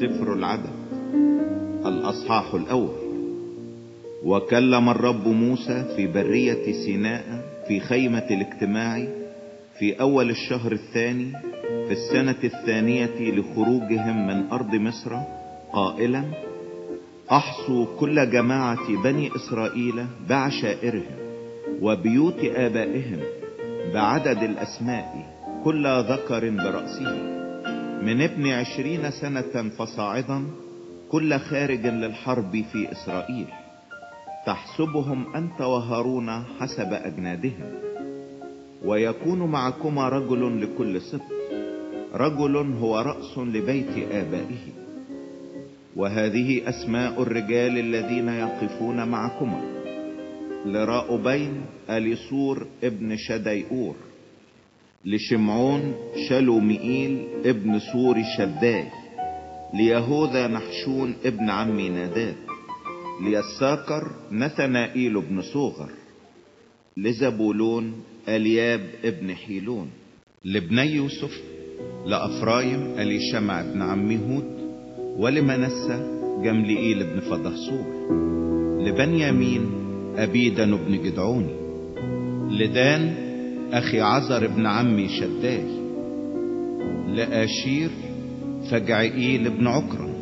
سفر العدد الأصحاح الأول. وكلم الرب موسى في برية سيناء في خيمة الاجتماع في أول الشهر الثاني في السنة الثانية لخروجهم من أرض مصر قائلا أحصوا كل جماعة بني إسرائيل بعشائرهم وبيوت آبائهم بعدد الأسماء كل ذكر برأسه. من ابن عشرين سنة فصاعدا كل خارج للحرب في إسرائيل تحسبهم أنت وهارون حسب أجنادهم. ويكون معكما رجل لكل سبط رجل هو رأس لبيت آبائه. وهذه أسماء الرجال الذين يقفون معكما لراؤبين أليصور ابن شديئور. لشمعون شلومئيل ابن سور شداي ليهوذا نحشون ابن عمي ناداب ليساكر نثنائيل بن صوغر لزبولون ألياب ابن حيلون. لابني يوسف لأفرايم أليشمع ابن عمي هود ولمنسى جملئيل بن فضهصور لبنيامين أبيدن بن جدعوني لدان أخي عزر ابن عمي شداي لآشير فجعئيل ابن عكرم.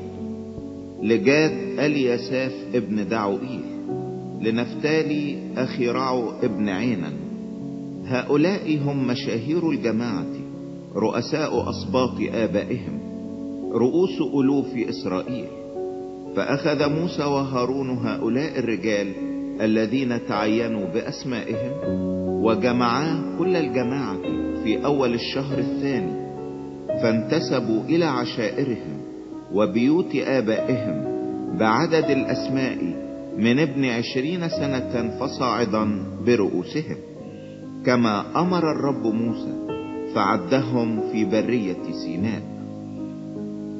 لجاد اليساف ابن دعوئيل لنفتالي أخي رعو ابن عينا. هؤلاء هم مشاهير الجماعة رؤساء أسباط آبائهم رؤوس ألوف إسرائيل. فأخذ موسى وهارون هؤلاء الرجال الذين تعينوا بأسمائهم وجمعا كل الجماعة في أول الشهر الثاني فانتسبوا إلى عشائرهم وبيوت آبائهم بعدد الأسماء من ابن عشرين سنة فصاعدا برؤوسهم كما أمر الرب موسى فعدهم في برية سيناء.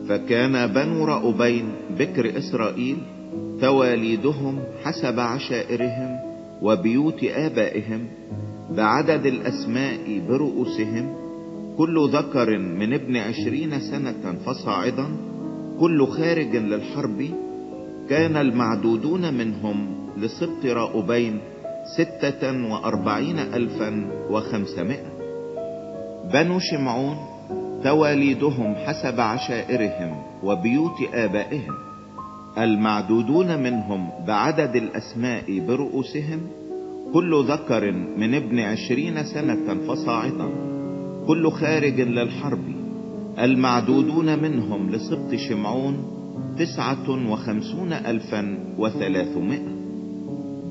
فكان بنو رأبين بكر إسرائيل تواليدهم حسب عشائرهم وبيوت آبائهم بعدد الأسماء برؤوسهم كل ذكر من ابن عشرين سنة فصاعدا كل خارج للحرب كان المعدودون منهم لسبط راؤبين ستة وأربعين الفا وخمسمائة. بنو شمعون تواليدهم حسب عشائرهم وبيوت آبائهم. المعدودون منهم بعدد الأسماء برؤوسهم كل ذكر من ابن عشرين سنة فصاعدا كل خارج للحرب. المعدودون منهم لسبط شمعون تسعة وخمسون الفا وثلاثمائة.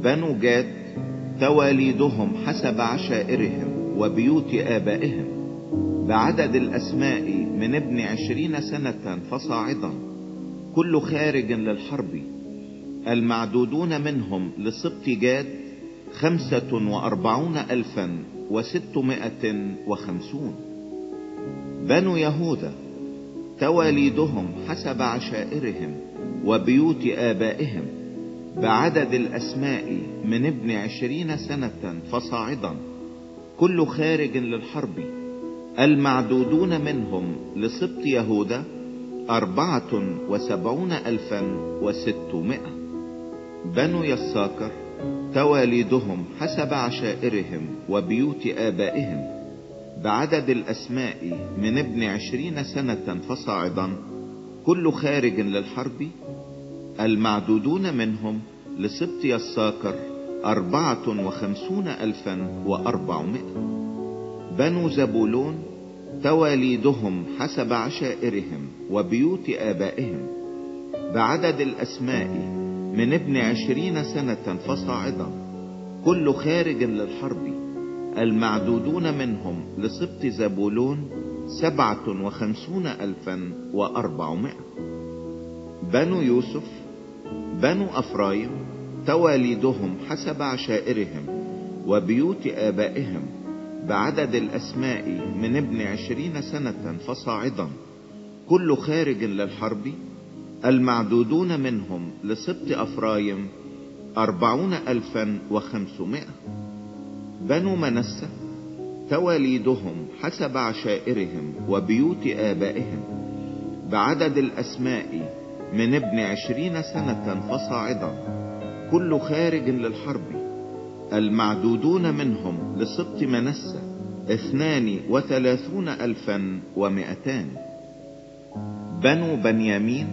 بنو جاد تواليدهم حسب عشائرهم وبيوت آبائهم بعدد الأسماء من ابن عشرين سنة فصاعدا. كل خارج للحرب. المعدودون منهم لسبط جاد خمسة وأربعون ألفا وستمائة وخمسون. بنو يهوذا تواليدهم حسب عشائرهم وبيوت آبائهم بعدد الأسماء من ابن عشرين سنة فصاعدا. كل خارج للحرب. المعدودون منهم لسبط يهوذا أربعة وسبعون ألفا وستمائة. بنو يساكر تواليدهم حسب عشائرهم وبيوت آبائهم. بعدد الأسماء من ابن عشرين سنة فصاعدا كل خارج للحرب. المعدودون منهم لسبط يساكر أربعة وخمسون ألفا وأربعمائة. بنو زبولون تواليدهم حسب عشائرهم وبيوت آبائهم بعدد الأسماء من ابن عشرين سنة فصاعدا كل خارج للحرب. المعدودون منهم لسبط زبولون سبعة وخمسون ألفا وأربعمائة. بنو يوسف بنو أفرايم تواليدهم حسب عشائرهم وبيوت آبائهم بعدد الأسماء من ابن عشرين سنة فصاعدا كل خارج للحرب المعدودون منهم لسبط أفرايم أربعون ألفا وخمسمائة. بنو منسة تواليدهم حسب عشائرهم وبيوت آبائهم. بعدد الأسماء من ابن عشرين سنة فصاعدا كل خارج للحرب. المعدودون منهم لسبط منسة اثنان وثلاثون ألفا ومئتان. بنو بنيامين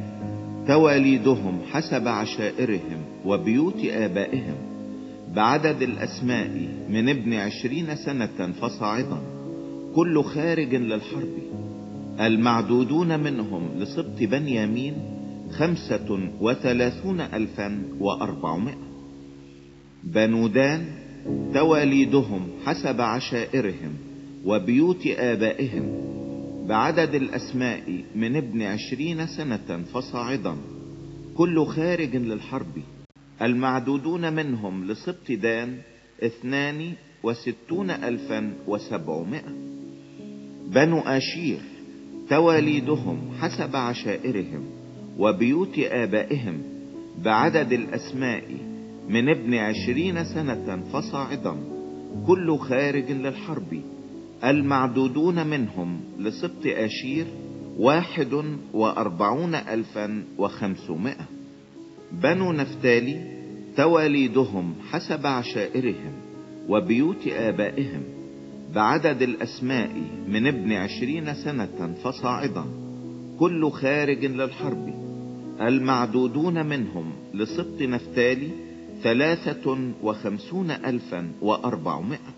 تواليدهم حسب عشائرهم وبيوت آبائهم بعدد الأسماء من ابن عشرين سنة فصاعدا كل خارج للحرب. المعدودون منهم لسبط بنيامين خمسة وثلاثون ألفا وأربعمائة. بنو دان تواليدهم حسب عشائرهم وبيوت آبائهم بعدد الأسماء من ابن عشرين سنة فصاعدا كل خارج للحرب. المعدودون منهم لسبط دان اثنان وستون ألفا وسبعمائة. بنو آشير تواليدهم حسب عشائرهم وبيوت آبائهم بعدد الأسماء من ابن عشرين سنة فصاعدا كل خارج للحرب المعدودون منهم لسبط آشير واحد وأربعون ألفا وخمسمائة. بنو نفتالي تواليدهم حسب عشائرهم وبيوت آبائهم بعدد الأسماء من ابن عشرين سنة فصاعدا كل خارج للحرب المعدودون منهم لسبط نفتالي ثلاثة وخمسون ألفا وأربعمائة.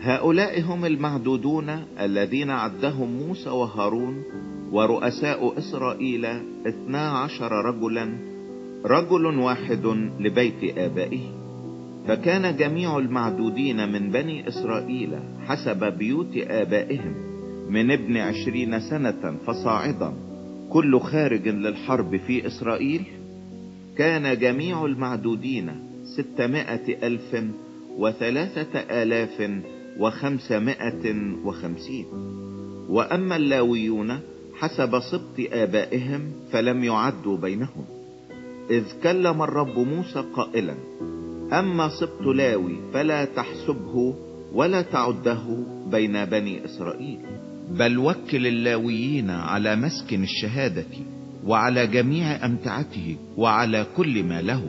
هؤلاء هم المعدودون الذين عدهم موسى وهارون ورؤساء إسرائيل اثنا عشر رجلا رجل واحد لبيت آبائه. فكان جميع المعدودين من بني إسرائيل حسب بيوت آبائهم من ابن عشرين سنة فصاعدا. كل خارج للحرب في إسرائيل كان جميع المعدودين ستمائة ألف وثلاثة آلاف وخمسمائة وخمسين. وأما اللاويون حسب سبط آبائهم فلم يعدوا بينهم. إذ كلم الرب موسى قائلا أما سبط لاوي فلا تحسبه ولا تعده بين بني إسرائيل. بل وكل اللاويين على مسكن الشهادة. وعلى جميع أمتعته وعلى كل ما له.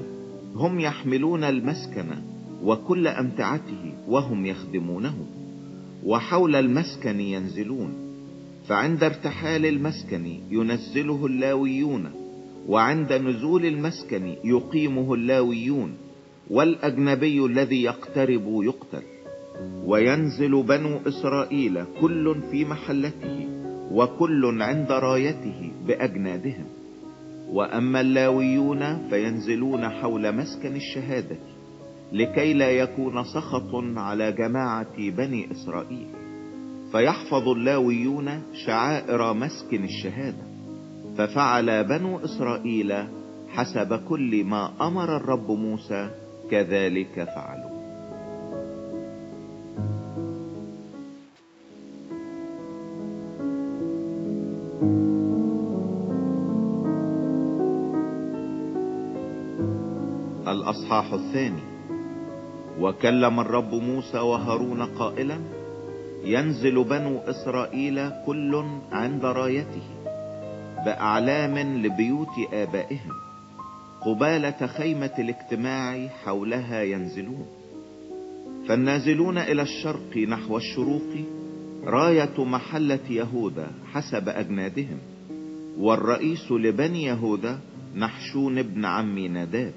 هم يحملون المسكن وكل أمتعته وهم يخدمونه. وحول المسكن ينزلون فعند ارتحال المسكن ينزله اللاويون وعند نزول المسكن يقيمه اللاويون والأجنبي الذي يقترب يقتل. وينزل بنو إسرائيل كل في محلته. وكل عند رايته بأجنادهم. وأما اللاويون فينزلون حول مسكن الشهادة لكي لا يكون سخط على جماعة بني إسرائيل. فيحفظ اللاويون شعائر مسكن الشهادة. ففعل بنو إسرائيل حسب كل ما أمر الرب موسى كذلك فعلوا. الأصحاح الثاني. وكلم الرب موسى وهارون قائلا ينزل بنو إسرائيل كل عند رايته بأعلام لبيوت آبائهم قبالة خيمة الاجتماع حولها ينزلون. فالنازلون إلى الشرق نحو الشروق راية محلة يهوذا حسب أجنادهم والرئيس لبني يهوذا نحشون ابن عم ناداب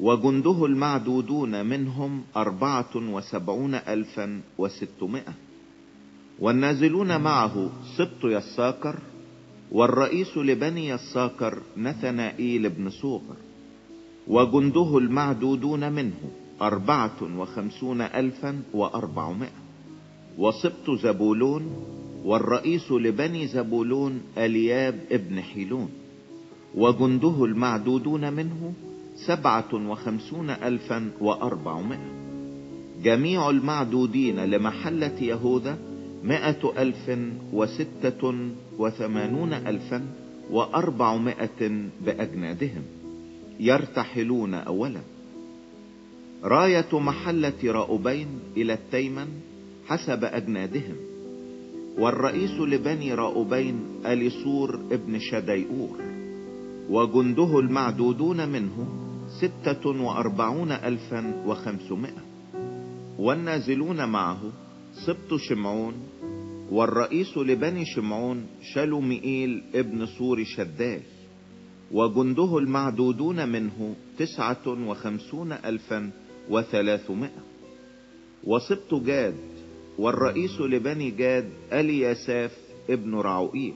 وجنده المعدودون منهم أربعة وسبعون ألفا وستمائة والنازلون معه سبط يساكر والرئيس لبني يساكر نثنائيل بن صوغر وجنده المعدودون منه أربعة وخمسون ألفا وأربعمائة. وسبط زبولون والرئيس لبني زبولون ألياب ابن حيلون. وجنده المعدودون منه سبعة وخمسون ألفا وأربعمائة جميع المعدودين لمحلة يهوذا مائة ألف وستة وثمانون ألفا وأربعمائة بأجنادهم. يرتحلون أولا. راية محلة راؤبين إلى التيمن حسب أجنادهم. والرئيس لبني راؤبين أليسور ابن شديئور. وجنده المعدودون منه ستة وأربعون ألفا وخمسمائة. والنازلون معه سبط شمعون. والرئيس لبني شمعون شلومئيل ابن سور شداي وجنده المعدودون منه تسعة وخمسون ألفا وثلاثمائة. وسبط جاد والرئيس لبني جاد ألياساف ابن رعوئيل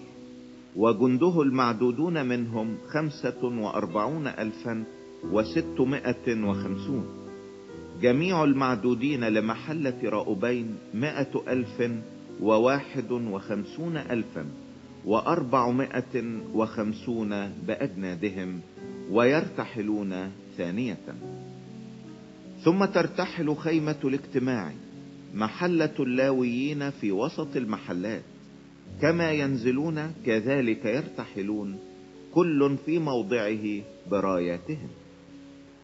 وجنده المعدودون منهم خمسة وأربعون ألفا وستمائة وخمسون. جميع المعدودين لمحلة رأبين مائة ألف وواحد وخمسون ألفا وأربعمائة وخمسون بأجنادهم ويرتحلون ثانية. ثم ترتحل خيمة الاجتماع محلة اللاويين في وسط المحلات كما ينزلون كذلك يرتحلون كل في موضعه براياتهم.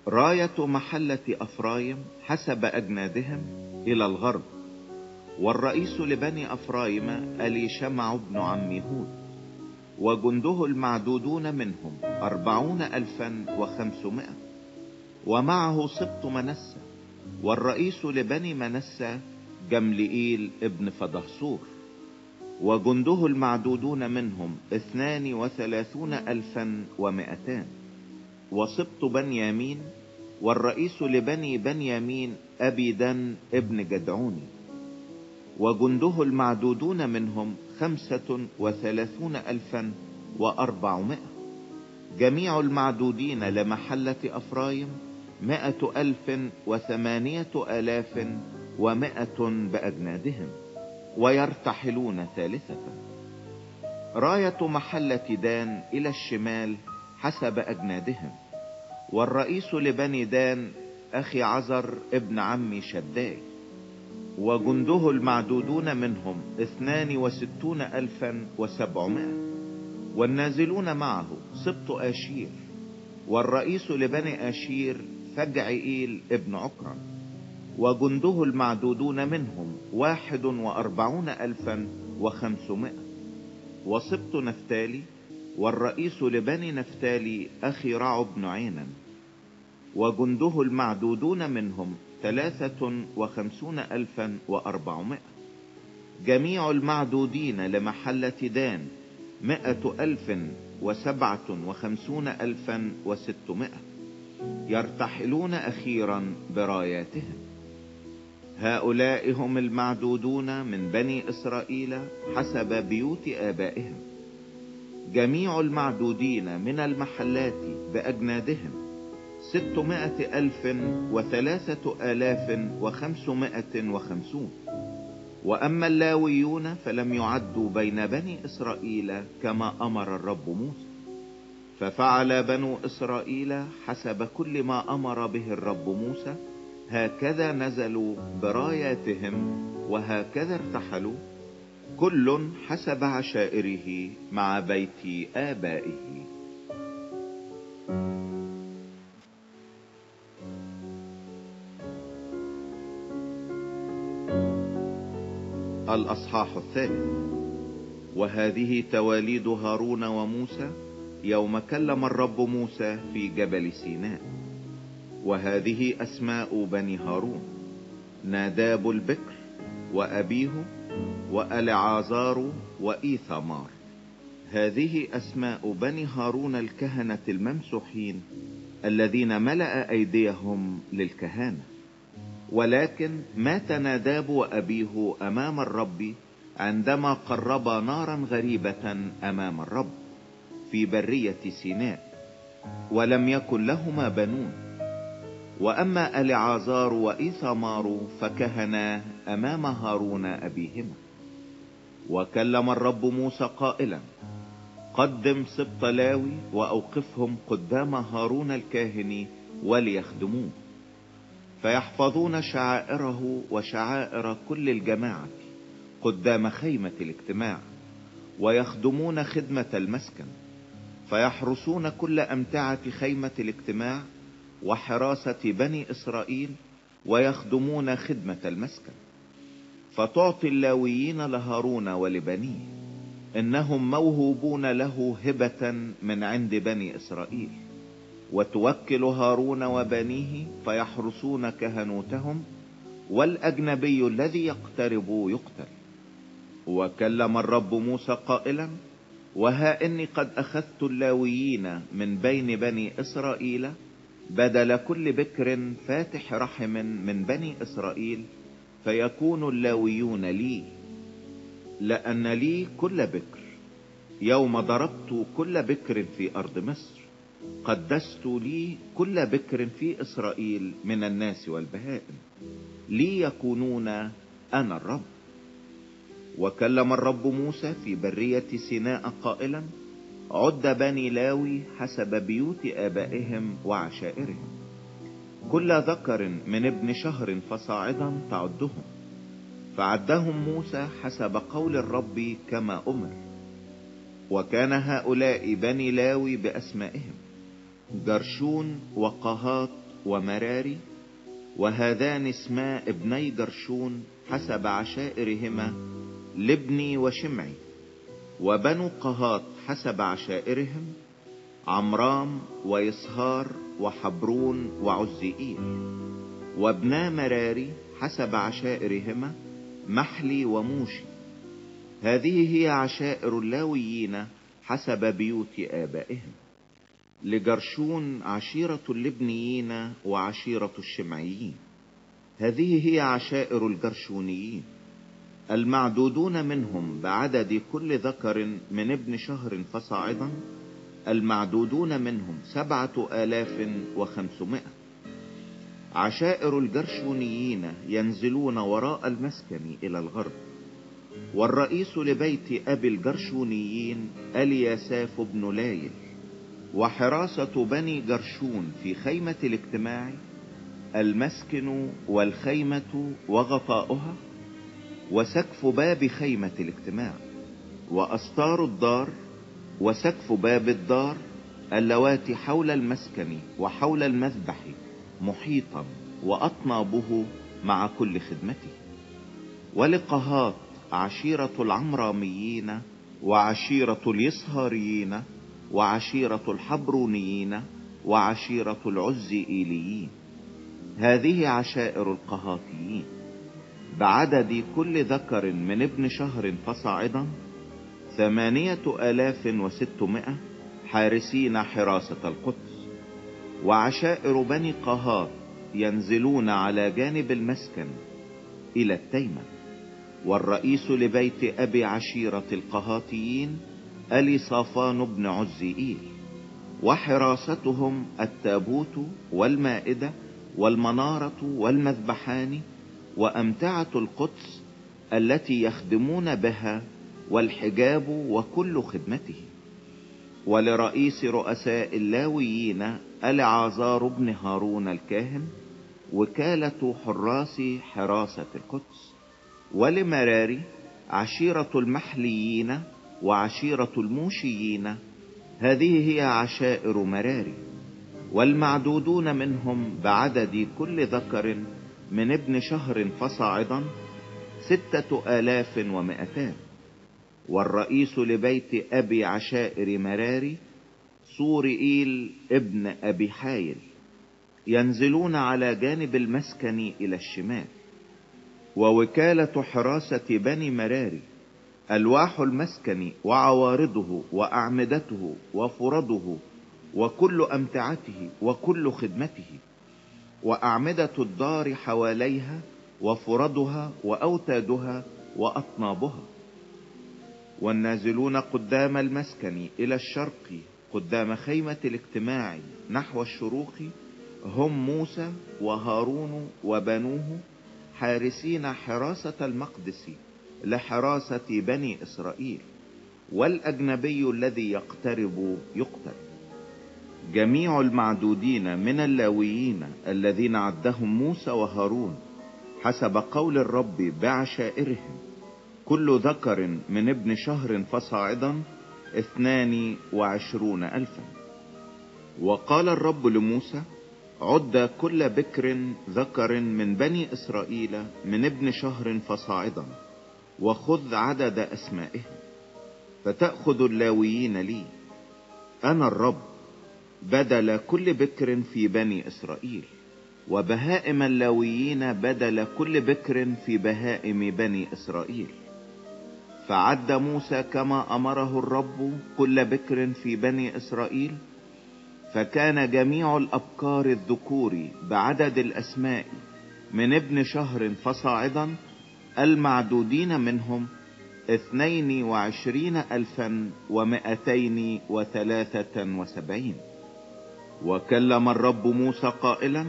راية محلة أفرايم حسب أجنادهم إلى الغرب والرئيس لبني أفرايم ألي شمع بن عم هود وجنده المعدودون منهم أربعون ألفا وخمسمائة ومعه سبط منسى والرئيس لبني منسى جملئيل ابن فدهصور وجنده المعدودون منهم اثنان وثلاثون ألفا ومئتان. وسبط بنيامين والرئيس لبني بنيامين أبيدن ابن جدعوني. وجنده المعدودون منهم خمسة وثلاثون ألفا وأربعمائة. جميع المعدودين لمحلة أفرايم مائة ألف وثمانية آلاف ومائة بأجنادهم ويرتحلون ثالثة. راية محلة دان إلى الشمال حسب أجنادهم والرئيس لبني دان أخي عزر ابن عمي شداي وجنده المعدودون منهم اثنان وستون ألفا وسبعمائة والنازلون معه سبط آشير والرئيس لبني آشير فجعئيل ابن عكرم. وجنده المعدودون منهم واحد وأربعون ألفا وخمسمائة. وسبط نفتالي والرئيس لبني نفتالي أخي رعب بن عينا. وجنده المعدودون منهم ثلاثة وخمسون ألفا وأربعمائة. جميع المعدودين لمحلة دان مائة ألف وسبعة وخمسون ألفا وستمائة. يرتحلون أخيرا براياتهم هؤلاء هم المعدودون من بني إسرائيل حسب بيوت آبائهم. جميع المعدودين من المحلات بأجنادهم ستمائة ألف وثلاثة آلاف وخمسمائة وخمسون. وأما اللاويون فلم يعدوا بين بني إسرائيل كما أمر الرب موسى. ففعل بنو إسرائيل حسب كل ما أمر به الرب موسى هكذا نزلوا براياتهم وهكذا ارتحلوا. كل حسب عشائره مع بيت آبائه. الأصحاح الثالث. وهذه تواليد هارون وموسى يوم كلم الرب موسى في جبل سيناء. وهذه أسماء بني هارون ناداب البكر وأبيه وألعازار وإيثمار هذه أسماء بني هارون الكهنة الممسوحين الذين ملأ أيديهم للكهانة. ولكن مات ناداب وأبيه أمام الرب عندما قربا نارا غريبة أمام الرب في برية سيناء ولم يكن لهما بنون. وأما ألعازار وإيثمار فكهنا أمام هارون أبيهما. وكلم الرب موسى قائلا قدم سبط لاوي وأوقفهم قدام هارون الكاهن وليخدموه. فيحفظون شعائره وشعائر كل الجماعة قدام خيمة الاجتماع ويخدمون خدمة المسكن. فيحرسون كل أمتعة خيمة الاجتماع وحراسة بني إسرائيل ويخدمون خدمة المسكن. فتعطي اللاويين لهارون ولبنيه إنهم موهوبون له هبة من عند بني إسرائيل. وتوكل هارون وبنيه فيحرسون كهنوتهم والأجنبي الذي يقترب يقتل. وكلم الرب موسى قائلا وها إني قد أخذت اللاويين من بين بني إسرائيل بدل كل بكر فاتح رحم من بني إسرائيل فيكون اللاويون لي لأن لي كل بكر. يوم ضربت كل بكر في أرض مصر قدست لي كل بكر في إسرائيل من الناس والبهائم. لي يكونون أنا الرب. وكلم الرب موسى في برية سيناء قائلا عد بني لاوي حسب بيوت آبائهم وعشائرهم. كل ذكر من ابن شهر فصاعدا تعدهم. فعدهم موسى حسب قول الرب كما أمر. وكان هؤلاء بني لاوي بأسمائهم جرشون وقهات ومراري وهذان اسماء ابني جرشون حسب عشائرهما لبني وشمعي وبنو قهات حسب عشائرهم عمرام ويسهار وحبرون وعزئيل وابنا مراري حسب عشائرهما محلي وموشي. هذه هي عشائر اللاويين حسب بيوت آبائهم. لجرشون عشيرة اللبنيين وعشيرة الشمعيين. هذه هي عشائر الجرشونيين. المعدودون منهم بعدد كل ذكر من ابن شهر فصاعدا المعدودون منهم سبعة آلاف وخمسمائة. عشائر الجرشونيين ينزلون وراء المسكن إلى الغرب. والرئيس لبيت أبي الجرشونيين ألياساف بن لايل وحراسة بني جرشون في خيمة الاجتماع المسكن والخيمة وغطاؤها. وسقف باب خيمة الاجتماع وأستار الدار وسقف باب الدار اللواتي حول المسكن وحول المذبح محيطا وأطنابه مع كل خدمته. ولقهات عشيرة العمراميين وعشيرة اليصهاريين وعشيرة الحبرونيين وعشيرة العزئيليين. هذه عشائر القهاتيين. بعدد كل ذكر من ابن شهر فصاعدا ثمانية آلاف وستمائة حارسين حراسة القدس وعشائر بني قهات ينزلون على جانب المسكن إلى التيمة والرئيس لبيت أبي عشيرة القهاتيين ألي صافان بن عزئيل وحراستهم التابوت والمائدة والمنارة والمذبحان وأمتعة القدس التي يخدمون بها والحجاب وكل خدمته. ولرئيس رؤساء اللاويين العازار بن هارون الكاهن وكالة حراس حراسة القدس. ولمراري عشيرة المحليين وعشيرة الموشيين هذه هي عشائر مراري. والمعدودون منهم بعدد كل ذكر من ابن شهر فصاعدا ستة آلاف ومئتان. والرئيس لبيت أبي عشائر مراري صورئيل ابن أبي حايل ينزلون على جانب المسكن إلى الشمال. ووكالة حراسة بني مراري ألواح المسكن وعوارضه وأعمدته وفرضه وكل أمتعته وكل خدمته. وأعمدة الدار حواليها وفرضها وأوتادها وأطنابها. والنازلون قدام المسكن إلى الشرق قدام خيمة الاجتماع نحو الشروق هم موسى وهارون وبنوه حارسين حراسة المقدس لحراسة بني إسرائيل والأجنبي الذي يقترب يقتل جميع المعدودين من اللاويين الذين عدهم موسى وهارون حسب قول الرب بعشائرهم. كل ذكر من ابن شهر فصاعدا اثنان وعشرون ألفا. وقال الرب لموسى عد كل بكر ذكر من بني إسرائيل من ابن شهر فصاعدا وخذ عدد أسمائهم. فتأخذ اللاويين لي. أنا الرب بدل كل بكر في بني إسرائيل. وبهائم اللاويين بدل كل بكر في بهائم بني إسرائيل. فعد موسى كما أمره الرب كل بكر في بني إسرائيل. فكان جميع الأبكار الذكور بعدد الأسماء من ابن شهر فصاعدا المعدودين منهم اثنين وعشرين ألفا ومائتين وثلاثة وسبعين. وكلم الرب موسى قائلا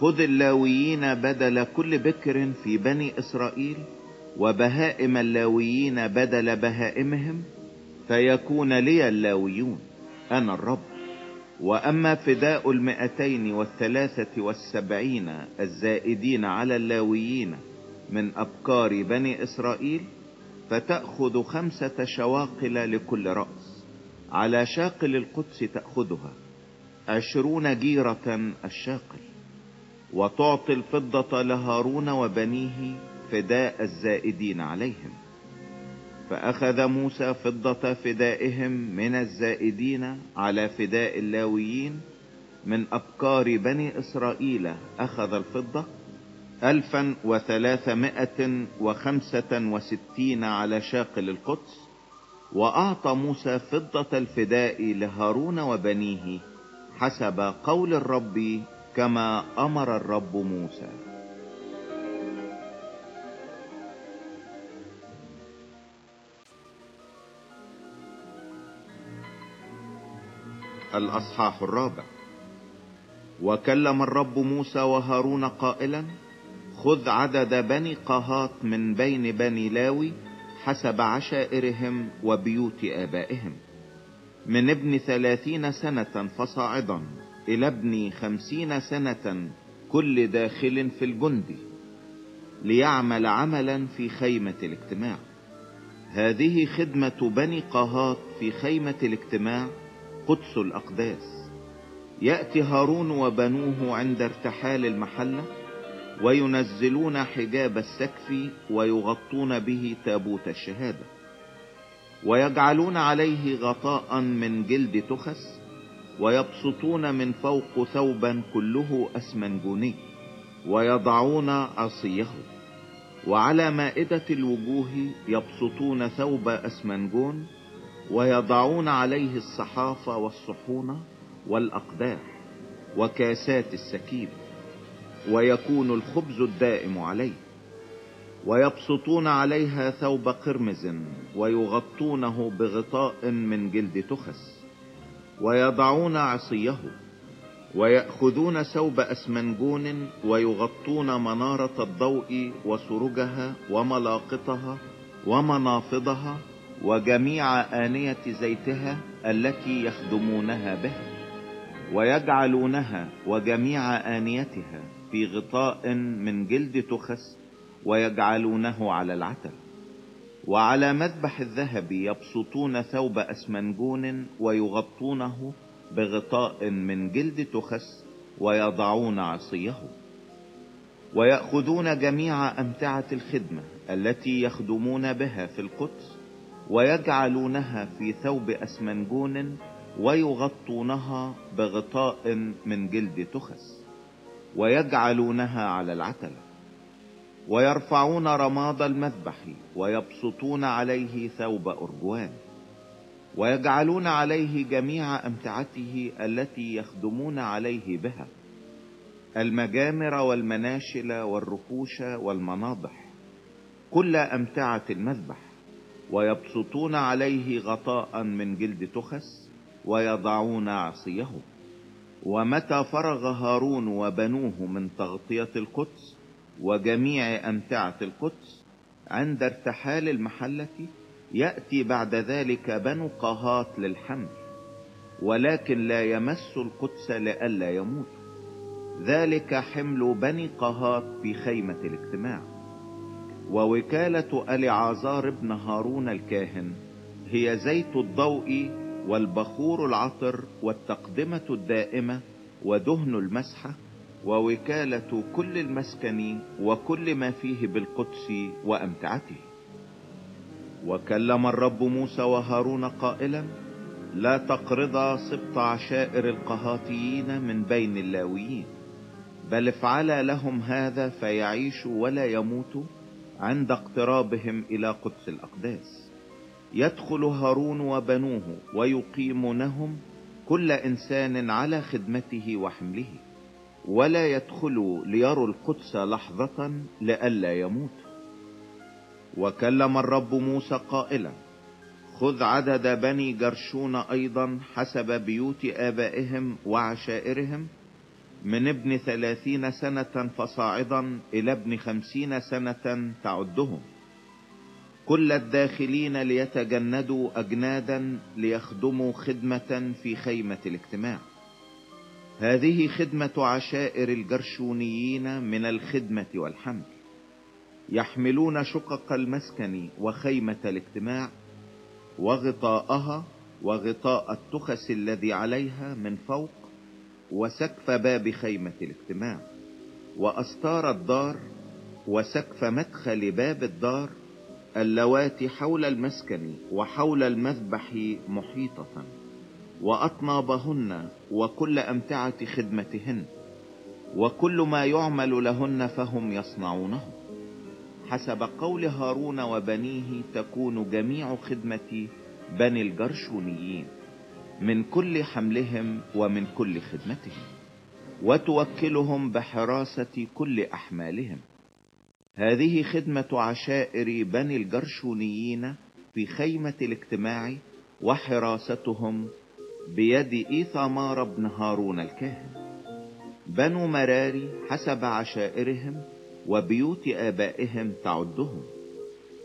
خذ اللاويين بدل كل بكر في بني إسرائيل وبهائم اللاويين بدل بهائمهم فيكون لي اللاويون أنا الرب. وأما فداء المئتين والثلاثة والسبعين الزائدين على اللاويين من أبكار بني إسرائيل فتأخذ خمسة شواقل لكل رأس. على شاقل القدس تأخذها. عشرون جيرة الشاقل وتعطي الفضة لهارون وبنيه فداء الزائدين عليهم. فأخذ موسى فضة فدائهم من الزائدين على فداء اللاويين. من أبكار بني إسرائيل أخذ الفضة ألفا وثلاثمائة وخمسة وستين على شاقل القدس وأعطى موسى فضة الفداء لهارون وبنيه حسب قول الرب كما أمر الرب موسى. الأصحاح الرابع. وكلم الرب موسى وهارون قائلا خذ عدد بني قهات من بين بني لاوي حسب عشائرهم وبيوت آبائهم. من ابن ثلاثين سنة فصاعدا إلى ابن خمسين سنة كل داخل في الجند ليعمل عملا في خيمة الاجتماع. هذه خدمة بني قهات في خيمة الاجتماع قدس الأقداس. يأتي هارون وبنوه عند ارتحال المحلة وينزلون حجاب السكف ويغطون به تابوت الشهادة. ويجعلون عليه غطاء من جلد تخس ويبسطون من فوق ثوبا كله أسمنجوني ويضعون عصيه. وعلى مائدة الوجوه يبسطون ثوب أسمنجون ويضعون عليه الصحاف والصحون والأقداح وكاسات السكيب ويكون الخبز الدائم عليه. ويبسطون عليها ثوب قرمز ويغطونه بغطاء من جلد تخس ويضعون عصيه ويأخذون ثوب أسمنجون ويغطون منارة الضوء وسرجها وملاقطها ومنافضها وجميع آنية زيتها التي يخدمونها بها ويجعلونها وجميع آنيتها في غطاء من جلد تخس ويجعلونه على العتل وعلى مذبح الذهب يبسطون ثوب أسمنجون ويغطونه بغطاء من جلد تخس ويضعون عصيه. ويأخذون جميع أمتعة الخدمة التي يخدمون بها في القدس ويجعلونها في ثوب أسمنجون ويغطونها بغطاء من جلد تخس ويجعلونها على العتلة ويرفعون رماد المذبح ويبسطون عليه ثوب أرجوان ويجعلون عليه جميع أمتعته التي يخدمون عليه بها المجامر والمناشل والرفوش والمناضح كل أمتعة المذبح ويبسطون عليه غطاء من جلد تخس ويضعون عصيه ومتى فرغ هارون وبنوه من تغطية القدس وجميع أمتعة القدس عند ارتحال المحلة يأتي بعد ذلك بنو قهات للحمل ولكن لا يمس القدس لئلا يموت. ذلك حمل بني قهات في خيمة الاجتماع. ووكالة ألعازار بن هارون الكاهن هي زيت الضوء والبخور العطر والتقدمة الدائمة ودهن المسحة ووكالة كل المسكن وكل ما فيه بالقدس وأمتعته. وكلم الرب موسى وهارون قائلا لا تقرضا سبط عشائر القهاتيين من بين اللاويين. بل افعلا لهم هذا فيعيشوا ولا يموتوا عند اقترابهم إلى قدس الأقداس. يدخل هارون وبنوه ويقيمونهم كل إنسان على خدمته وحمله. ولا يدخلوا ليروا القدس لحظة لئلا يموتوا وكلم الرب موسى قائلا خذ عدد بني جرشون أيضا حسب بيوت آبائهم وعشائرهم من ابن ثلاثين سنة فصاعدا إلى ابن خمسين سنة تعدهم. كل الداخلين ليتجندوا اجنادا ليخدموا خدمة في خيمة الاجتماع. هذه خدمة عشائر الجرشونيين من الخدمة والحمل. يحملون شقق المسكن وخيمة الاجتماع وغطاءها وغطاء التخس الذي عليها من فوق وسقف باب خيمة الاجتماع وأستار الدار وسقف مدخل باب الدار اللواتي حول المسكن وحول المذبح محيطة. وأطنابهن وكل أمتعة خدمتهن وكل ما يعمل لهن فهم يصنعونه. حسب قول هارون وبنيه تكون جميع خدمة بني الجرشونيين من كل حملهم ومن كل خدمتهم وتوكلهم بحراسة كل أحمالهم. هذه خدمة عشائر بني الجرشونيين في خيمة الاجتماع وحراستهم بيد إيثامار بن هارون الكاهن. بنو مراري حسب عشائرهم وبيوت آبائهم تعدهم.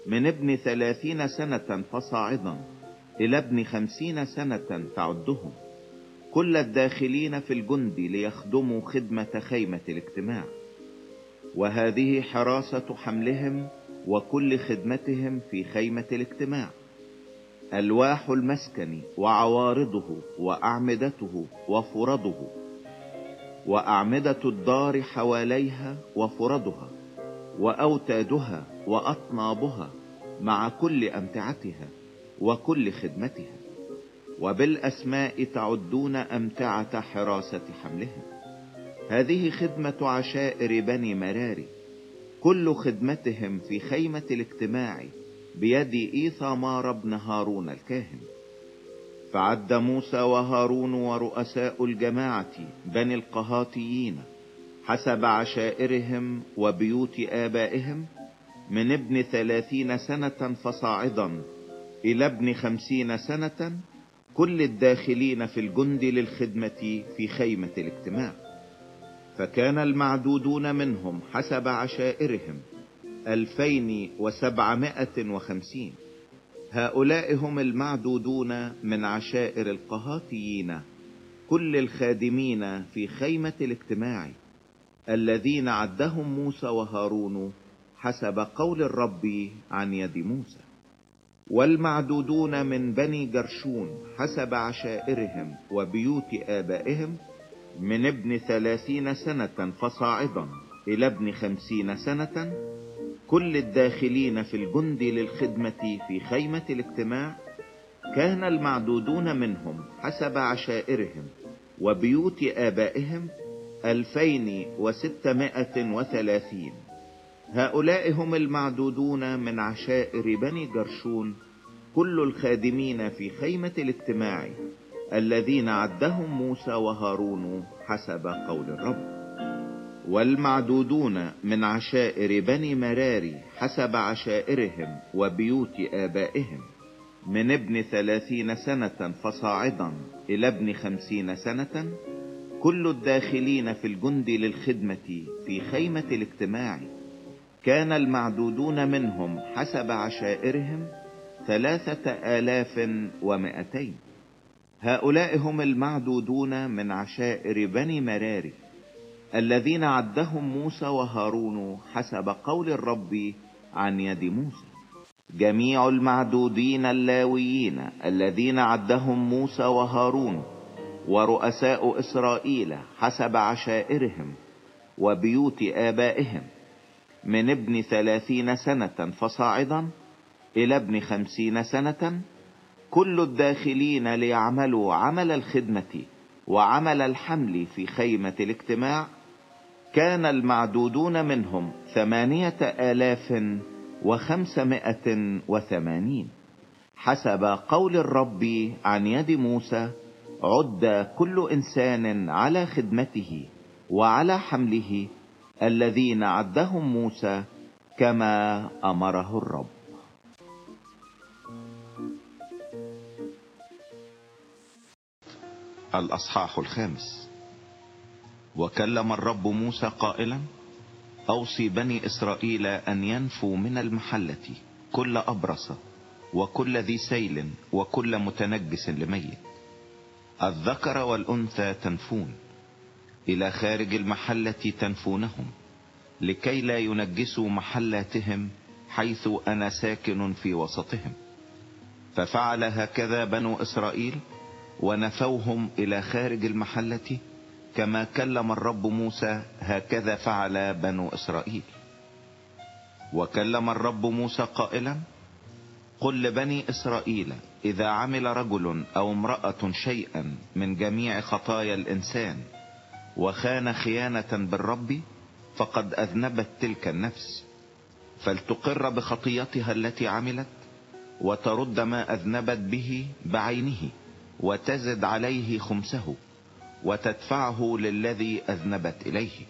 من ابن ثلاثين سنة فصاعدا إلى ابن خمسين سنة تعدهم. كل الداخلين في الجند ليخدموا خدمة خيمة الاجتماع. وهذه حراسة حملهم وكل خدمتهم في خيمة الاجتماع. ألواح المسكن وعوارضه وأعمدته وفرضه وأعمدة الدار حواليها وفرضها وأوتادها وأطنابها مع كل أمتعتها وكل خدمتها وبالأسماء تعدون أمتعة حراسة حملهم هذه خدمة عشائر بني مراري كل خدمتهم في خيمة الاجتماع بيد إيثامار بن هارون الكاهن. فعد موسى وهارون ورؤساء الجماعة بني القهاتيين حسب عشائرهم وبيوت آبائهم من ابن ثلاثين سنة فصاعدا إلى ابن خمسين سنة كل الداخلين في الجند للخدمة في خيمة الاجتماع. فكان المعدودون منهم حسب عشائرهم ألفين وسبعمائة وخمسين. هؤلاء هم المعدودون من عشائر القهاتيين كل الخادمين في خيمة الاجتماع الذين عدهم موسى وهارون حسب قول الرب عن يد موسى. والمعدودون من بني جرشون حسب عشائرهم وبيوت آبائهم من ابن ثلاثين سنة فصاعدا إلى ابن خمسين سنة كل الداخلين في الجند للخدمة في خيمة الاجتماع كان المعدودون منهم حسب عشائرهم وبيوت آبائهم ألفين وستمائة وثلاثين. هؤلاء هم المعدودون من عشائر بني جرشون كل الخادمين في خيمة الاجتماع الذين عدهم موسى وهارون حسب قول الرب. والمعدودون من عشائر بني مراري حسب عشائرهم وبيوت آبائهم. من ابن ثلاثين سنة فصاعدا إلى ابن خمسين سنة كل الداخلين في الجند للخدمة في خيمة الاجتماع. كان المعدودون منهم حسب عشائرهم ثلاثة آلاف ومائتين هؤلاء هم المعدودون من عشائر بني مراري. الذين عدهم موسى وهارون حسب قول الرب عن يد موسى. جميع المعدودين اللاويين الذين عدهم موسى وهارون ورؤساء إسرائيل حسب عشائرهم وبيوت آبائهم من ابن ثلاثين سنة فصاعدا إلى ابن خمسين سنة كل الداخلين ليعملوا عمل الخدمة وعمل الحمل في خيمة الاجتماع كان المعدودون منهم ثمانية آلاف وخمسمائة وثمانين. حسب قول الرب عن يد موسى عد كل إنسان على خدمته وعلى حمله الذين عدهم موسى كما أمره الرب. الأصحاح الخامس. وكلم الرب موسى قائلا أوصي بني إسرائيل أن ينفوا من المحلة كل أبرص وكل ذي سيل وكل متنجس لميت. الذكر والأنثى تنفون إلى خارج المحلة تنفونهم لكي لا ينجسوا محلاتهم حيث أنا ساكن في وسطهم. ففعل هكذا بنو إسرائيل ونفوهم إلى خارج المحلة كما كلم الرب موسى هكذا فعل بنو إسرائيل. وكلم الرب موسى قائلا قل لبني إسرائيل إذا عمل رجل أو امرأة شيئا من جميع خطايا الإنسان وخان خيانة بالرب فقد أذنبت تلك النفس. فلتقر بخطيتها التي عملت وترد ما أذنبت به بعينه وتزد عليه خمسه. وتدفعه للذي أذنبت إليه.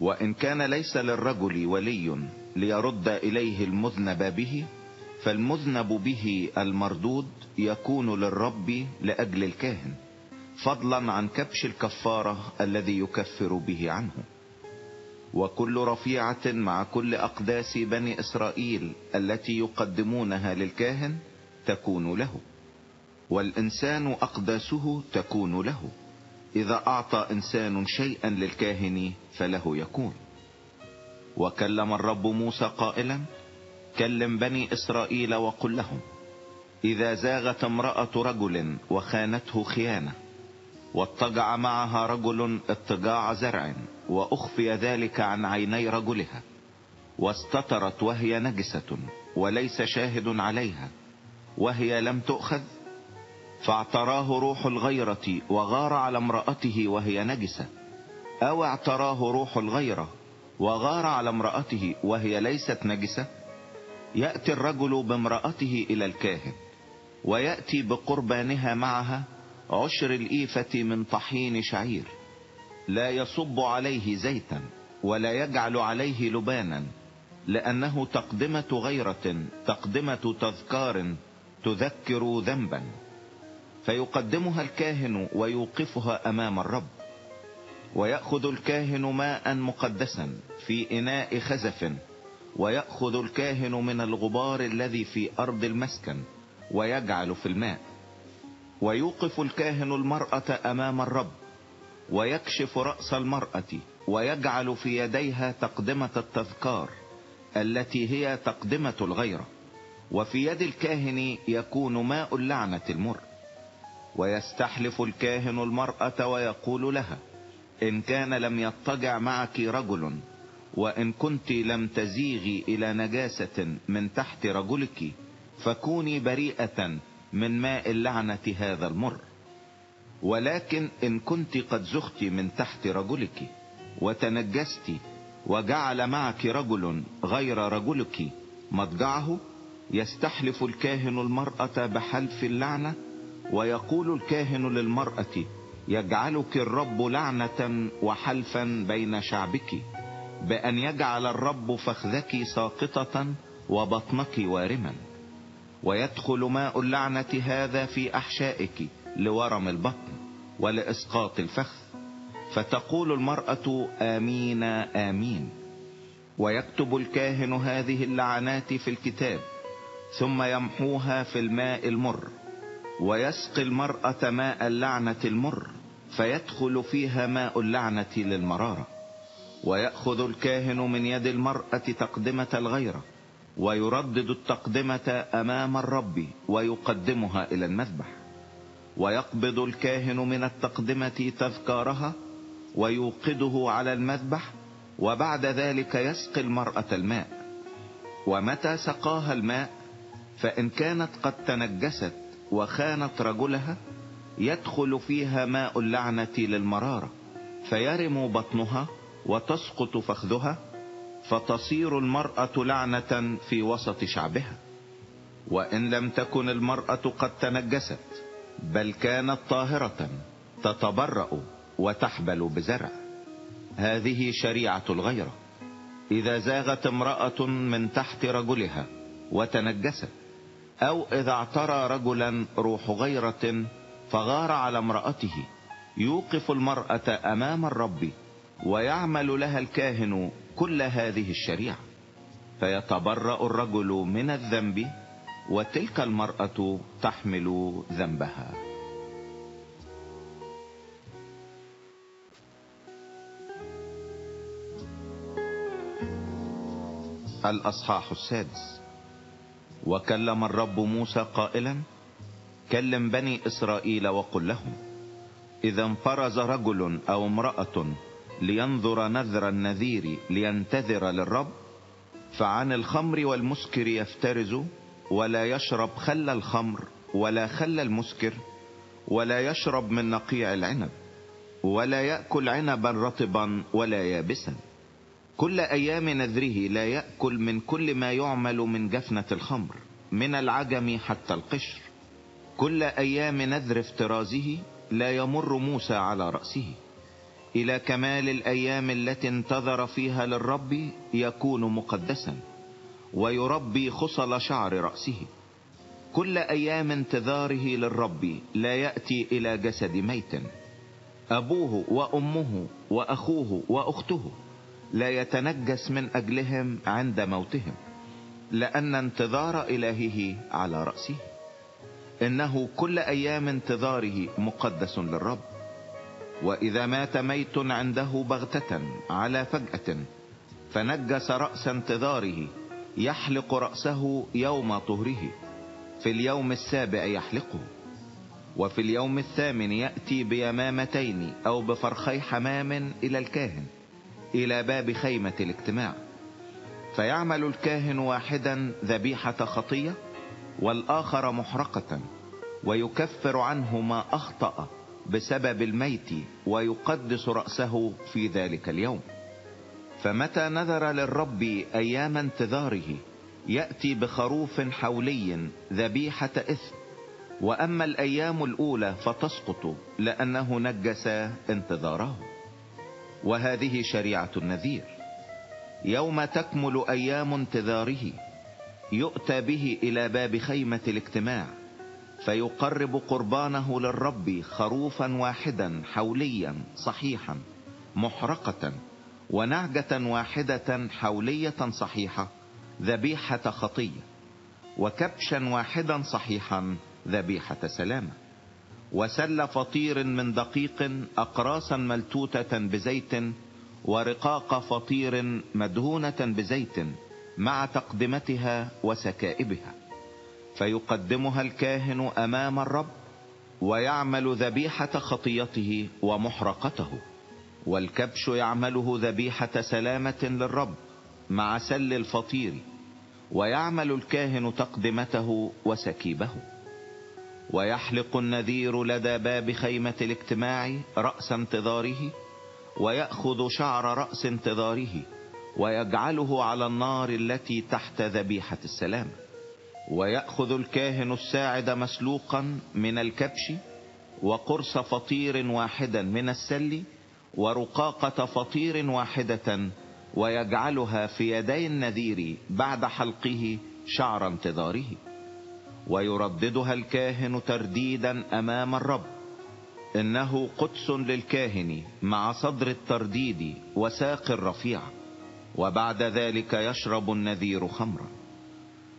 وإن كان ليس للرجل ولي ليرد إليه المذنب به فالمذنب به المردود يكون للرب لأجل الكاهن فضلا عن كبش الكفارة الذي يكفر به عنه. وكل رفيعة مع كل أقداس بني إسرائيل التي يقدمونها للكاهن تكون له والإنسان أقداسه تكون له. إذا أعطى إنسان شيئا للكاهن فله يكون. وكلم الرب موسى قائلا كلم بني إسرائيل وقل لهم إذا زاغت امرأة رجل وخانته خيانة واضطجع معها رجل اضطجاع زرع وأخفي ذلك عن عيني رجلها واستترت وهي نجسة وليس شاهد عليها وهي لم تؤخذ فاعتراه روح الغيرة وغار على امرأته وهي نجسة. أو اعتراه روح الغيرة وغار على امرأته وهي ليست نجسة. يأتي الرجل بامرأته إلى الكاهن ويأتي بقربانها معها عشر الإيفة من طحين شعير. لا يصب عليه زيتا ولا يجعل عليه لبانا لأنه تقدمة غيرة تقدمة تذكار تذكر ذنبا. فيقدمها الكاهن ويوقفها أمام الرب. ويأخذ الكاهن ماء مقدسا في إناء خزف. ويأخذ الكاهن من الغبار الذي في أرض المسكن ويجعل في الماء. ويوقف الكاهن المرأة أمام الرب. ويكشف رأس المرأة ويجعل في يديها تقدمة التذكار التي هي تقدمة الغيرة. وفي يد الكاهن يكون ماء اللعنة المر. ويستحلف الكاهن المرأة ويقول لها إن كان لم يضطجع معك رجل وإن كنت لم تزيغي إلى نجاسة من تحت رجلك فكوني بريئة من ماء اللعنة هذا المر. ولكن إن كنت قد زخت من تحت رجلك وتنجست وجعل معك رجل غير رجلك مضجعه يستحلف الكاهن المرأة بحلف اللعنة ويقول الكاهن للمرأة يجعلك الرب لعنة وحلفا بين شعبك بأن يجعل الرب فخذك ساقطة وبطنك وارما. ويدخل ماء اللعنة هذا في أحشائك لورم البطن ولإسقاط الفخذ. فتقول المرأة آمين آمين. ويكتب الكاهن هذه اللعنات في الكتاب ثم يمحوها في الماء المر. ويسقي المرأة ماء اللعنة المر فيدخل فيها ماء اللعنة للمرارة. ويأخذ الكاهن من يد المرأة تقدمة الغيرة ويردد التقدمة أمام الرب ويقدمها إلى المذبح. ويقبض الكاهن من التقدمة تذكارها ويوقده على المذبح وبعد ذلك يسقي المرأة الماء. ومتى سقاها الماء؟ فإن كانت قد تنجست وخانت رجلها يدخل فيها ماء اللعنة للمرارة فيرم بطنها وتسقط فخذها فتصير المرأة لعنة في وسط شعبها. وإن لم تكن المرأة قد تنجست بل كانت طاهرة تتبرأ وتحبل بزرع. هذه شريعة الغيرة. إذا زاغت امرأة من تحت رجلها وتنجست أو إذا اعترى رجلا روح غيرة فغار على امرأته. يوقف المرأة أمام الرب ويعمل لها الكاهن كل هذه الشريعة. فيتبرأ الرجل من الذنب وتلك المرأة تحمل ذنبها. الأصحاح السادس. وكلم الرب موسى قائلا كلم بني إسرائيل وقل لهم إذا انفرز رجل أو امرأة لينظر نذر النذير لينتذر للرب فعن الخمر والمسكر يفترز ولا يشرب خل الخمر ولا خل المسكر ولا يشرب من نقيع العنب ولا يأكل عنبا رطبا ولا يابسا. كل أيام نذره لا يأكل من كل ما يعمل من جفنة الخمر من العجم حتى القشر. كل أيام نذر افترازه لا يمر موسى على رأسه. إلى كمال الأيام التي انتظر فيها للرب يكون مقدسا ويربي خصل شعر رأسه. كل أيام انتظاره للرب لا يأتي إلى جسد ميت أبوه وأمه وأخوه وأخته. لا يتنجس من أجلهم عند موتهم لأن انتظار إلهه على رأسه. إنه كل أيام انتظاره مقدس للرب. وإذا مات ميت عنده بغتة على فجأة فنجس رأس انتظاره يحلق رأسه يوم طهره. في اليوم السابع يحلقه. وفي اليوم الثامن يأتي بيمامتين أو بفرخي حمام إلى الكاهن. إلى باب خيمة الاجتماع. فيعمل الكاهن واحدا ذبيحة خطية والآخر محرقة ويكفر عنه ما أخطأ بسبب الميت ويقدس رأسه في ذلك اليوم. فمتى نذر للرب أيام انتظاره يأتي بخروف حولي ذبيحة إثم. وأما الأيام الأولى فتسقط لأنه نجس انتظاره. وهذه شريعة النذير. يوم تكمل أيام انتظاره يؤتى به إلى باب خيمة الاجتماع فيقرب قربانه للرب خروفا واحدا حوليا صحيحا محرقة ونعجة واحدة حولية صحيحة ذبيحة خطية وكبشا واحدا صحيحا ذبيحة سلامة. وسل فطير من دقيق أقراصا ملتوتة بزيت ورقاق فطير مدهونة بزيت مع تقدمتها وسكائبها. فيقدمها الكاهن أمام الرب ويعمل ذبيحة خطيته ومحرقته. والكبش يعمله ذبيحة سلامة للرب مع سل الفطير. ويعمل الكاهن تقدمته وسكيبه. ويحلق النذير لدى باب خيمة الاجتماع رأس انتظاره ويأخذ شعر رأس انتظاره ويجعله على النار التي تحت ذبيحة السلام. ويأخذ الكاهن الساعد مسلوقا من الكبش وقرص فطير واحدا من السل ورقاقة فطير واحدة ويجعلها في يدي النذير بعد حلقه شعر انتظاره. ويرددها الكاهن ترديدا أمام الرب. إنه قدس للكاهن مع صدر الترديد وساق الرفيع. وبعد ذلك يشرب النذير خمرا.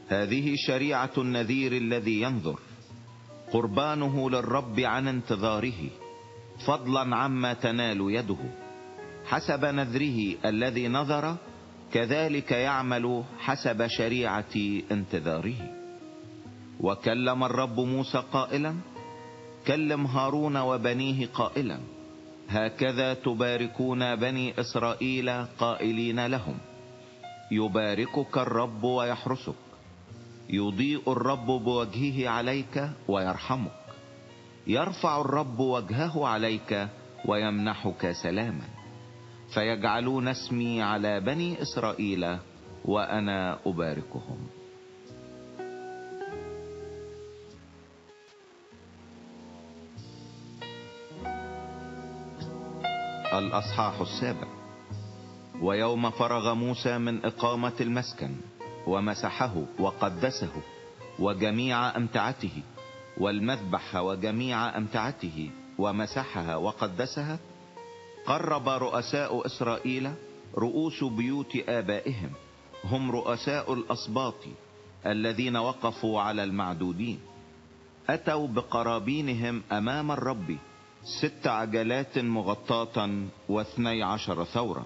هذه شريعة النذير الذي ينظر. قربانه للرب عن انتظاره. فضلا عما تنال يده. حسب نذره الذي نظر كذلك يعمل حسب شريعة انتظاره. وكلم الرب موسى قائلا كلم هارون وبنيه قائلا هكذا تباركون بني إسرائيل قائلين لهم. يباركك الرب ويحرسك يضيء الرب بوجهه عليك ويرحمك يرفع الرب وجهه عليك ويمنحك سلاما. فيجعلون اسمي على بني إسرائيل وأنا أباركهم. الأصحاح السابع. ويوم فرغ موسى من إقامة المسكن ومسحه وقدسه وجميع أمتعته والمذبح وجميع أمتعته ومسحها وقدسها قرب رؤساء إسرائيل رؤوس بيوت آبائهم. هم رؤساء الأصباط الذين وقفوا على المعدودين. أتوا بقرابينهم أمام الرب ست عجلات مغطاة واثني عشر ثورا.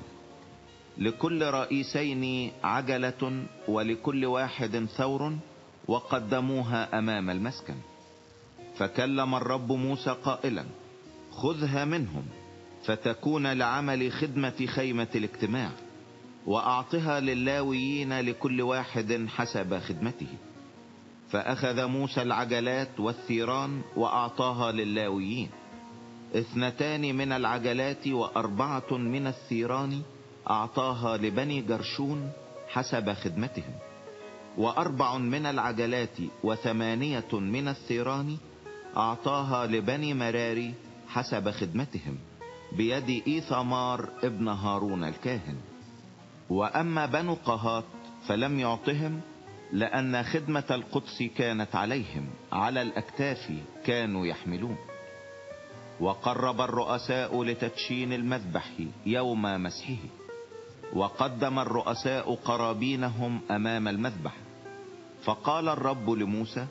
لكل رئيسين عجلة ولكل واحد ثور وقدموها أمام المسكن. فكلم الرب موسى قائلا خذها منهم فتكون لعمل خدمة خيمة الاجتماع وأعطها للاويين لكل واحد حسب خدمته. فأخذ موسى العجلات والثيران وأعطاها للاويين. اثنتان من العجلات وأربعة من الثيران أعطاها لبني جرشون حسب خدمتهم. وأربع من العجلات وثمانية من الثيران أعطاها لبني مراري حسب خدمتهم بيد إيثامار ابن هارون الكاهن. وأما بنو قهات فلم يعطهم لأن خدمة القدس كانت عليهم على الأكتاف كانوا يحملون. وقرب الرؤساء لتدشين المذبح يوم مسحه. وقدم الرؤساء قرابينهم أمام المذبح. فقال الرب لموسى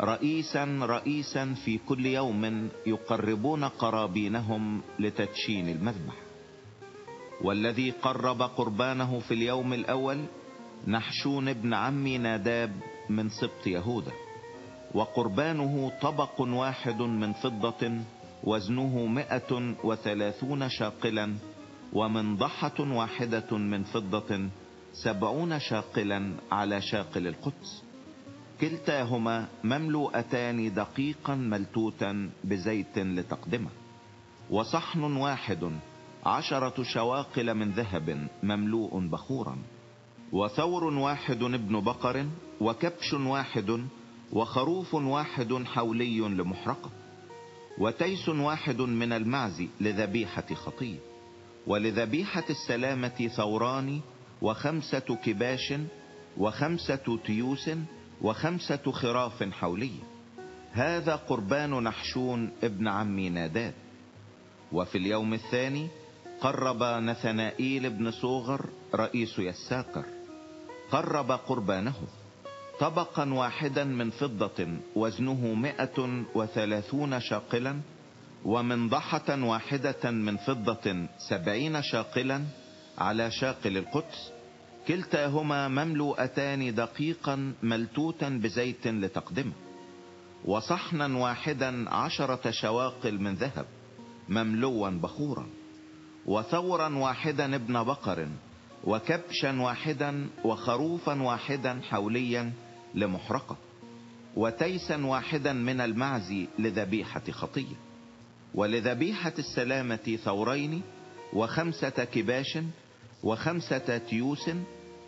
رئيسا رئيسا في كل يوم يقربون قرابينهم لتدشين المذبح. والذي قرب قربانه في اليوم الأول نحشون ابن عمي ناداب من سبط يهوذا. وقربانه طبق واحد من فضة وزنه مئة وثلاثون شاقلا ومن ضحة واحدة من فضة سبعون شاقلا على شاقل القدس. كلتاهما مملوءتان دقيقا ملتوتا بزيت لتقدمة. وصحن واحد عشرة شواقل من ذهب مملوء بخورا. وثور واحد ابن بقر وكبش واحد وخروف واحد حولي لمحرقة. وتيس واحد من المعز لذبيحة خطية ولذبيحة السلامة ثوران وخمسة كباش وخمسة تيوس وخمسة خراف حولية هذا قربان نحشون ابن عمي ناداد. وفي اليوم الثاني قرب نثنائيل بن صوغر رئيس يساقر. قرب قربانه. طبقا واحدا من فضة وزنه مئة وثلاثون شاقلا ومن ضحة واحدة من فضة سبعين شاقلا على شاقل القدس. كلتاهما مملوءتان دقيقا ملتوتا بزيت لتقدمه. وصحنا واحدا عشرة شواقل من ذهب مملوا بخورا. وثورا واحدا ابن بقر وكبشا واحدا وخروفا واحدا حوليا لمحرقة وتيسا واحدا من المعز لذبيحة خطية. ولذبيحة السلامة ثورين وخمسة كباش وخمسة تيوس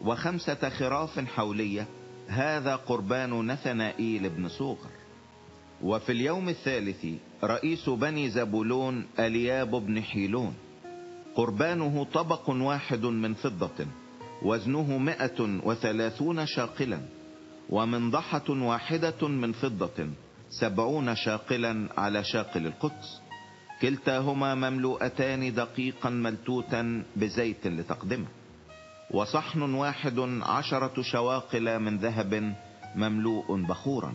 وخمسة خراف حولية هذا قربان نثنائيل بن صوغر. وفي اليوم الثالث رئيس بني زبولون ألياب بن حيلون. قربانه طبق واحد من فضة وزنه مئة وثلاثون شاقلا. ومن ضحة واحدة من فضة سبعون شاقلا على شاقل القدس. كلتاهما مملوءتان دقيقا ملتوتا بزيت لتقدمه. وصحن واحد عشرة شواقل من ذهب مملوء بخورا.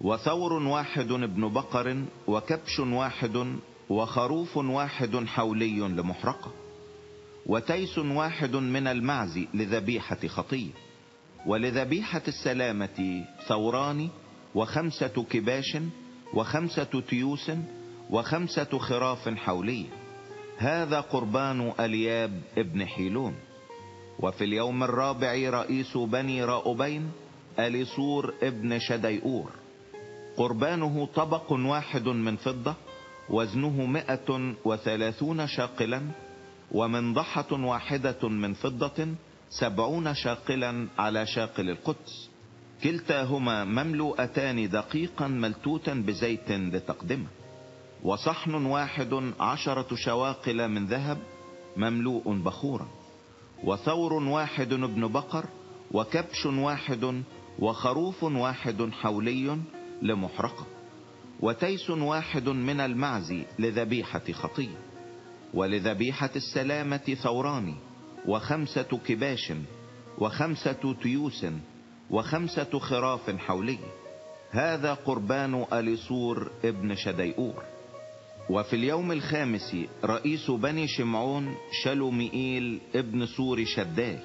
وثور واحد ابن بقر وكبش واحد وخروف واحد حولي لمحرقة. وتيس واحد من المعز لذبيحة خطية ولذبيحة السلامة ثوران وخمسة كباش وخمسة تيوس وخمسة خراف حولية هذا قربان ألياب ابن حيلون. وفي اليوم الرابع رئيس بني راؤبين اليصور ابن شديئور. قربانه طبق واحد من فضة وزنه مئة وثلاثون شاقلا ومنضحة واحدة من فضة سبعون شاقلا على شاقل القدس. كلتاهما مملوءتان دقيقا ملتوتا بزيت لتقدمة. وصحن واحد عشرة شواقل من ذهب مملوء بخورا. وثور واحد ابن بقر وكبش واحد وخروف واحد حولي لمحرقة. وتيس واحد من المعز لذبيحة خطية. ولذبيحة السلامة ثوران وخمسة كباش وخمسة تيوس وخمسة خراف حولي. هذا قربان أليصور ابن شديئور. وفي اليوم الخامس رئيس بني شمعون شلومئيل ابن سور شداي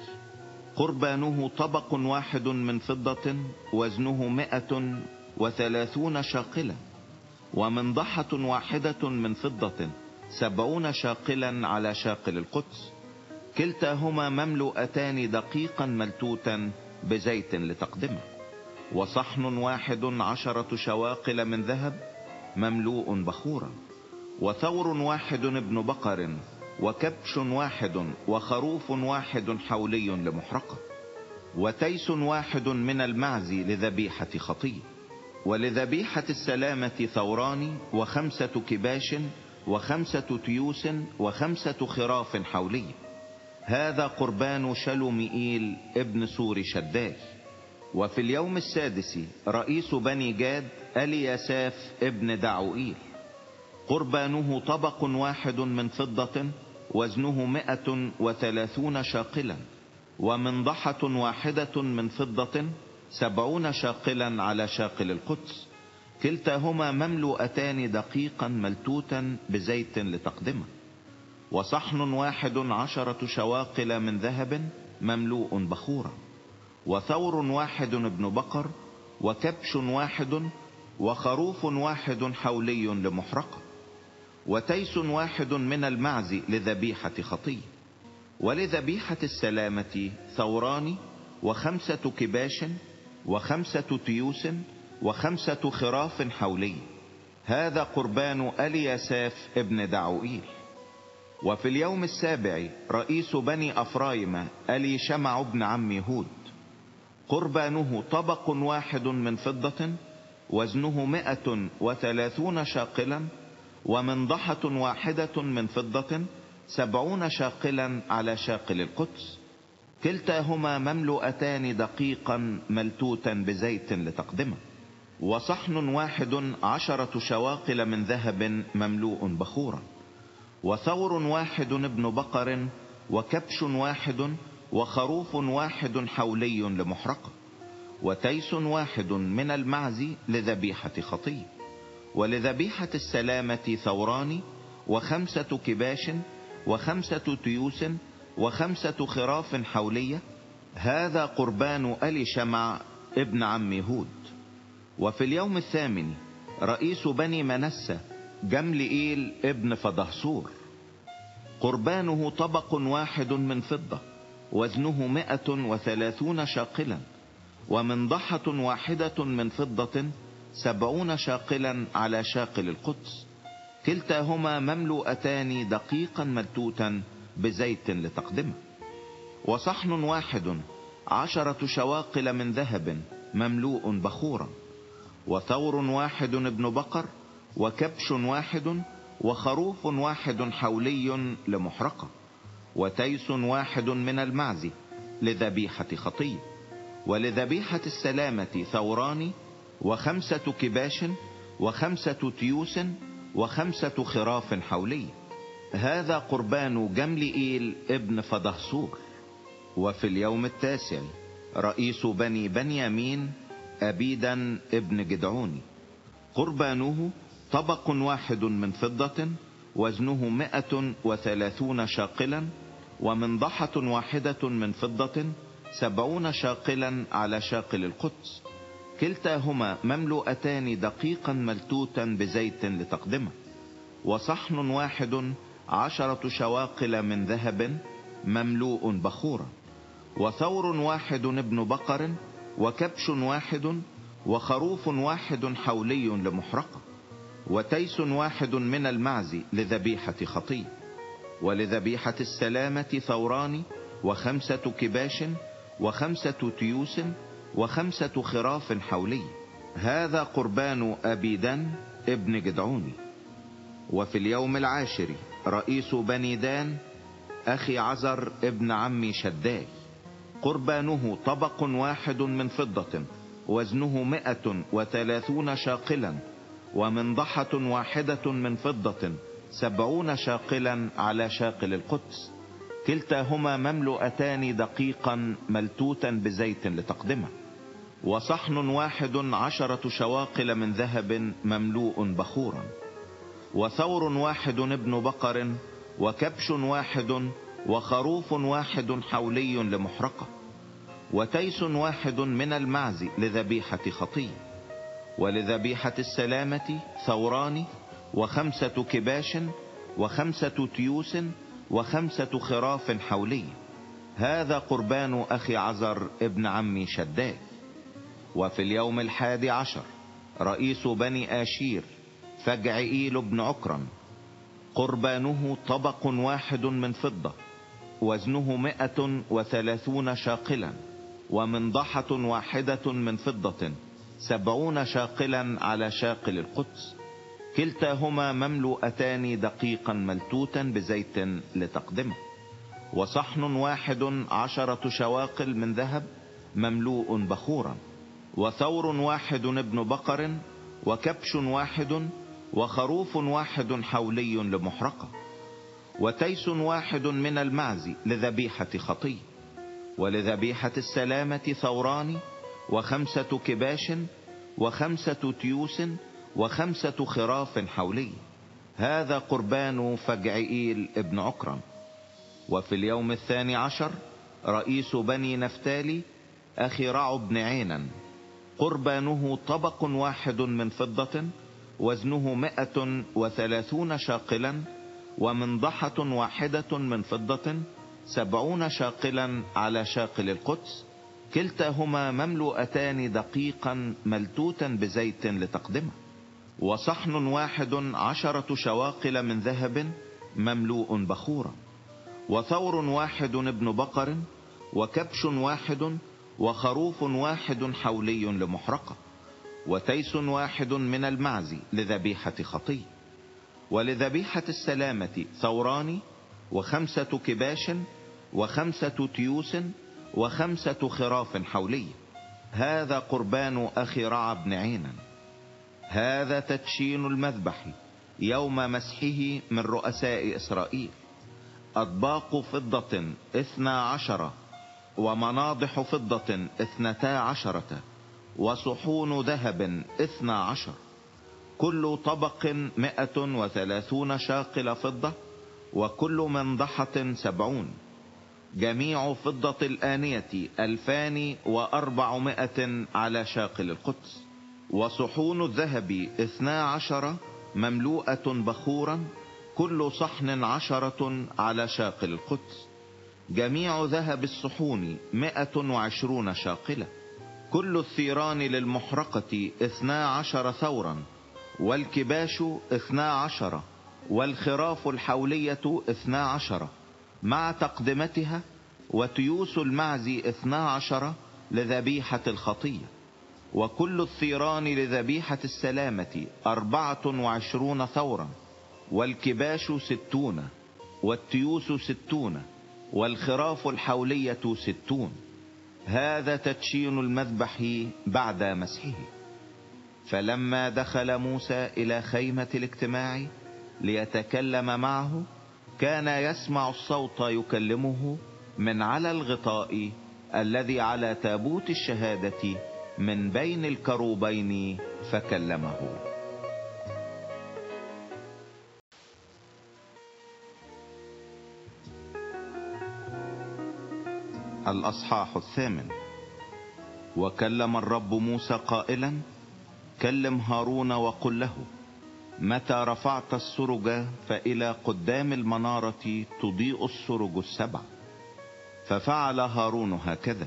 قربانه طبق واحد من فضة وزنه مئة وثلاثون شاقلا. ومنضحة واحدة من فضة سبعون شاقلا على شاقل القدس. كلتاهما مملوءتان دقيقا ملتوتا بزيت لتقدمه. وصحن واحد عشرة شواقل من ذهب مملوء بخورا. وثور واحد ابن بقر وكبش واحد وخروف واحد حولي لمحرقة. وتيس واحد من المعز لذبيحة خطية ولذبيحة السلامة ثوران وخمسة كباش وخمسة تيوس وخمسة خراف حولية هذا قربان شلومئيل ابن سور شداي وفي اليوم السادس رئيس بني جاد ألياساف ابن دعوئيل. قربانه طبق واحد من فضة وزنه مئة وثلاثون شاقلا ومنضحة واحدة من فضة سبعون شاقلا على شاقل القدس. كلتاهما مملوءتان دقيقا ملتوتا بزيت لتقدمة. وصحن واحد عشرة شواقل من ذهب مملوء بخورا وثور واحد ابن بقر وكبش واحد وخروف واحد حولي لمحرقه وتيس واحد من المعز لذبيحة خطية ولذبيحة السلامة ثوران وخمسة كباش وخمسة تيوس وخمسة خراف حولي. هذا قربان ألياساف ابن دعوئيل. وفي اليوم السابع رئيس بني أفرايم ألي شمع ابن عم هود. قربانه طبق واحد من فضة وزنه مئة وثلاثون شاقلا ومنضحة واحدة من فضة سبعون شاقلا على شاقل القدس. كلتاهما مملوءتان دقيقا ملتوتا بزيت لتقدمه. وصحن واحد عشرة شواقل من ذهب مملوء بخورا. وثور واحد ابن بقر وكبش واحد وخروف واحد حولي لمحرقة وتيس واحد من المعز لذبيحة خطيه ولذبيحة السلامة ثوران وخمسة كباش وخمسة تيوس وخمسة خراف حولية هذا قربان ألي شمع ابن عم هود. وفي اليوم الثامن رئيس بني منسة جملئيل ابن فدهصور قربانه طبق واحد من فضة وزنه مئة وثلاثون شاقلا ومنضحة واحدة من فضة سبعون شاقلا على شاقل القدس. كلتاهما مملوءتان دقيقا ملتوتا بزيت لتقدمة. وصحن واحد عشرة شواقل من ذهب مملوء بخورا. وثور واحد ابن بقر وكبش واحد وخروف واحد حولي لمحرقة وتيس واحد من المعز لذبيحة خطية ولذبيحة السلامة ثوران وخمسة كباش وخمسة تيوس وخمسة خراف حولي. هذا قربان جملئيل ابن فدهصور وفي اليوم التاسع رئيس بني بنيامين أبيدا ابن جدعون. قربانه طبق واحد من فضة وزنه مئة وثلاثون شاقلا ومنضحة واحدة من فضة سبعون شاقلا على شاقل القدس. كلتاهما مملوءتان دقيقا ملتوتا بزيت لتقدمة. وصحن واحد عشرة شواقل من ذهب مملوء بخورا وثور واحد ابن بقر وكبش واحد وخروف واحد حولي لمحرقة. وتيس واحد من المعز لذبيحة خطية ولذبيحة السلامة ثوران وخمسة كباش وخمسة تيوس وخمسة خراف حولي. هذا قربان أبيدان ابن جدعوني وفي اليوم العاشر رئيس بني دان أخي عزر ابن عمي شداي قربانه طبق واحد من فضة وزنه مئة وثلاثون شاقلا. ومنضحة واحدة من فضة سبعون شاقلا على شاقل القدس. كلتاهما مملوءتان دقيقا ملتوتا بزيت لتقدمه. وصحن واحد عشرة شواقل من ذهب مملوء بخورا. وثور واحد ابن بقر وكبش واحد وخروف واحد حولي لمحرقة. وتيس واحد من المعز لذبيحة خطية ولذبيحة السلامة ثوران وخمسة كباش وخمسة تيوس وخمسة خراف حولي. هذا قربان أخي عزر ابن عمي شداد. وفي اليوم الحادي عشر رئيس بني آشير فجعئيل بن عكرم. قربانه طبق واحد من فضة وزنه مئة وثلاثون شاقلا ومنضحة واحدة من فضة. سبعون شاقلا على شاقل القدس. كلتاهما مملوءتان دقيقا ملتوتا بزيت لتقدمه. وصحن واحد عشرة شواقل من ذهب مملوء بخورا. وثور واحد ابن بقر وكبش واحد وخروف واحد حولي لمحرقة. وتيس واحد من المعز لذبيحة خطي. ولذبيحة السلامة ثوران وخمسة كباش وخمسة تيوس وخمسة خراف حولي. هذا قربان فجعئيل ابن عكرم. وفي اليوم الثاني عشر رئيس بني نفتالي أخي رع بن عينا قربانه طبق واحد من فضة وزنه مئة وثلاثون شاقلا ومنضحة واحدة من فضة سبعون شاقلا على شاقل القدس كلتاهما مملوءتان دقيقا ملتوتا بزيت لتقدمة. وصحن واحد عشرة شواقل من ذهب مملوء بخورا. وثور واحد ابن بقر وكبش واحد وخروف واحد حولي لمحرقة. وتيس واحد من المعز لذبيحة خطي. ولذبيحة السلامة ثوران وخمسة كباش وخمسة تيوس وخمسة خراف حولي. هذا قربان أخي رع بن عينا هذا تدشين المذبح يوم مسحه من رؤساء إسرائيل. أطباق فضة اثنا عشر ومناضح فضة اثنتا عشرة وصحون ذهب اثنا عشر. كل طبق مئة وثلاثون شاقل فضة وكل منضحة سبعون. جميع فضة الآنية ألفان وأربعمائة على شاقل القدس. وصحون الذهب اثنا عشر مملوءة بخورا كل صحن عشرة على شاقل القدس. جميع ذهب الصحون مئة وعشرون شاقلة. كل الثيران للمحرقة اثنا عشر ثورا والكباش اثنا عشر والخراف الحولية اثنا عشر. مع تقدمتها وتيوس المعز اثنا عشر لذبيحة الخطية وكل الثيران لذبيحة السلامة أربعة وعشرون ثورا والكباش ستون والتيوس ستون والخراف الحولية ستون. هذا تدشين المذبح بعد مسحه. فلما دخل موسى إلى خيمة الاجتماع ليتكلم معه كان يسمع الصوت يكلمه من على الغطاء الذي على تابوت الشهادة من بين الكروبين فكلمه. الأصحاح الثامن. وكلم الرب موسى قائلا كلم هارون وقل له متى رفعت السرج فإلى قدام المنارة تضيء السرج السبع. ففعل هارون هكذا.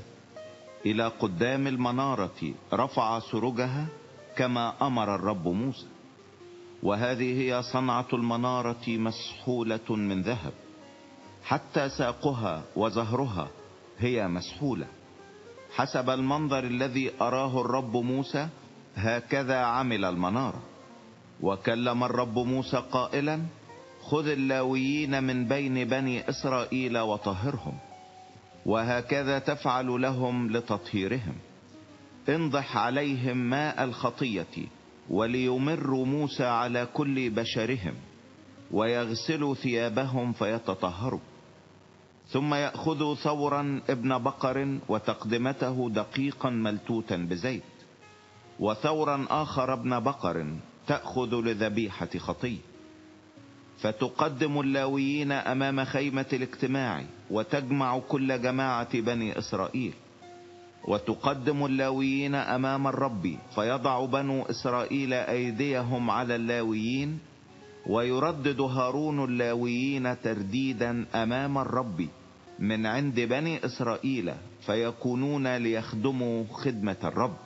إلى قدام المنارة رفع سرجها كما أمر الرب موسى. وهذه هي صنعة المنارة مسحولة من ذهب. حتى ساقها وزهرها هي مسحولة. حسب المنظر الذي أراه الرب موسى هكذا عمل المنارة. وكلم الرب موسى قائلا خذ اللاويين من بين بني إسرائيل وطهرهم وهكذا تفعل لهم لتطهيرهم. انضح عليهم ماء الخطية وليمر موسى على كل بشرهم ويغسلوا ثيابهم فيتطهروا. ثم يأخذوا ثورا ابن بقر وتقدمته دقيقا ملتوتا بزيت وثورا آخر ابن بقر تأخذ لذبيحة خطيه فتقدم اللاويين أمام خيمة الاجتماع وتجمع كل جماعة بني إسرائيل. وتقدم اللاويين أمام الرب فيضع بنو إسرائيل أيديهم على اللاويين ويردد هارون اللاويين ترديدا أمام الرب من عند بني إسرائيل فيكونون ليخدموا خدمة الرب.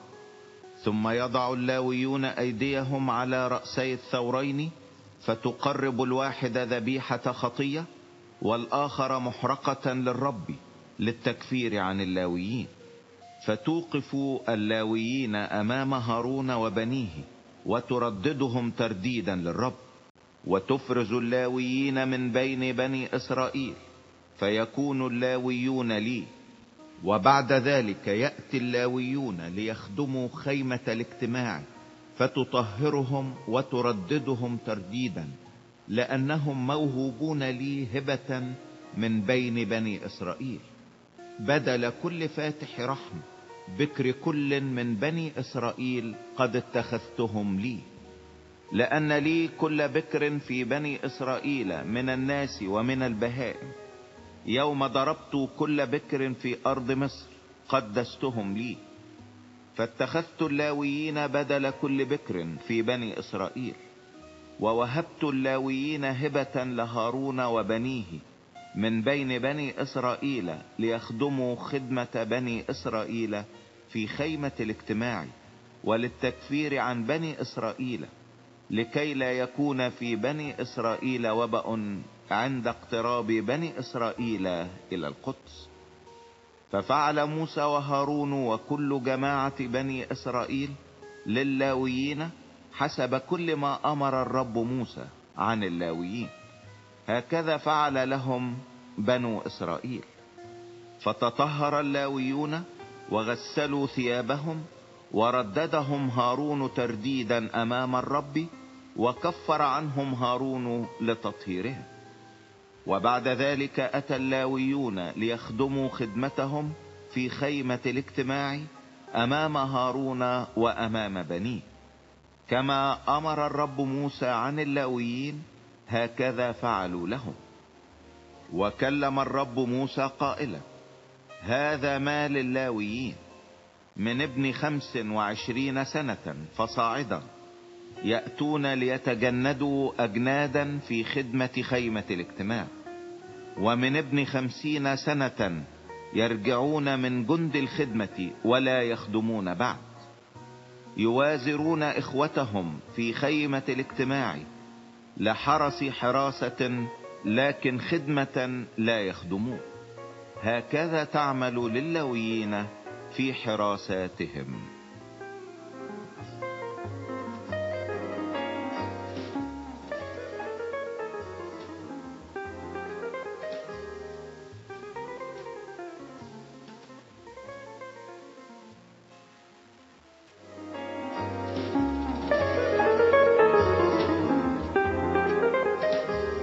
ثم يضع اللاويون أيديهم على رأسي الثورين فتقرب الواحد ذبيحة خطية والآخر محرقة للرب للتكفير عن اللاويين. فتوقف اللاويين أمام هارون وبنيه وترددهم ترديدا للرب. وتفرز اللاويين من بين بني إسرائيل فيكون اللاويون لي. وبعد ذلك يأتي اللاويون ليخدموا خيمة الاجتماع فتطهرهم وترددهم ترديدا لأنهم موهوبون لي هبة من بين بني إسرائيل. بدل كل فاتح رحم بكر كل من بني إسرائيل قد اتخذتهم لي. لأن لي كل بكر في بني إسرائيل من الناس ومن البهائم. يوم ضربت كل بكر في أرض مصر قدستهم لي فاتخذت اللاويين بدل كل بكر في بني إسرائيل ووهبت اللاويين هبة لهارون وبنيه من بين بني إسرائيل ليخدموا خدمة بني إسرائيل في خيمة الاجتماع وللتكفير عن بني إسرائيل لكي لا يكون في بني إسرائيل وبأ عند اقتراب بني إسرائيل إلى القدس. ففعل موسى وهارون وكل جماعة بني إسرائيل للاويين حسب كل ما أمر الرب موسى عن اللاويين. هكذا فعل لهم بنو إسرائيل. فتطهر اللاويون وغسلوا ثيابهم ورددهم هارون ترديدا أمام الرب وكفر عنهم هارون لتطهيرهم. وبعد ذلك أتى اللاويون ليخدموا خدمتهم في خيمة الاجتماع أمام هارون وأمام بنيه. كما أمر الرب موسى عن اللاويين هكذا فعلوا لهم. وكلم الرب موسى قائلا هذا ما للاويين من ابن خمس وعشرين سنة فصاعدا يأتون ليتجندوا أجنادا في خدمة خيمة الاجتماع. ومن ابن خمسين سنة يرجعون من جند الخدمة ولا يخدمون بعد. يوازرون إخوتهم في خيمة الاجتماع لحرس حراسة لكن خدمة لا يخدمون. هكذا تعمل للويين في حراساتهم.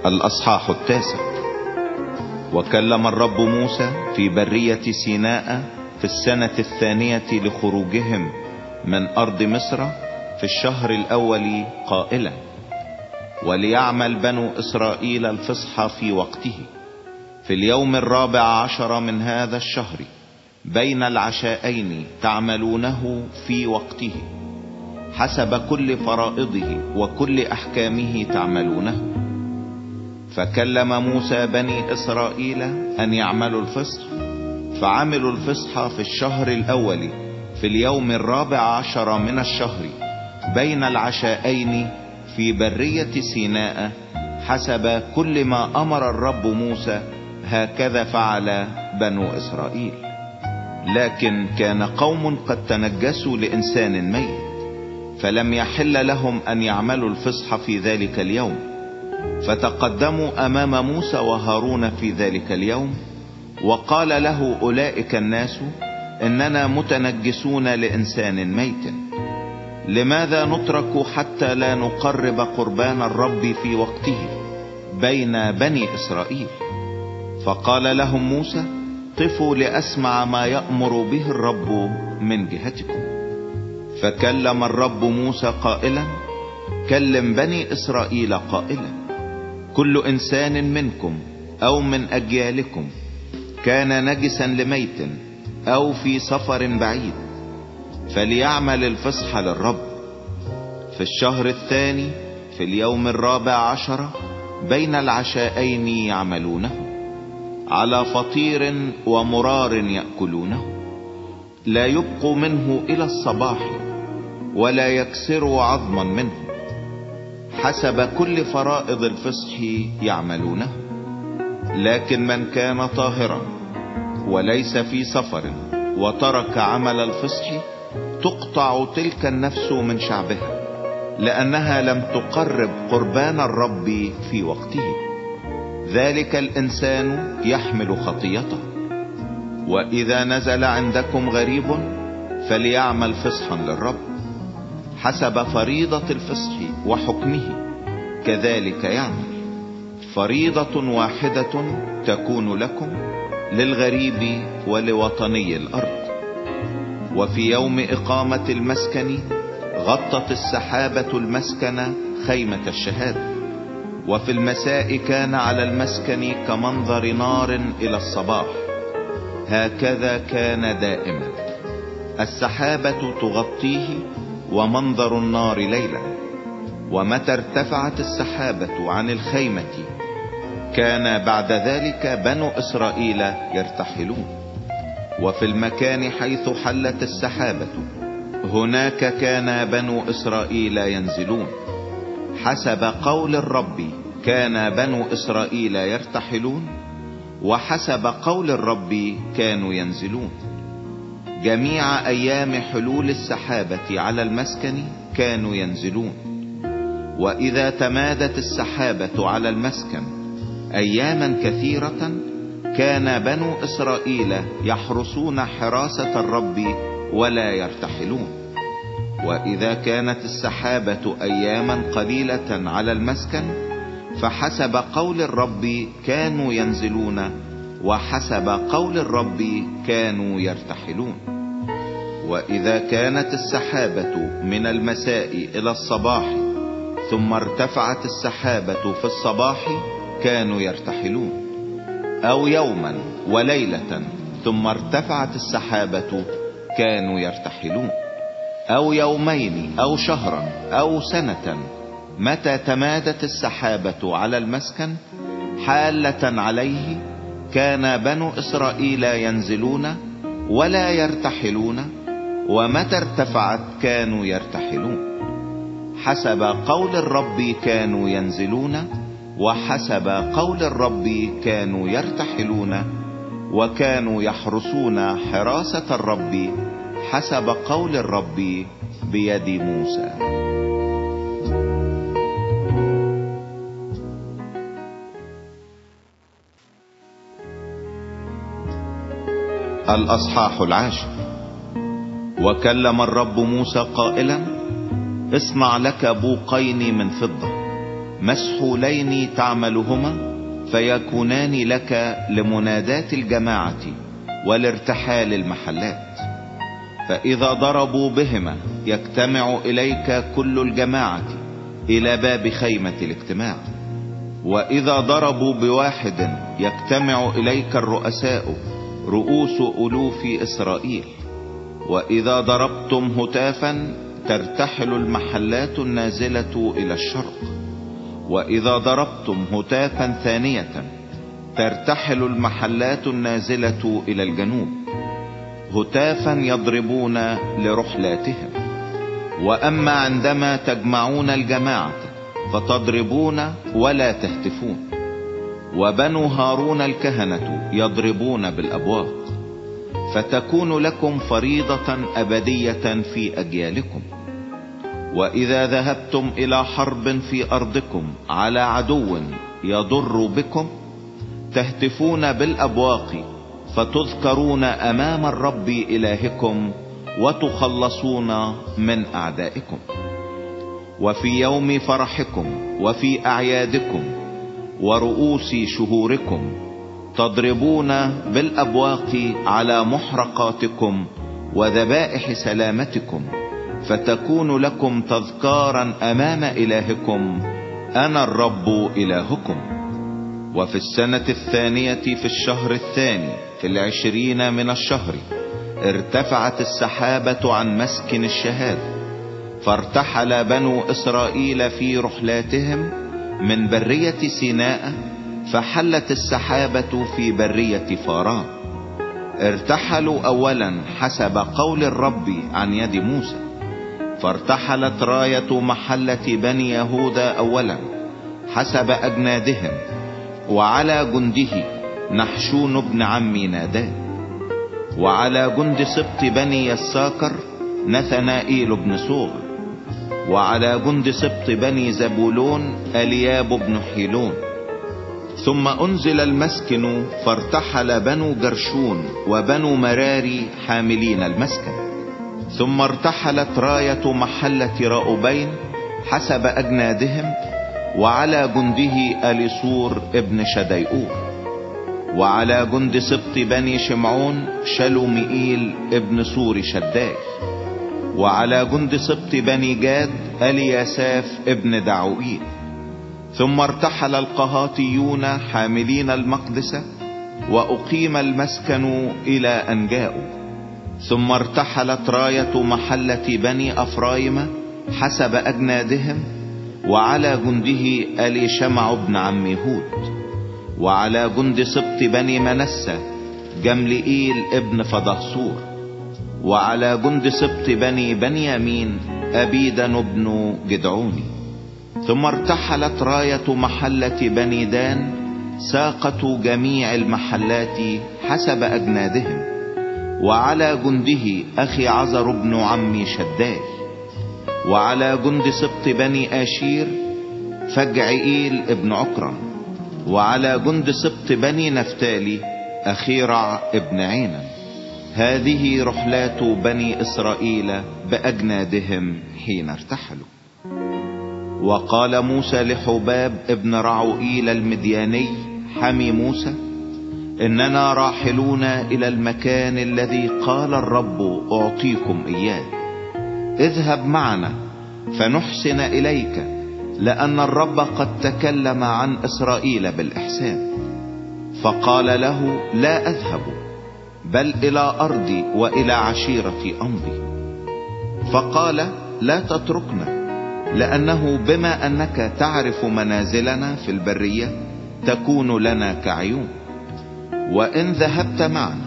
الأصحاح التاسع. وكلم الرب موسى في برية سيناء في السنة الثانية لخروجهم من أرض مصر في الشهر الأول قائلا وليعمل بنو إسرائيل الفصح في وقته في اليوم الرابع عشر من هذا الشهر بين العشاءين تعملونه في وقته حسب كل فرائضه وكل أحكامه تعملونه. فكلم موسى بني إسرائيل أن يعملوا الفصح فعملوا الفصح في الشهر الأول في اليوم الرابع عشر من الشهر بين العشاءين في برية سيناء حسب كل ما أمر الرب موسى هكذا فعل بنو إسرائيل. لكن كان قوم قد تنجسوا لإنسان ميت فلم يحل لهم أن يعملوا الفصح في ذلك اليوم. فتقدموا أمام موسى وهارون في ذلك اليوم؟ وقال له أولئك الناس إننا متنجسون لإنسان ميت. لماذا نترك حتى لا نقرب قربان الرب في وقته بين بني إسرائيل؟ فقال لهم موسى قفوا لأسمع ما يأمر به الرب من جهتكم. فكلم الرب موسى قائلا كلم بني إسرائيل قائلا. كل إنسان منكم أو من أجيالكم كان نجسا لميت أو في سفر بعيد فليعمل الفصح للرب في الشهر الثاني في اليوم الرابع عشر بين العشاءين يعملونه على فطير ومرار يأكلونه لا يبقوا منه إلى الصباح ولا يكسروا عظما منه حسب كل فرائض الفصح يعملونه. لكن من كان طاهرا وليس في سفر وترك عمل الفصح تقطع تلك النفس من شعبها لأنها لم تقرب قربان الرب في وقته. ذلك الإنسان يحمل خطيته. وإذا نزل عندكم غريب فليعمل فصحا للرب. حسب فريضة الفصح وحكمه. كذلك يعمل فريضة واحدة تكون لكم للغريب ولوطني الأرض. وفي يوم إقامة المسكن غطت السحابة المسكن خيمة الشهادة. وفي المساء كان على المسكن كمنظر نار إلى الصباح. هكذا كان دائما. السحابة تغطيه ومنظر النار ليلا ومتى ارتفعت السحابة عن الخيمة كان بعد ذلك بنو إسرائيل يرتحلون. وفي المكان حيث حلت السحابة هناك كان بنو إسرائيل ينزلون. حسب قول الرب كان بنو إسرائيل يرتحلون وحسب قول الرب كانوا ينزلون. جميع أيام حلول السحابة على المسكن كانوا ينزلون. وإذا تمادت السحابة على المسكن أياما كثيرة كان بنو إسرائيل يحرسون حراسة الرب ولا يرتحلون. وإذا كانت السحابة أياما قليلة على المسكن فحسب قول الرب كانوا ينزلون وحسب قول الرب كانوا يرتحلون. وإذا كانت السحابة من المساء إلى الصباح ثم ارتفعت السحابة في الصباح كانوا يرتحلون. أو يوما وليلة ثم ارتفعت السحابة كانوا يرتحلون. أو يومين أو شهرا أو سنة متى تمادت السحابة على المسكن؟ حالة عليه كان بنو إسرائيل ينزلون ولا يرتحلون. ومتى ارتفعت كانوا يرتحلون. حسب قول الرب كانوا ينزلون وحسب قول الرب كانوا يرتحلون وكانوا يحرسون حراسة الرب حسب قول الرب بيد موسى. الأصحاح العاشر. وكلم الرب موسى قائلا اصنع لك بوقين من فضة مسحولين تعملهما فيكونان لك لمنادات الجماعة والارتحال المحلات. فإذا ضربوا بهما يجتمع إليك كل الجماعة إلى باب خيمة الاجتماع. وإذا ضربوا بواحد يجتمع إليك الرؤساء رؤوس ألوف إسرائيل. وإذا ضربتم هتافا ترتحل المحلات النازلة إلى الشرق. وإذا ضربتم هتافا ثانية ترتحل المحلات النازلة إلى الجنوب. هتافا يضربون لرحلاتهم. وأما عندما تجمعون الجماعة فتضربون ولا تهتفون. وبنو هارون الكهنة يضربون بالأبواق فتكون لكم فريضة أبدية في أجيالكم. وإذا ذهبتم إلى حرب في أرضكم على عدو يضر بكم تهتفون بالأبواق فتذكرون أمام الرب إلهكم وتخلصون من أعدائكم. وفي يوم فرحكم وفي أعيادكم ورؤوس شهوركم تضربون بالأبواق على محرقاتكم وذبائح سلامتكم فتكون لكم تذكارا أمام إلهكم أنا الرب إلهكم. وفي السنة الثانية في الشهر الثاني في العشرين من الشهر ارتفعت السحابة عن مسكن الشهادة فارتحل بنو إسرائيل في رحلاتهم من برية سيناء فحلت السحابة في برية فاران ارتحلوا اولا حسب قول الرب عن يد موسى. فارتحلت راية محلة بني يهوذا اولا حسب أجنادهم وعلى جنده نحشون ابن عمي ناداه. وعلى جند سبط بني يساكر نثنائيل بن صوغ وعلى جند سبط بني زبولون ألياب بن حيلون. ثم أنزل المسكن فارتحل بنو جرشون وبنو مراري حاملين المسكن. ثم ارتحلت راية محلة راؤبين حسب أجنادهم وعلى جنده أليسور ابن شديئور وعلى جند سبط بني شمعون شلومئيل ابن سور شداي وعلى جند سبط بني جاد ألياساف ابن دعوئيل. ثم ارتحل القهاطيون حاملين المقدس وأقيم المسكن إلى أن جاءوا. ثم ارتحلت راية محلة بني أفرايم حسب أجنادهم وعلى جنده ألي شمع بن عم هود وعلى جند سبط بني منسى جملئيل ابن فضهصور وعلى جند سبط بني بنيامين أبيدن بن جدعوني. ثم ارتحلت راية محلة بني دان ساقة جميع المحلات حسب أجنادهم وعلى جنده أخي عزر بن عمي شداي وعلى جند سبط بني آشير فجعئيل ابن عكرم وعلى جند سبط بني نفتالي أخيرع ابن عينا. هذه رحلات بني إسرائيل بأجنادهم حين ارتحلوا. وقال موسى لحباب ابن رعوئيل المدياني حمي موسى إننا راحلون إلى المكان الذي قال الرب أعطيكم إياه. اذهب معنا فنحسن إليك لأن الرب قد تكلم عن إسرائيل بالإحسان. فقال له لا أذهب بل إلى أرضي وإلى عشيرتي امضي فقال لا تتركنا. لأنه بما أنك تعرف منازلنا في البرية تكون لنا كعيون. وإن ذهبت معنا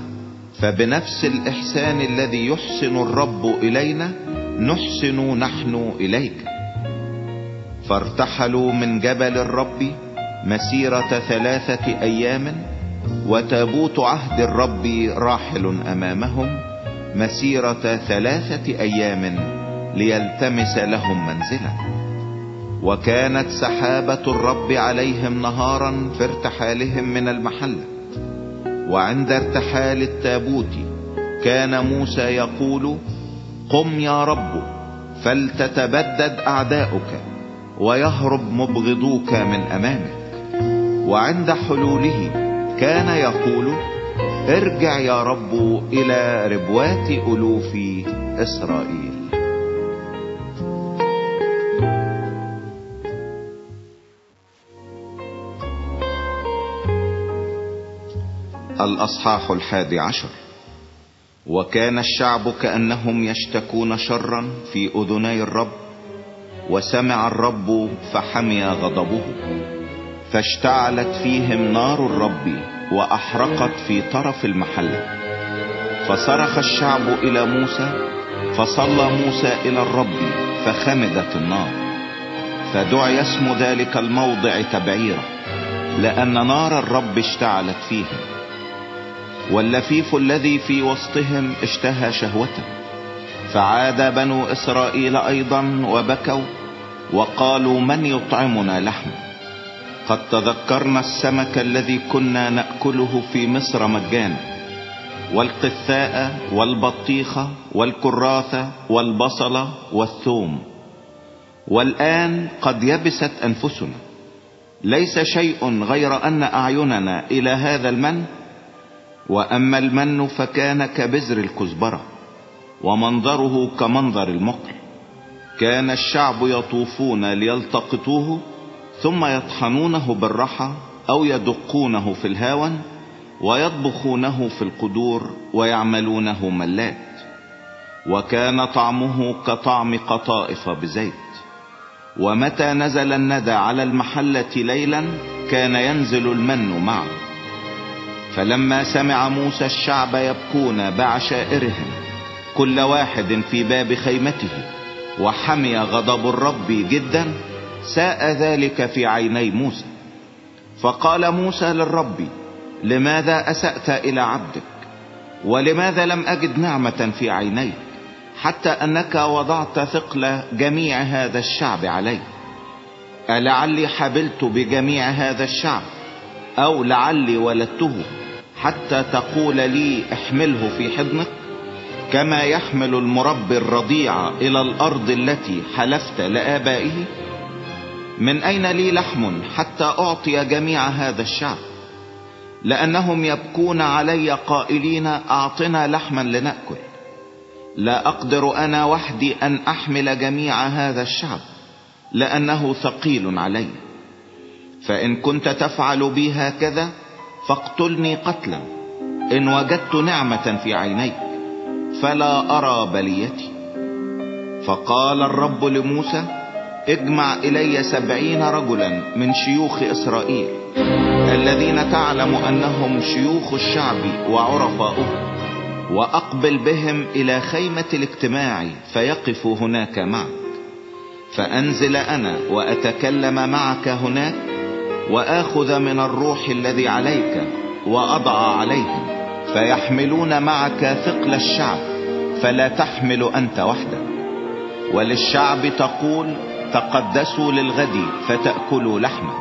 فبنفس الإحسان الذي يحسن الرب إلينا نحسن نحن إليك. فارتحلوا من جبل الرب مسيرة ثلاثة أيام وتابوت عهد الرب راحل أمامهم مسيرة ثلاثة أيام. ليلتمس لهم منزلا. وكانت سحابة الرب عليهم نهارا في ارتحالهم من المحلة وعند ارتحال التابوت كان موسى يقول قم يا رب فلتتبدد أعداؤك ويهرب مبغضوك من أمامك. وعند حلوله كان يقول ارجع يا رب إلى ربوات ألوف إسرائيل. الأصحاح الحادي عشر. وكان الشعب كأنهم يشتكون شرا في أذني الرب وسمع الرب فحمي غضبه فاشتعلت فيهم نار الرب وأحرقت في طرف المحلة فصرخ الشعب إلى موسى فصلى موسى إلى الرب فخمدت النار. فدعي اسم ذلك الموضع تبعيره لأن نار الرب اشتعلت فيهم. واللفيف الذي في وسطهم اشتهى شهوته. فعاد بنو إسرائيل أيضا وبكوا وقالوا من يطعمنا لحم؟ قد تذكرنا السمك الذي كنا نأكله في مصر مجانا والقثاء والبطيخة والكراثة والبصلة والثوم. والآن قد يبست أنفسنا. ليس شيء غير أن أعيننا إلى هذا المن وأما المن فكان كبزر الكزبرة ومنظره كمنظر المقر كان الشعب يطوفون ليلتقطوه ثم يطحنونه بالرحى أو يدقونه في الهاون ويطبخونه في القدور ويعملونه ملات. وكان طعمه كطعم قطائف بزيت. ومتى نزل الندى على المحلة ليلا كان ينزل المن معه. فلما سمع موسى الشعب يبكون بعشائرهم كل واحد في باب خيمته وحمي غضب الرب جدا ساء ذلك في عيني موسى. فقال موسى للرب لماذا أسأت إلى عبدك؟ ولماذا لم أجد نعمة في عينيك حتى أنك وضعت ثقل جميع هذا الشعب علي ألعلي حبلت بجميع هذا الشعب أو لعلي ولدته حتى تقول لي احمله في حضنك كما يحمل المربي الرضيع إلى الأرض التي حلفت لآبائه؟ من أين لي لحم حتى أعطي جميع هذا الشعب لأنهم يبكون علي قائلين أعطنا لحما لنأكل. لا أقدر أنا وحدي أن أحمل جميع هذا الشعب لأنه ثقيل علي. فإن كنت تفعل بي هكذا فاقتلني قتلا. إن وجدت نعمة في عينيك فلا أرى بليتي. فقال الرب لموسى اجمع إلي سبعين رجلا من شيوخ إسرائيل الذين تعلم أنهم شيوخ الشعب وعرفاؤه وأقبل بهم إلى خيمة الاجتماع فيقفوا هناك معك. فأنزل أنا وأتكلم معك هناك وآخذ من الروح الذي عليك وأضع عليهم. فيحملون معك ثقل الشعب فلا تحمل أنت وحدك. وللشعب تقول تقدسوا للغد فتأكلوا لحما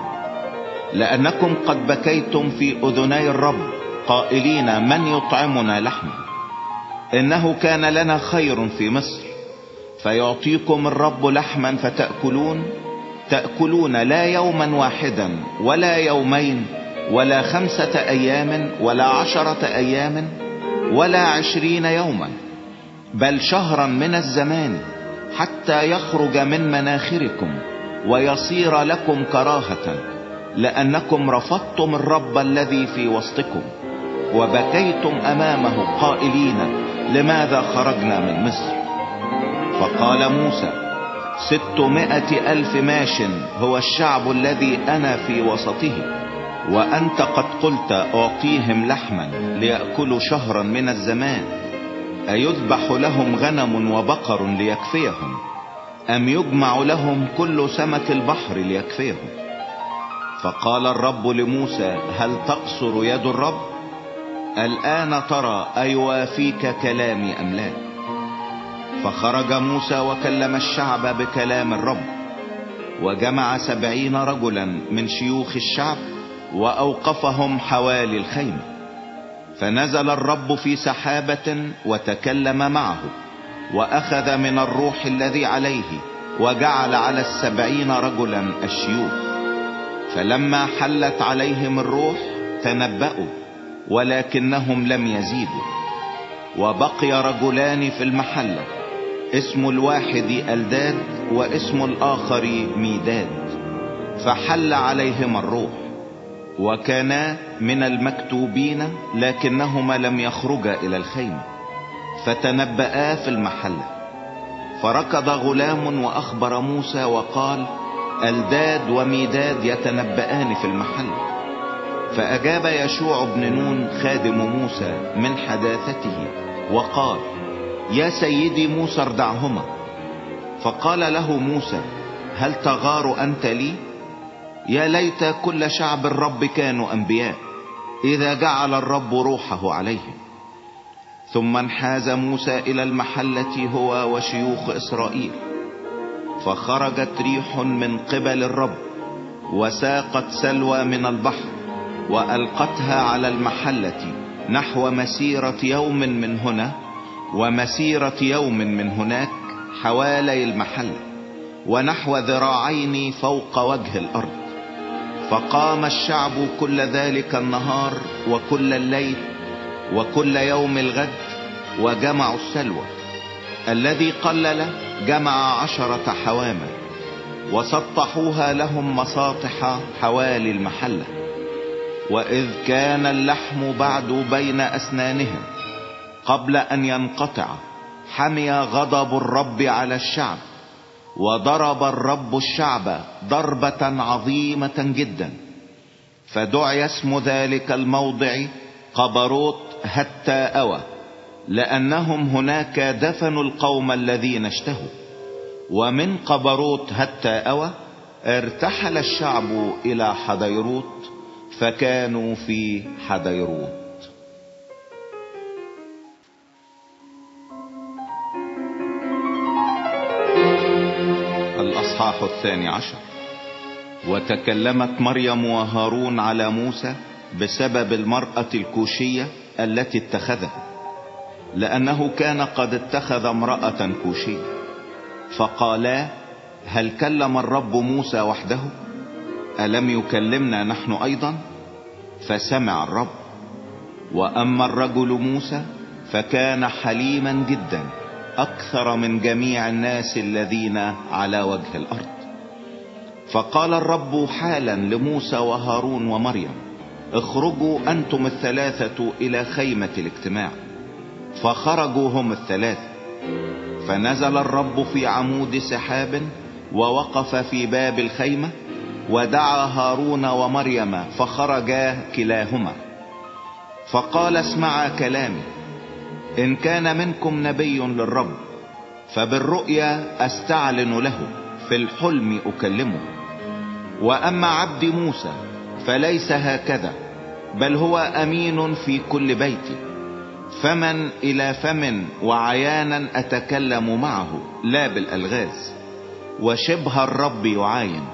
لأنكم قد بكيتم في أذني الرب قائلين من يطعمنا لحما إنه كان لنا خير في مصر. فيعطيكم الرب لحما فتأكلون تأكلون لا يوما واحدا ولا يومين ولا خمسة أيام ولا عشرة أيام ولا عشرين يوما بل شهرا من الزمان حتى يخرج من مناخركم ويصير لكم كراهة لأنكم رفضتم الرب الذي في وسطكم وبكيتم أمامه قائلين لماذا خرجنا من مصر؟ فقال موسى ستمائة ألف ماش هو الشعب الذي أنا في وسطه وأنت قد قلت أعطيهم لحما ليأكلوا شهرا من الزمان. أيذبح لهم غنم وبقر ليكفيهم؟ أم يجمع لهم كل سمك البحر ليكفيهم؟ فقال الرب لموسى هل تقصر يد الرب؟ الآن ترى أيوافيك كلامي أم لا؟ فخرج موسى وكلم الشعب بكلام الرب وجمع سبعين رجلا من شيوخ الشعب وأوقفهم حوالي الخيمة. فنزل الرب في سحابة وتكلم معه وأخذ من الروح الذي عليه وجعل على السبعين رجلا الشيوخ. فلما حلت عليهم الروح تنبأوا ولكنهم لم يزيدوا. وبقي رجلان في المحلة اسم الواحد الداد واسم الآخر ميداد فحل عليهما الروح وكانا من المكتوبين لكنهما لم يخرجا إلى الخيمة فتنبأا في المحلة فركض غلام وأخبر موسى وقال الداد وميداد يتنبأان في المحلة فأجاب يشوع بن نون خادم موسى من حداثته وقال يا سيدي موسى اردعهما. فقال له موسى هل تغار أنت لي؟ يا ليت كل شعب الرب كانوا أنبياء إذا جعل الرب روحه عليهم. ثم انحاز موسى إلى المحلة هو وشيوخ إسرائيل. فخرجت ريح من قبل الرب وساقت سلوى من البحر وألقتها على المحلة نحو مسيرة يوم من هنا. ومسيرة يوم من هناك حوالي المحلة ونحو ذراعين فوق وجه الأرض. فقام الشعب كل ذلك النهار وكل الليل وكل يوم الغد وجمعوا السلوى. الذي قلل جمع عشرة حوامل وسطحوها لهم مساطح حوالي المحلة. وإذ كان اللحم بعد بين أسنانهم قبل أن ينقطع حمي غضب الرب على الشعب وضرب الرب الشعب ضربة عظيمة جدا. فدعي اسم ذلك الموضع قبروت هتى اوى لأنهم هناك دفنوا القوم الذين اشتهوا. ومن قبروت هتى اوى ارتحل الشعب إلى حديروت فكانوا في حديروت. الأصحاح الثاني عشر. وتكلمت مريم وهارون على موسى بسبب المرأة الكوشية التي اتخذها لأنه كان قد اتخذ امرأة كوشية. فقالا هل كلم الرب موسى وحده؟ ألم يكلمنا نحن أيضا؟ فسمع الرب. وأما الرجل موسى فكان حليما جدا. أكثر من جميع الناس الذين على وجه الأرض. فقال الرب حالا لموسى وهارون ومريم اخرجوا أنتم الثلاثة إلى خيمة الاجتماع. فخرجوا هم الثلاثة فنزل الرب في عمود سحاب ووقف في باب الخيمة ودعا هارون ومريم فخرجا كلاهما. فقال اسمعا كلامي إن كان منكم نبي للرب فبالرؤيا أستعلن له في الحلم أكلمه. وأما عبد موسى فليس هكذا بل هو أمين في كل بيتي فمن إلى فم وعيانا أتكلم معه لا بالألغاز. وشبه الرب يعاين.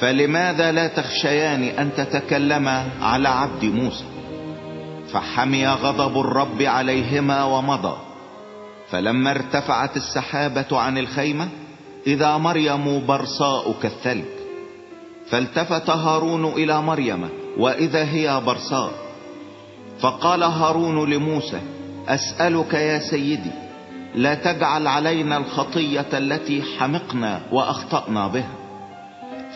فلماذا لا تخشيان أن تتكلم على عبد موسى؟ فحمي غضب الرب عليهما ومضى. فلما ارتفعت السحابة عن الخيمة إذا مريم برصاء كالثلج فالتفت هارون إلى مريم وإذا هي برصاء. فقال هارون لموسى أسألك يا سيدي لا تجعل علينا الخطية التي حمقنا وأخطأنا بها.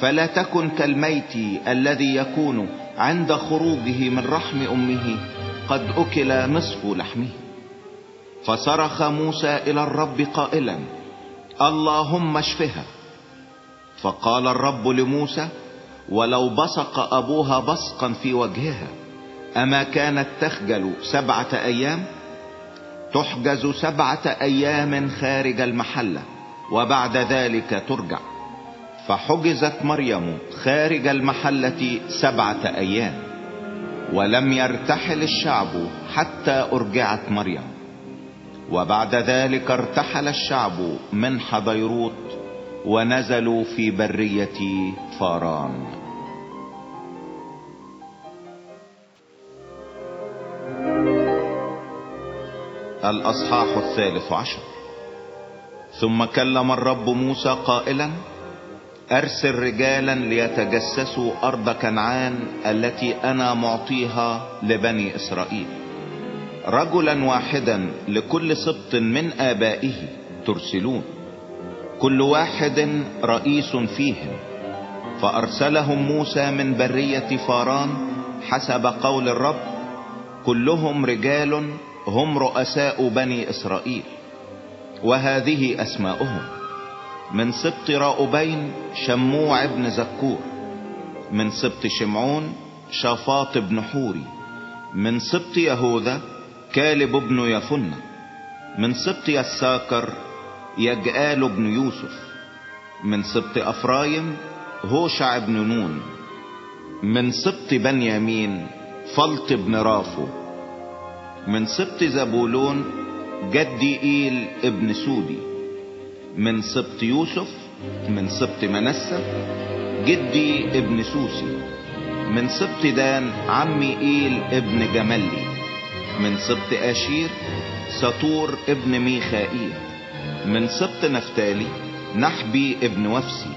فلا تكن كالميت الذي يكون عند خروجه من رحم أمه قد أكل نصف لحمه. فصرخ موسى إلى الرب قائلا اللهم اشفها. فقال الرب لموسى ولو بصق أبوها بصقا في وجهها أما كانت تخجل سبعة أيام؟ تحجز سبعة أيام خارج المحلة وبعد ذلك ترجع. فحجزت مريم خارج المحلة سبعة أيام. ولم يرتحل الشعب حتى أرجعت مريم. وبعد ذلك ارتحل الشعب من حضيروت ونزلوا في برية فاران. الأصحاح الثالث عشر. ثم كلم الرب موسى قائلا أرسل رجالا ليتجسسوا أرض كنعان التي أنا معطيها لبني إسرائيل. رجلا واحدا لكل سبط من آبائه ترسلون. كل واحد رئيس فيهم. فأرسلهم موسى من برية فاران حسب قول الرب. كلهم رجال هم رؤساء بني إسرائيل. وهذه أسماؤهم. من سبط راؤبين شموع بن زكور من سبط شمعون شافاط بن حوري من سبط يهوذا كالب بن يفنة من سبط يساكر يجآل بن يوسف من سبط أفرايم هوشع بن نون من سبط بنيامين فلط بن رافو من سبط زبولون جدي إيل ابن سودي. من سبط يوسف من سبط منسى جدي ابن سوسي من سبط دان عميئيل ابن جملي من سبط أشير ستور ابن ميخائيل من سبط نفتالي نحبي ابن وفسي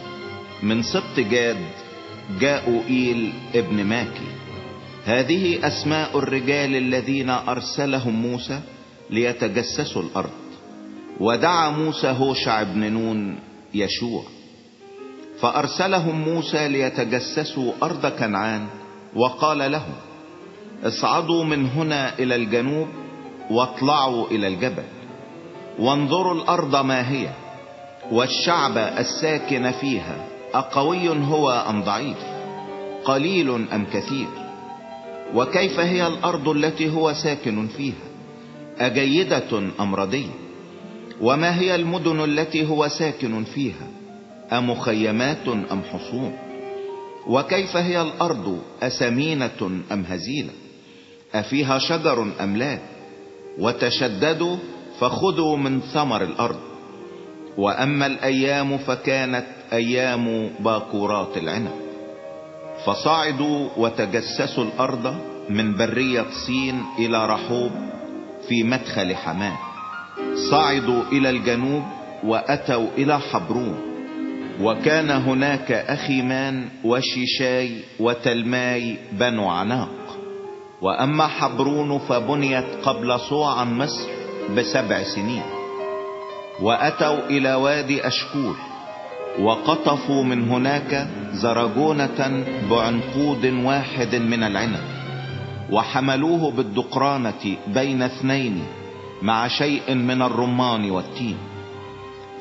من سبط جاد جأوئيل ابن ماكي. هذه أسماء الرجال الذين أرسلهم موسى ليتجسسوا الأرض. ودعا موسى هوشع بن نون يشوع فأرسلهم موسى ليتجسسوا أرض كنعان وقال لهم اصعدوا من هنا إلى الجنوب واطلعوا إلى الجبل وانظروا الأرض ما هي والشعب الساكن فيها أقوي هو أم ضعيف قليل أم كثير وكيف هي الأرض التي هو ساكن فيها أجيدة أم ردية وما هي المدن التي هو ساكن فيها؟ أمخيمات أم حصون؟ وكيف هي الأرض؟ أسمينة أم هزيلة؟ أفيها شجر أم لا؟ وتشددوا فخذوا من ثمر الأرض. وأما الأيام فكانت أيام باكورات العنب. فصعدوا وتجسسوا الأرض من برية صين إلى رحوب في مدخل حماه صعدوا إلى الجنوب وأتوا إلى حبرون. وكان هناك اخيمان وشيشاي وتلماي بنو عناق. وأما حبرون فبنيت قبل صوع مصر بسبع سنين. وأتوا إلى وادي أشكول. وقطفوا من هناك زرجونة بعنقود واحد من العنب. وحملوه بالدقرانة بين اثنين مع شيء من الرمان والتين.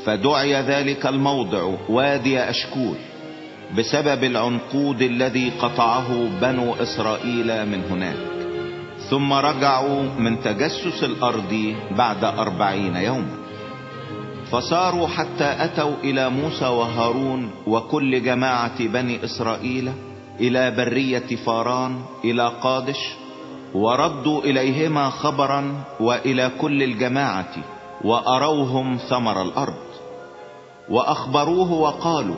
فدعي ذلك الموضع وادي اشكول بسبب العنقود الذي قطعه بنو إسرائيل من هناك. ثم رجعوا من تجسس الأرض بعد أربعين يوما. فصاروا حتى أتوا إلى موسى وهارون وكل جماعة بني إسرائيل إلى برية فاران إلى قادش وردوا إليهما خبرا وإلى كل الجماعة وأروهم ثمر الأرض. وأخبروه وقالوا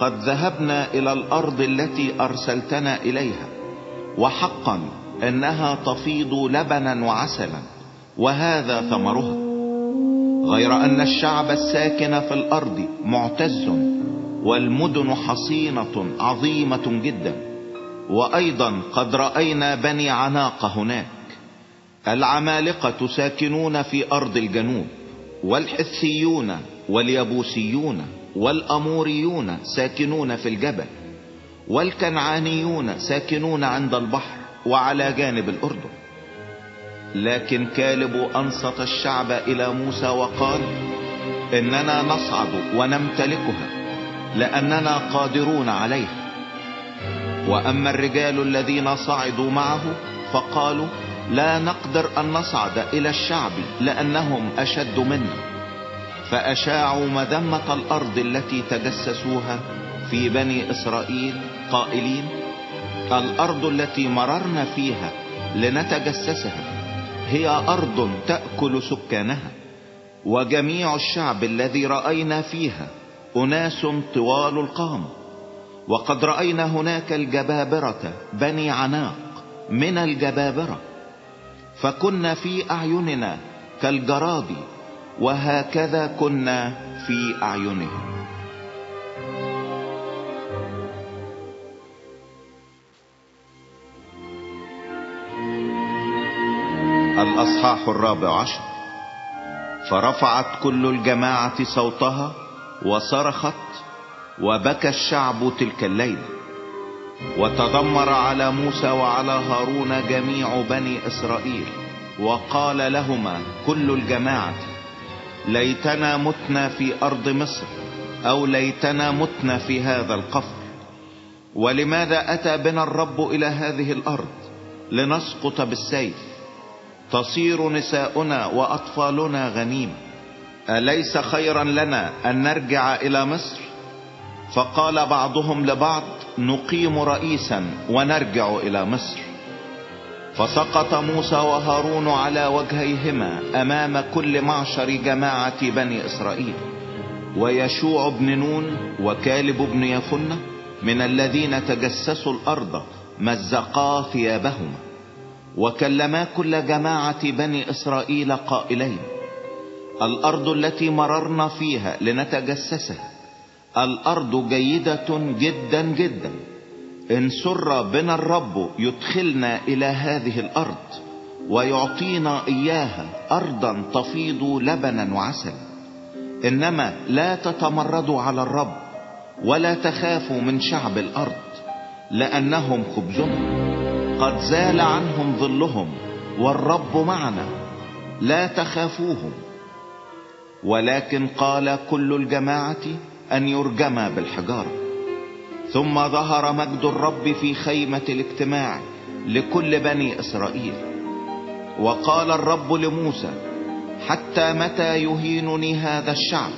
قد ذهبنا إلى الأرض التي أرسلتنا إليها وحقا أنها تفيض لبنا وعسلا وهذا ثمرها. غير أن الشعب الساكن في الأرض معتز والمدن حصينة عظيمة جدا. وأيضا قد رأينا بني عناق هناك. العمالقة ساكنون في أرض الجنوب والحثيون واليبوسيون والأموريون ساكنون في الجبل والكنعانيون ساكنون عند البحر وعلى جانب الأردن. لكن كالب أنصت الشعب إلى موسى وقال إننا نصعد ونمتلكها لأننا قادرون عليها. وأما الرجال الذين صعدوا معه فقالوا لا نقدر أن نصعد إلى الشعب لأنهم أشد منا. فأشاعوا مذمة الأرض التي تجسسوها في بني إسرائيل قائلين الأرض التي مررنا فيها لنتجسسها هي أرض تأكل سكانها وجميع الشعب الذي رأينا فيها أناس طوال القامة وقد رأينا هناك الجبابرة بني عناق من الجبابرة. فكنا في أعيننا كالجراد وهكذا كنا في أعينهم. الأصحاح الرابع عشر. فرفعت كل الجماعة صوتها وصرخت وبكى الشعب تلك الليلة وتذمر على موسى وعلى هارون جميع بني إسرائيل. وقال لهما كل الجماعة ليتنا متنا في أرض مصر أو ليتنا متنا في هذا القفر. ولماذا أتى بنا الرب إلى هذه الأرض؟ لنسقط بالسيف. تصير نساؤنا وأطفالنا غنيمة أليس خيرا لنا أن نرجع إلى مصر؟ فقال بعضهم لبعض نقيم رئيسا ونرجع إلى مصر. فسقط موسى وهارون على وجهيهما أمام كل معشر جماعة بني إسرائيل. ويشوع بن نون وكالب بن يفنة من الذين تجسسوا الأرض مزقا ثيابهما. وكلما كل جماعة بني إسرائيل قائلين الأرض التي مررنا فيها لنتجسسها الأرض جيدة جدا جدا. إن سر بنا الرب يدخلنا إلى هذه الأرض ويعطينا إياها أرضا تفيض لبنا وعسل. إنما لا تتمردوا على الرب ولا تخافوا من شعب الأرض لأنهم خبزنا قد زال عنهم ظلهم والرب معنا لا تخافوهم. ولكن قال كل الجماعة أن يرجم بالحجارة. ثم ظهر مجد الرب في خيمة الاجتماع لكل بني إسرائيل. وقال الرب لموسى حتى متى يهينني هذا الشعب؟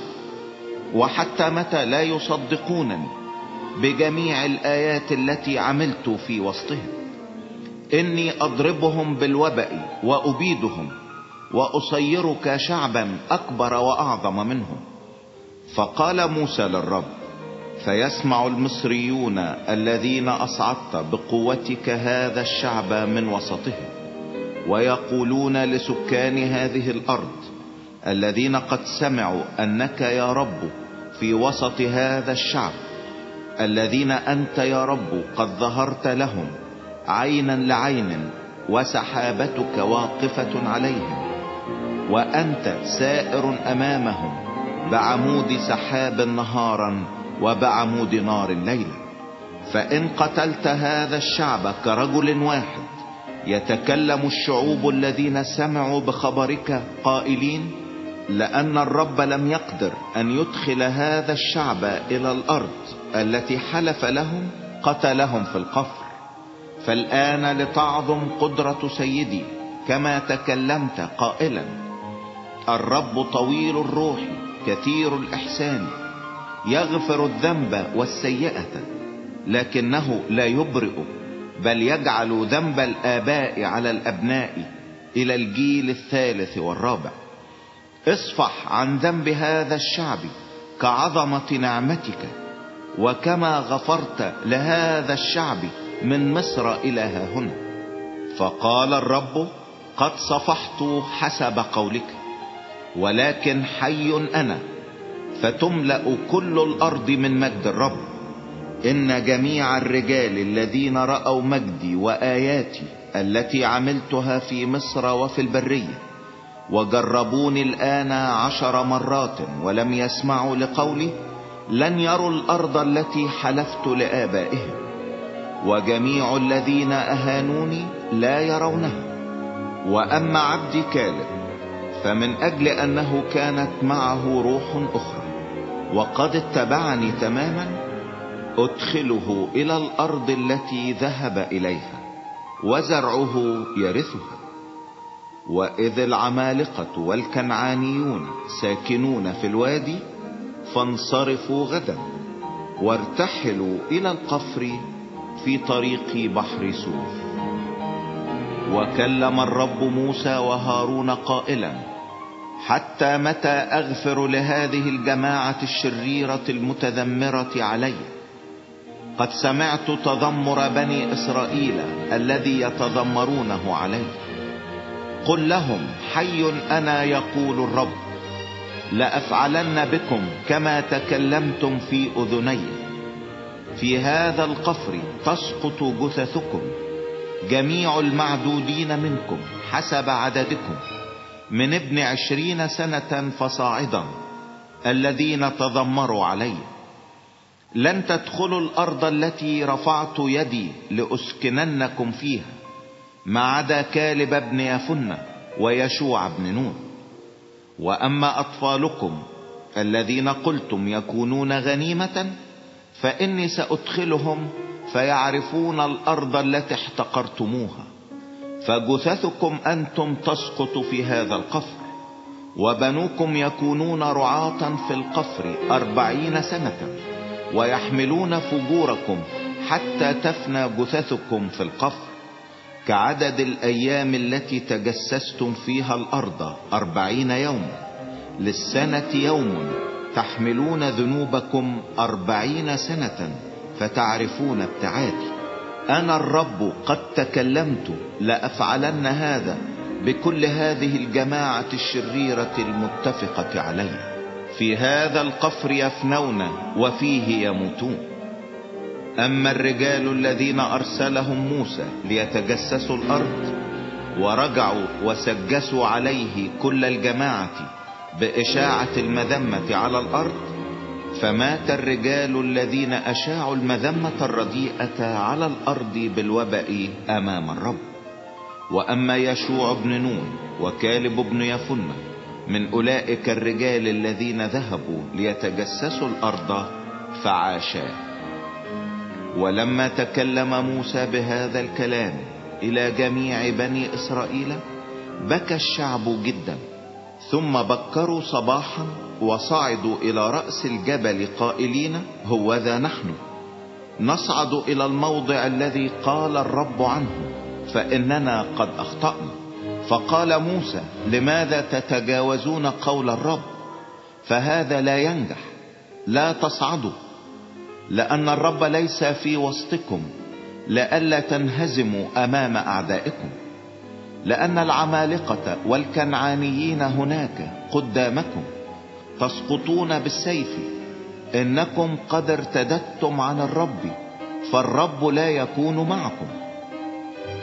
وحتى متى لا يصدقونني بجميع الآيات التي عملت في وسطهم؟ إني أضربهم بالوبأ وأبيدهم واصيرك شعبا أكبر وأعظم منهم. فقال موسى للرب فيسمع المصريون الذين أصعدت بقوتك هذا الشعب من وسطهم ويقولون لسكان هذه الأرض الذين قد سمعوا أنك يا رب في وسط هذا الشعب الذين أنت يا رب قد ظهرت لهم عينا لعين وسحابتك واقفة عليهم وأنت سائر أمامهم بعمود سحاب نهارا وبعمود نار ليلا. فإن قتلت هذا الشعب كرجل واحد يتكلم الشعوب الذين سمعوا بخبرك قائلين لأن الرب لم يقدر أن يدخل هذا الشعب إلى الأرض التي حلف لهم قتلهم في القفر. فالآن لتعظم قدرة سيدي كما تكلمت قائلا الرب طويل الروح كثير الإحسان يغفر الذنب والسيئة لكنه لا يبرئ بل يجعل ذنب الآباء على الأبناء إلى الجيل الثالث والرابع. اصفح عن ذنب هذا الشعب كعظمة نعمتك وكما غفرت لهذا الشعب من مصر ها هنا فقال الرب قد صفحت حسب قولك. ولكن حي أنا فتملأ كل الأرض من مجد الرب. إن جميع الرجال الذين رأوا مجدي وآياتي التي عملتها في مصر وفي البرية وجربوني الآن عشر مرات ولم يسمعوا لقولي لن يروا الأرض التي حلفت لآبائهم. وجميع الذين أهانوني لا يرونها. وأما عبدي كالب فمن أجل أنه كانت معه روح أخرى وقد اتبعني تماما أدخله إلى الأرض التي ذهب إليها وزرعه يرثها. وإذ العمالقة والكنعانيون ساكنون في الوادي فانصرفوا غدا وارتحلوا إلى القفر في طريق بحر سوف. وكلم الرب موسى وهارون قائلا حتى متى أغفر لهذه الجماعة الشريرة المتذمرة علي؟ قد سمعت تذمر بني إسرائيل الذي يتذمرونه علي. قل لهم حي أنا يقول الرب لأفعلن بكم كما تكلمتم في أذني. في هذا القفر تسقط جثثكم جميع المعدودين منكم حسب عددكم. من ابن عشرين سنة فصاعدا الذين تذمروا علي لن تدخلوا الأرض التي رفعت يدي لأسكننكم فيها ما عدا كالب ابن يفنة ويشوع بن نون. وأما أطفالكم الذين قلتم يكونون غنيمة فإني سأدخلهم فيعرفون الأرض التي احتقرتموها. فجثثكم أنتم تسقط في هذا القفر وبنوكم يكونون رعاة في القفر أربعين سنة ويحملون فجوركم حتى تفنى جثثكم في القفر كعدد الأيام التي تجسستم فيها الأرض أربعين يوما للسنة يوم تحملون ذنوبكم أربعين سنة فتعرفون ابتعادي أنا الرب قد تكلمت لأفعلن هذا بكل هذه الجماعة الشريرة المتفقة عليه في هذا القفر يفنون وفيه يموتون. أما الرجال الذين أرسلهم موسى ليتجسسوا الأرض ورجعوا وسجسوا عليه كل الجماعة بإشاعة المذمة على الأرض فمات الرجال الذين أشاعوا المذمة الرديئة على الأرض بالوباء أمام الرب. وأما يشوع بن نون وكالب بن يفنة من أولئك الرجال الذين ذهبوا ليتجسسوا الأرض فعاشا. ولما تكلم موسى بهذا الكلام إلى جميع بني إسرائيل بكى الشعب جدا ثم بكروا صباحا وصعدوا إلى رأس الجبل قائلين هوذا نحن. نصعد إلى الموضع الذي قال الرب عنه فإننا قد أخطأنا. فقال موسى لماذا تتجاوزون قول الرب؟ فهذا لا ينجح لا تصعدوا. لأن الرب ليس في وسطكم لئلا تنهزموا أمام أعدائكم. لأن العمالقة والكنعانيين هناك قدامكم تسقطون بالسيف إنكم قد ارتدتم عن الرب فالرب لا يكون معكم.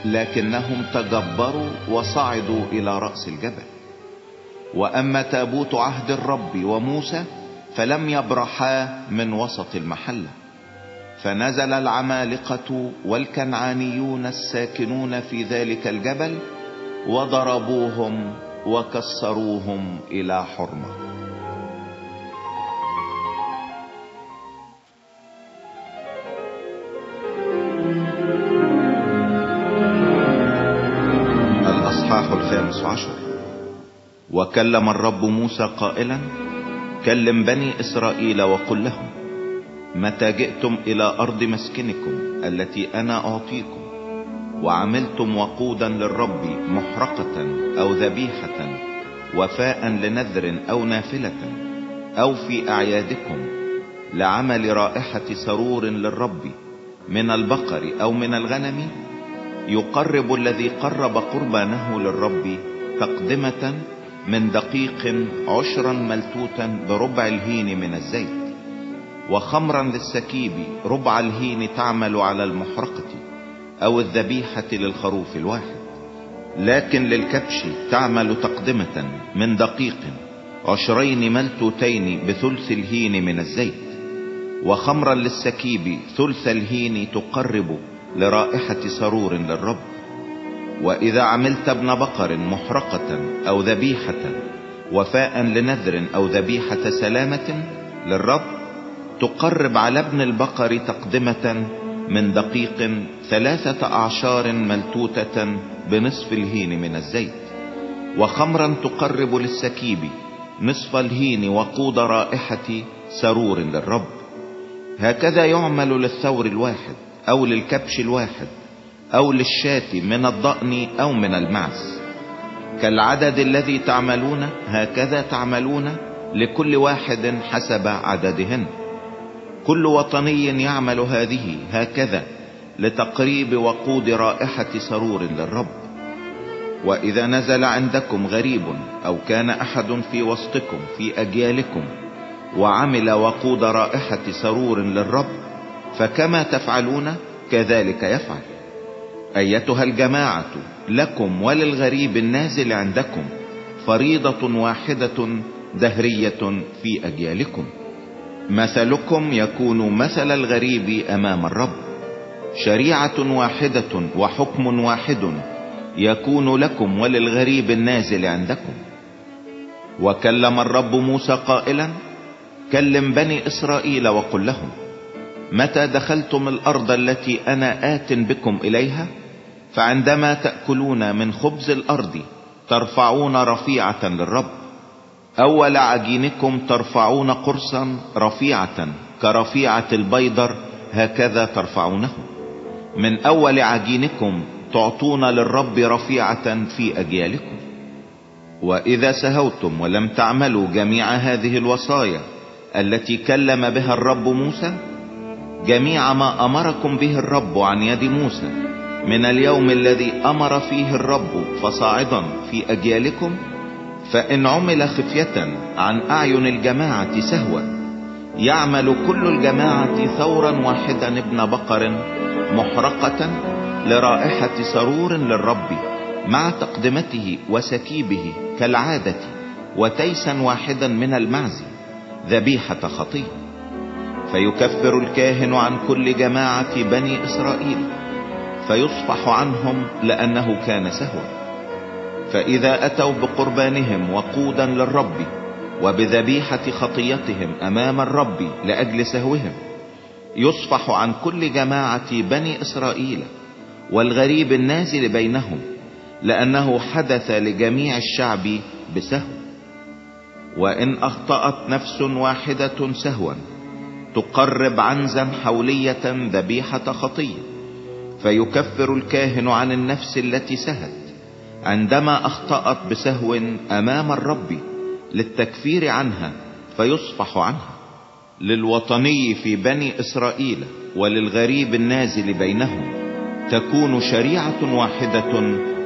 لكنهم تجبروا وصعدوا إلى رأس الجبل. وأما تابوت عهد الرب وموسى فلم يبرحا من وسط المحلة. فنزل العمالقة والكنعانيون الساكنون في ذلك الجبل وضربوهم وكسروهم إلى حرمة. الخامس عشر وكلم الرب موسى قائلا كلم بني إسرائيل وقل لهم متى جئتم إلى أرض مسكنكم التي أنا أعطيكم؟ وعملتم وقودا للرب محرقة أو ذبيحة وفاء لنذر أو نافلة أو في أعيادكم لعمل رائحة سرور للرب من البقر أو من الغنم؟ يقرب الذي قرب قربانه للرب تقدمة من دقيق عشرا ملتوتا بربع الهين من الزيت وخمرا للسكيب ربع الهين تعمل على المحرقة أو الذبيحة للخروف الواحد. لكن للكبش تعمل تقدمة من دقيق عشرين ملتوتين بثلث الهين من الزيت وخمرا للسكيب ثلث الهين تقرب لرائحة سرور للرب. وإذا عملت ابن بقر محرقة أو ذبيحة وفاء لنذر أو ذبيحة سلامة للرب تقرب على ابن البقر تقدمة من دقيق ثلاثة أعشار ملتوتة بنصف الهين من الزيت. وخمرا تقرب للسكيب نصف الهين وقود رائحة سرور للرب. هكذا يعمل للثور الواحد. أو للكبش الواحد أو للشاة من الضأن أو من المعز. كالعدد الذي تعملون هكذا تعملون لكل واحد حسب عددهن. كل وطني يعمل هذه هكذا لتقريب وقود رائحة سرور للرب. وإذا نزل عندكم غريب أو كان أحد في وسطكم في أجيالكم وعمل وقود رائحة سرور للرب فكما تفعلون كذلك يفعل. أيتها الجماعة لكم وللغريب النازل عندكم فريضة واحدة دهرية في أجيالكم. مثلكم يكون مثل الغريب أمام الرب. شريعة واحدة وحكم واحد يكون لكم وللغريب النازل عندكم. وكلم الرب موسى قائلا كلم بني إسرائيل وقل لهم متى دخلتم الأرض التي أنا آت بكم إليها؟ فعندما تأكلون من خبز الأرض ترفعون رفيعة للرب. أول عجينكم ترفعون قرصا رفيعة كرفيعة البيضر هكذا ترفعونه. من أول عجينكم تعطون للرب رفيعة في أجيالكم. وإذا سهوتم ولم تعملوا جميع هذه الوصايا التي كلم بها الرب موسى جميع ما أمركم به الرب عن يد موسى. من اليوم الذي أمر فيه الرب فصاعدا في أجيالكم فإن عمل خفية عن أعين الجماعة سهوا يعمل كل الجماعة ثورا واحدا ابن بقر محرقة لرائحة سرور للرب مع تقدمته وسكيبه كالعادة وتيسا واحدا من المعز. ذبيحة خطيه فيكفر الكاهن عن كل جماعة بني إسرائيل فيصفح عنهم لأنه كان سهوا. فإذا أتوا بقربانهم وقودا للرب وبذبيحة خطيتهم أمام الرب لأجل سهوهم يصفح عن كل جماعة بني إسرائيل والغريب النازل بينهم لأنه حدث لجميع الشعب بسهو. وإن أخطأت نفس واحدة سهوا تقرب عنزا حولية ذبيحة خطية فيكفر الكاهن عن النفس التي سهت عندما أخطأت بسهو أمام الرب للتكفير عنها فيصفح عنها. للوطني في بني إسرائيل وللغريب النازل بينهم تكون شريعة واحدة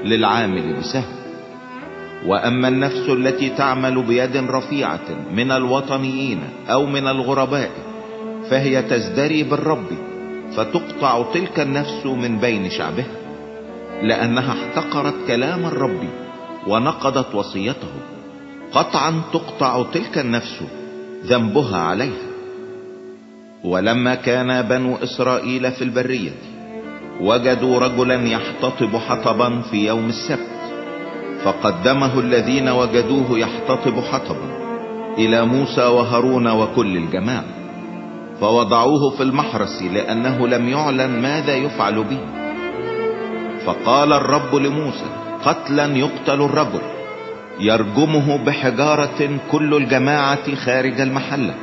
للعامل بسهو. وأما النفس التي تعمل بيد رفيعة من الوطنيين أو من الغرباء فهي تزدري بالرب فتقطع تلك النفس من بين شعبها لأنها احتقرت كلام الرب ونقضت وصيته. قطعا تقطع تلك النفس ذنبها عليها. ولما كان بنو إسرائيل في البرية وجدوا رجلا يحتطب حطبا في يوم السبت فقدمه الذين وجدوه يحتطب حطبا إلى موسى وهارون وكل الجماعة. فوضعوه في المحرس لأنه لم يعلن ماذا يفعل به. فقال الرب لموسى قتلا يقتل الرجل. يرجمه بحجارة كل الجماعة خارج المحلة.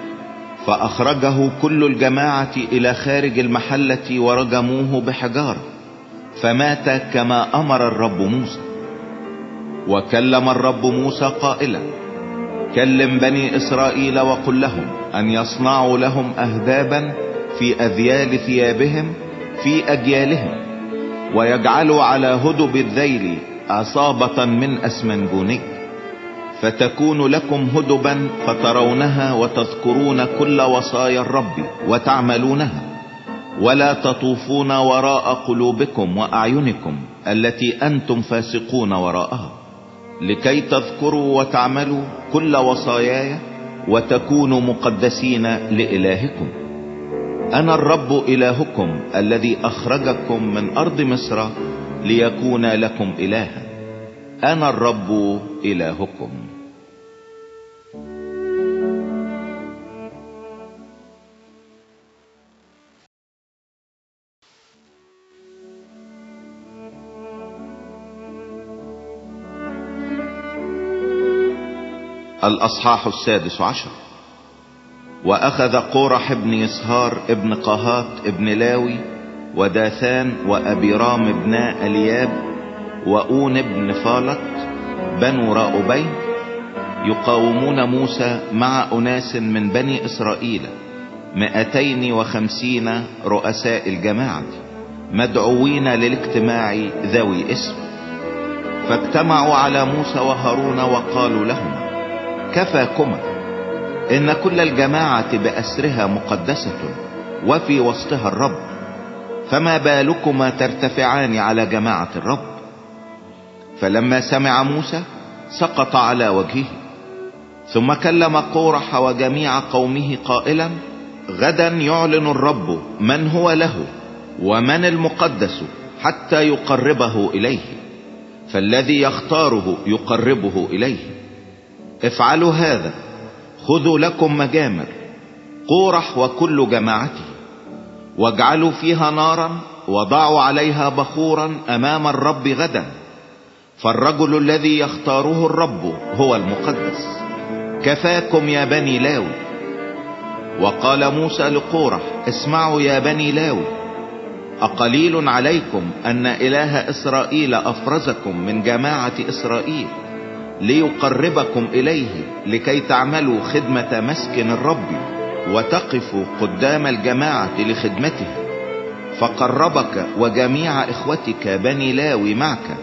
فأخرجه كل الجماعة إلى خارج المحلة ورجموه بحجارة. فمات كما أمر الرب موسى. وكلم الرب موسى قائلا كلم بني إسرائيل وقل لهم أن يصنعوا لهم اهدابا في أذيال ثيابهم في أجيالهم ويجعلوا على هدب الذيل عصابة من أسمنجوني. فتكون لكم هدبا فترونها وتذكرون كل وصايا الرب وتعملونها. ولا تطوفون وراء قلوبكم وأعينكم التي أنتم فاسقون وراءها لكي تذكروا وتعملوا كل وصاياي وتكونوا مقدسين لإلهكم. أنا الرب إلهكم الذي أخرجكم من أرض مصر ليكون لكم إلها. أنا الرب إلهكم. الأصحاح السادس عشر. وأخذ قورح ابن يسهار ابن قهات ابن لاوي وداثان وابيرام ابن ألياب وأون ابن فالت بنو راؤبين يقاومون موسى مع أناس من بني إسرائيل مئتين وخمسين رؤساء الجماعة مدعوين للاجتماع ذوي اسم. فاجتمعوا على موسى وهارون وقالوا لهما كفاكما إن كل الجماعة بأسرها مقدسة وفي وسطها الرب فما بالكما ترتفعان على جماعة الرب؟ فلما سمع موسى سقط على وجهه ثم كلم قورح وجميع قومه قائلا غدا يعلن الرب من هو له ومن المقدس حتى يقربه إليه فالذي يختاره يقربه إليه. افعلوا هذا خذوا لكم مجامر قورح وكل جماعته واجعلوا فيها نارا وضعوا عليها بخورا أمام الرب غدا فالرجل الذي يختاره الرب هو المقدس. كفاكم يا بني لاوي وقال موسى لقورح اسمعوا يا بني لاوي أقليل عليكم أن إله إسرائيل أفرزكم من جماعة إسرائيل؟ ليقربكم إليه لكي تعملوا خدمة مسكن الرب وتقفوا قدام الجماعة لخدمته. فقربك وجميع إخوتك بني لاوي معك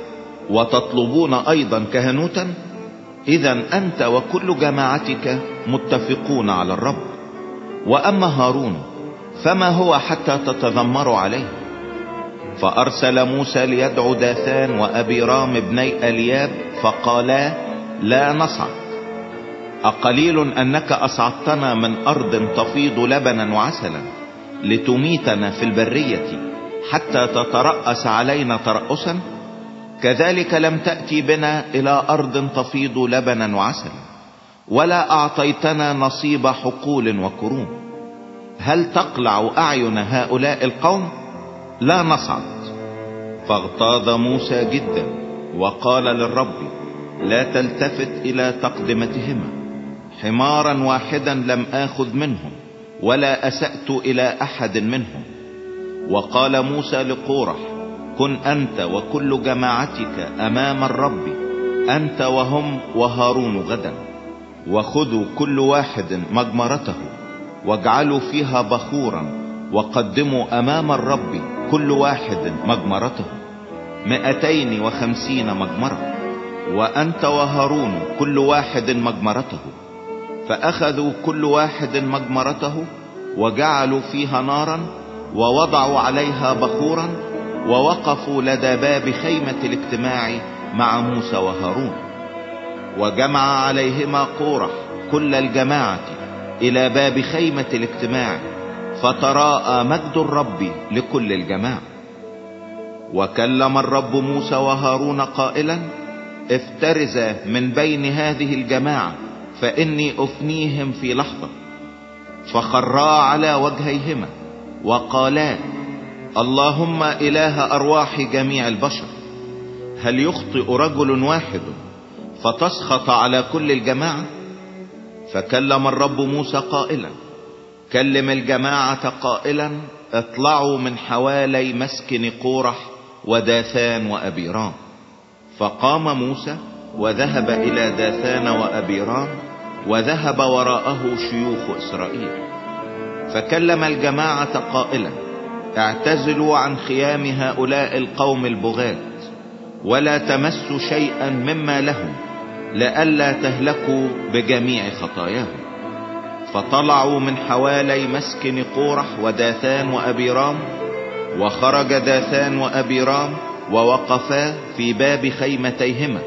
وتطلبون أيضا كهنوتا؟ اذا أنت وكل جماعتك متفقون على الرب. وأما هارون فما هو حتى تتذمروا عليه؟ فأرسل موسى ليدعو داثان وأبي رام ابني ألياب فقالا لا نصعد أقليل أنك أصعدتنا من أرض تفيض لبنا وعسلا لتميتنا في البرية حتى تترأس علينا ترأسا؟ كذلك لم تأتي بنا إلى أرض تفيض لبنا وعسلا ولا أعطيتنا نصيب حقول وكروم. هل تقلع أعين هؤلاء القوم؟ لا نصعد. فاغتاظ موسى جدا وقال للرب لا تلتفت إلى تقدمتهما. حمارا واحدا لم آخذ منهم ولا أسأت إلى أحد منهم. وقال موسى لقورح كن أنت وكل جماعتك أمام الرب أنت وهم وهارون غدا. وخذوا كل واحد مجمرته واجعلوا فيها بخورا وقدموا أمام الرب كل واحد مجمرته. مئتين وخمسين مجمرة. وأنت وهارون كل واحد مجمرته. فأخذوا كل واحد مجمرته وجعلوا فيها نارا ووضعوا عليها بخورا ووقفوا لدى باب خيمة الاجتماع مع موسى وهارون. وجمع عليهما قورح كل الجماعة إلى باب خيمة الاجتماع فتراءى مجد الرب لكل الجماعة. وكلم الرب موسى وهارون قائلا افترزا من بين هذه الجماعة فإني أفنيهم في لحظة. فخرا على وجهيهما وقالا اللهم إله أرواح جميع البشر هل يخطئ رجل واحد فتسخط على كل الجماعة؟ فكلم الرب موسى قائلا كلم الجماعة قائلا اطلعوا من حوالي مسكن قورح وداثان وابيرام فقام موسى وذهب إلى داثان وابيرام وذهب وراءه شيوخ إسرائيل. فكلم الجماعة قائلا اعتزلوا عن خيام هؤلاء القوم البغاة ولا تمسوا شيئا مما لهم لئلا تهلكوا بجميع خطاياهم. فطلعوا من حوالي مسكن قورح وداثان وابيرام وخرج داثان وابيرام ووقفا في باب خيمتيهما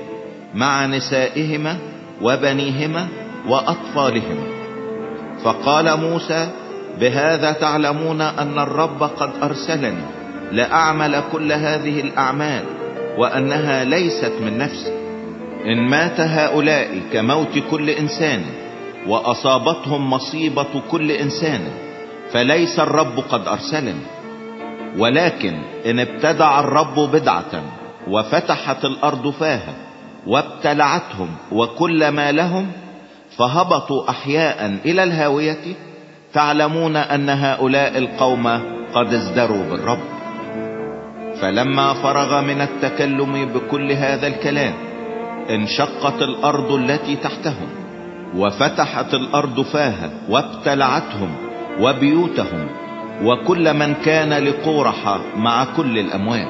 مع نسائهما وبنيهما وأطفالهما. فقال موسى بهذا تعلمون أن الرب قد أرسلني لأعمل كل هذه الأعمال وأنها ليست من نفسي. إن مات هؤلاء كموت كل إنسان وأصابتهم مصيبة كل إنسان فليس الرب قد أرسلني ولكن إن ابتدع الرب بدعة وفتحت الأرض فاها وابتلعتهم وكل ما لهم فهبطوا أحياء إلى الهاوية تعلمون أن هؤلاء القوم قد ازدروا بالرب. فلما فرغ من التكلم بكل هذا الكلام انشقت الأرض التي تحتهم وفتحت الأرض فاها وابتلعتهم وبيوتهم وكل من كان لقورح مع كل الأموال.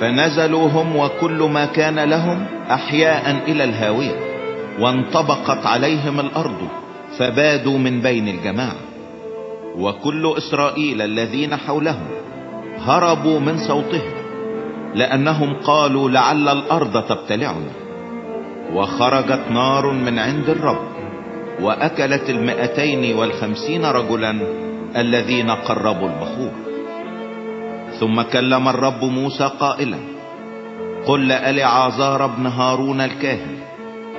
فنزلوا هم وكل ما كان لهم أحياء إلى الهاوية وانطبقت عليهم الأرض فبادوا من بين الجماعة وكل إسرائيل الذين حولهم هربوا من صوتهم لأنهم قالوا لعل الأرض تبتلعنا. وخرجت نار من عند الرب وأكلت المئتين والخمسين رجلا الذين قربوا البخور. ثم كلم الرب موسى قائلا قل لألعازار بن هارون الكاهن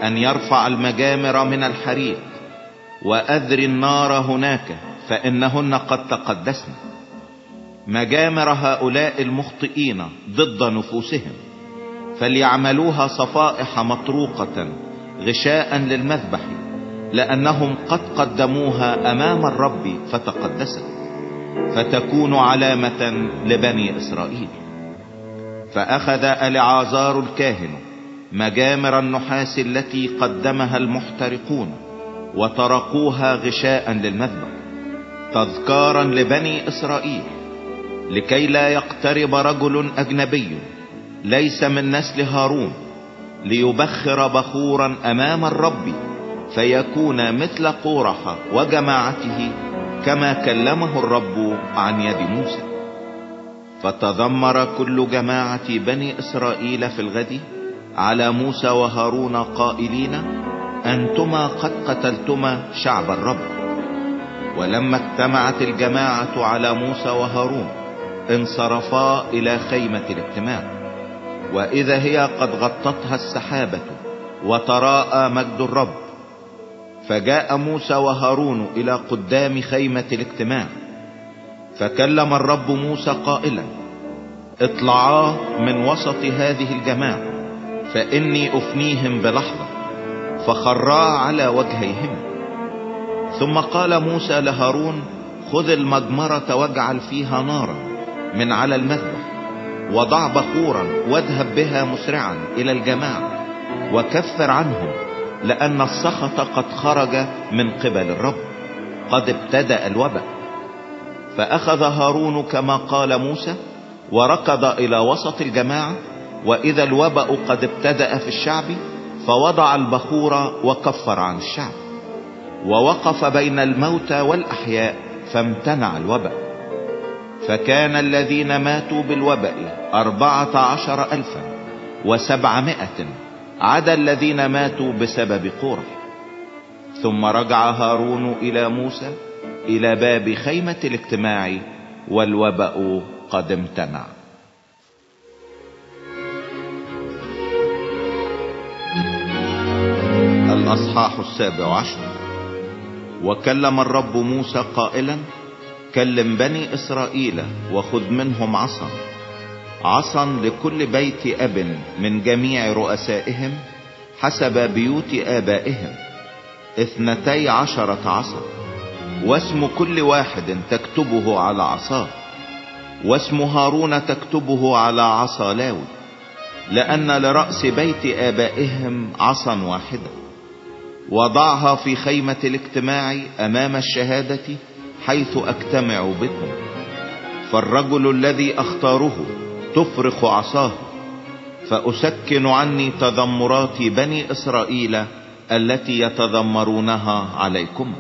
أن يرفع المجامر من الحريق واذري النار هناك فإنهن قد تقدسن. مجامر هؤلاء المخطئين ضد نفوسهم فليعملوها صفائح مطروقة غشاء للمذبح. لأنهم قد قدموها أمام الرب فتقدست فتكون علامة لبني إسرائيل. فأخذ ألعازار الكاهن مجامر النحاس التي قدمها المحترقون وتركوها غشاء للمذبح تذكارا لبني إسرائيل لكي لا يقترب رجل أجنبي ليس من نسل هارون ليبخر بخورا أمام الرب فيكون مثل قورح وجماعته كما كلمه الرب عن يد موسى. فتذمر كل جماعة بني إسرائيل في الغد على موسى وهارون قائلين انتما قد قتلتما شعب الرب. ولما اجتمعت الجماعة على موسى وهارون انصرفا إلى خيمة الاجتماع. وإذا هي قد غطتها السحابة وتراءى مجد الرب فجاء موسى وهارون إلى قدام خيمة الاجتماع فكلم الرب موسى قائلا اطلعا من وسط هذه الجماعة فإني أفنيهم بلحظة. فخرا على وجهيهم. ثم قال موسى لهارون خذ المجمرة واجعل فيها نارا من على المذبح وضع بخورا واذهب بها مسرعا إلى الجماعة وكفر عنهم لأن السخط قد خرج من قبل الرب. قد ابتدأ الوباء. فأخذ هارون كما قال موسى وركض إلى وسط الجماعة وإذا الوبأ قد ابتدأ في الشعب فوضع البخور وكفر عن الشعب. ووقف بين الموتى والأحياء فامتنع الوبأ فكان الذين ماتوا بالوباء أربعة عشر الفا وسبعمائة عدا الذين ماتوا بسبب قورح ثم رجع هارون إلى موسى إلى باب خيمة الاجتماع والوبأ قد امتنع. الأصحاح السابع عشر. وكلم الرب موسى قائلا كلم بني إسرائيل وخذ منهم عصا. عصا لكل بيت أب من جميع رؤسائهم حسب بيوت آبائهم. اثنتي عشرة عصا واسم كل واحد تكتبه على عصاه. واسم هارون تكتبه على عصا لاوي لأن لرأس بيت آبائهم عصا واحدة. وضعها في خيمة الاجتماع أمام الشهادة حيث اجتمع بكم. فالرجل الذي اختاره تفرخ عصاه فأسكن عني تذمرات بني إسرائيل التي يتذمرونها عليكم.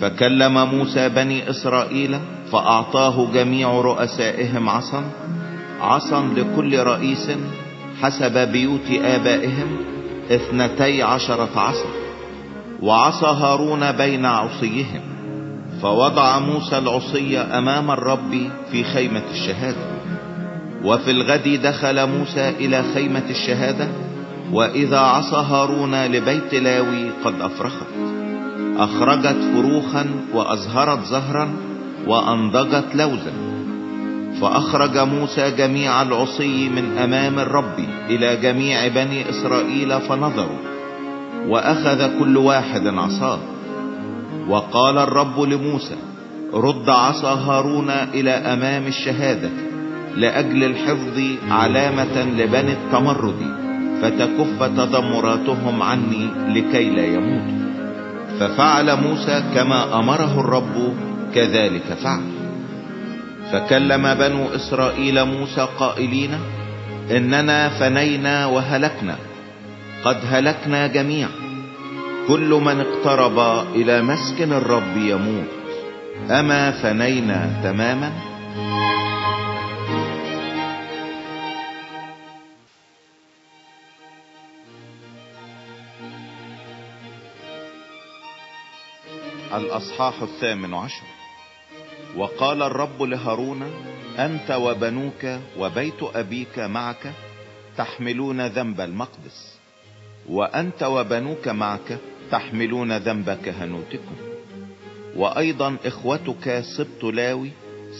فكلم موسى بني إسرائيل فأعطاه جميع رؤسائهم عصا عصا لكل رئيس حسب بيوت آبائهم اثنتي عشرة عصا وعصى هارون بين عصيهم فوضع موسى العصي أمام الرب في خيمة الشهادة. وفي الغد دخل موسى إلى خيمة الشهادة وإذا عصى هارون لبيت لاوي قد أفرخت. أخرجت فروخا وأزهرت زهرا وأنضجت لوزا. فأخرج موسى جميع العصي من أمام الرب إلى جميع بني إسرائيل فنظروا وأخذ كل واحد عصاه. وقال الرب لموسى رد عصا هارون إلى أمام الشهادة. لأجل الحفظ علامة لبني التمرد فتكف تذمراتهم عني لكي لا يموتوا ففعل موسى كما أمره الرب كذلك فعل. فكلم بنو إسرائيل موسى قائلين إننا فنينا وهلكنا قد هلكنا جميعا. كل من اقترب إلى مسكن الرب يموت. أما فنينا تماما؟ الأصحاح الثامن عشر. وقال الرب لهارون أنت وبنوك وبيت أبيك معك تحملون ذنب المقدس وأنت وبنوك معك تحملون ذنب كهنوتكم وأيضا إخوتك سبط لاوي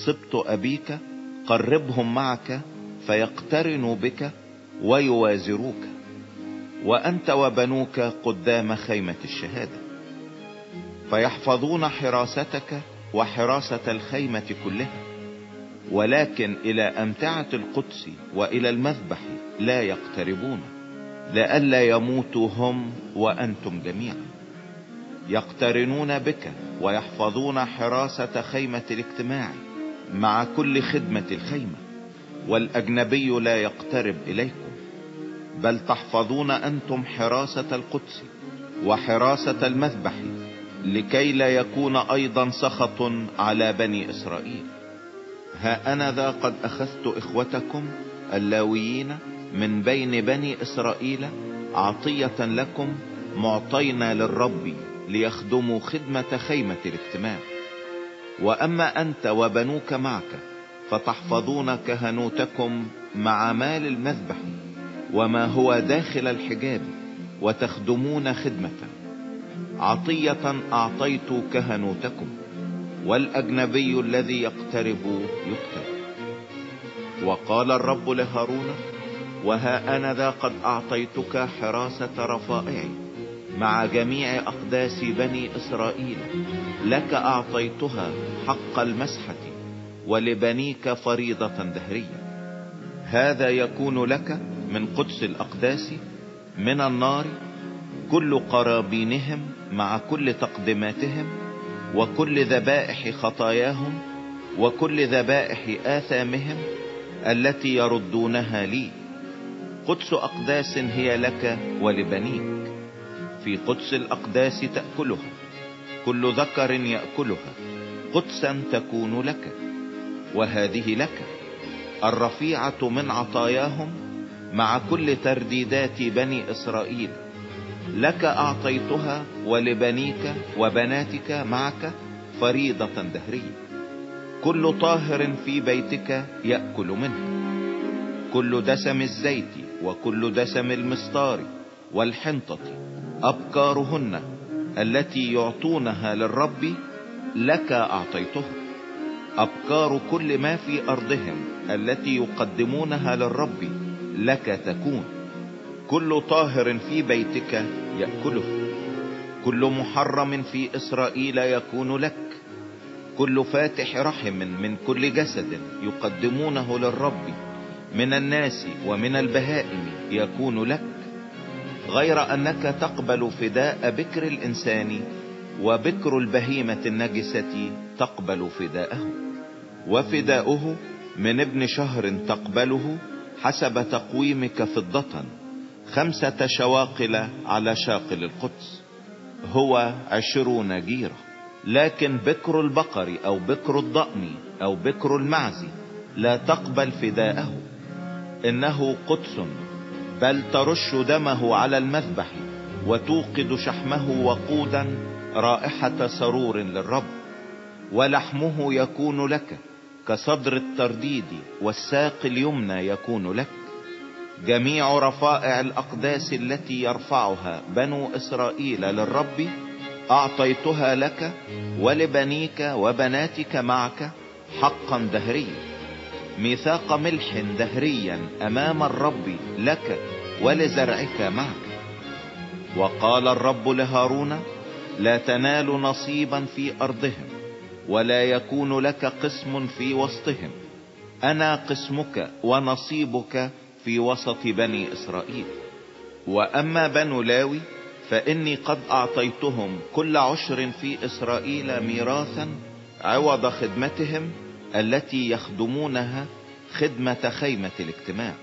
سبط أبيك قربهم معك فيقترنوا بك ويوازروك وأنت وبنوك قدام خيمة الشهادة. فيحفظون حراستك وحراسة الخيمة كلها. ولكن إلى أمتعة القدس وإلى المذبح لا يقتربون لئلا يموتوا هم وأنتم جميعا. يقترنون بك ويحفظون حراسة خيمة الاجتماع مع كل خدمة الخيمة والأجنبي لا يقترب إليكم. بل تحفظون أنتم حراسة القدس وحراسة المذبح لكي لا يكون أيضا سخط على بني إسرائيل. ها أنا ذا قد أخذت إخوتكم اللاويين من بين بني إسرائيل عطية لكم معطينا للرب ليخدموا خدمة خيمة الاجتماع وأما أنت وبنوك معك فتحفظون كهنوتكم مع مال المذبح وما هو داخل الحجاب وتخدمون خدمة. عطية أعطيت كهنوتكم والأجنبي الذي يقترب يقتل وقال الرب لهارون وها أنا ذا قد أعطيتك حراسة رفائعي مع جميع أقداس بني إسرائيل لك أعطيتها حق المسحة ولبنيك فريضة دهرية. هذا يكون لك من قدس الأقداس من النار كل قرابينهم مع كل تقدماتهم وكل ذبائح خطاياهم وكل ذبائح آثامهم التي يردونها لي. قدس أقداس هي لك ولبنيك. في قدس الأقداس تأكلها. كل ذكر يأكلها. قدسا تكون لك. وهذه لك. الرفيعة من عطاياهم مع كل ترديدات بني إسرائيل. لك أعطيتها ولبنيك وبناتك معك فريضة دهرية كل طاهر في بيتك يأكل منه. كل دسم الزيت وكل دسم المستار والحنطة أبكارهن التي يعطونها للرب لك أعطيتها أبكار كل ما في أرضهم التي يقدمونها للرب لك تكون. كل طاهر في بيتك يأكله. كل محرم في إسرائيل يكون لك. كل فاتح رحم من كل جسد يقدمونه للرب. من الناس ومن البهائم يكون لك. غير أنك تقبل فداء بكر الإنسان وبكر البهيمة النجسة تقبل فداءه. وفداؤه من ابن شهر تقبله حسب تقويمك فضة. خمسة شواقل على شاقل القدس. هو عشرون جيرة. لكن بكر البقر أو بكر الضأن أو بكر المعز لا تقبل فداءه. إنه قدس. بل ترش دمه على المذبح وتوقد شحمه وقودا رائحة سرور للرب. ولحمه يكون لك كصدر الترديد والساق اليمنى يكون لك. جميع رفائع الأقداس التي يرفعها بنو إسرائيل للرب أعطيتها لك ولبنيك وبناتك معك حقا دهريا. ميثاق ملح دهريا أمام الرب لك ولزرعك معك. وقال الرب لهارون لا تنال نصيبا في أرضهم ولا يكون لك قسم في وسطهم. أنا قسمك ونصيبك في وسط بني إسرائيل. وأما بنو لاوي فإني قد أعطيتهم كل عشر في إسرائيل ميراثا عوض خدمتهم التي يخدمونها خدمة خيمة الاجتماع.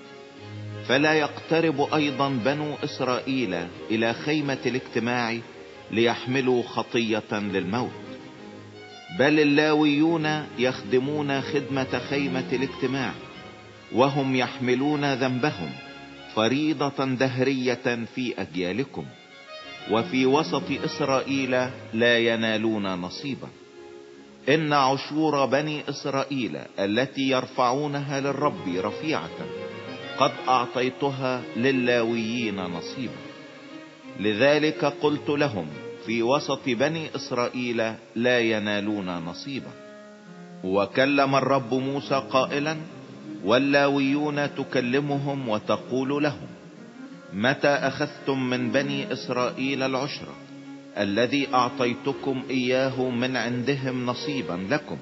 فلا يقترب أيضا بنو إسرائيل إلى خيمة الاجتماع ليحملوا خطية للموت. بل اللاويون يخدمون خدمة خيمة الاجتماع. وهم يحملون ذنبهم فريضة دهرية في أجيالكم وفي وسط إسرائيل لا ينالون نصيبا. إن عشور بني إسرائيل التي يرفعونها للرب رفيعة قد أعطيتها للاويين نصيبا. لذلك قلت لهم في وسط بني إسرائيل لا ينالون نصيبا. وكلم الرب موسى قائلا واللاويون تكلمهم وتقول لهم متى أخذتم من بني إسرائيل العشرة؟ الذي أعطيتكم إياه من عندهم نصيبا لكم.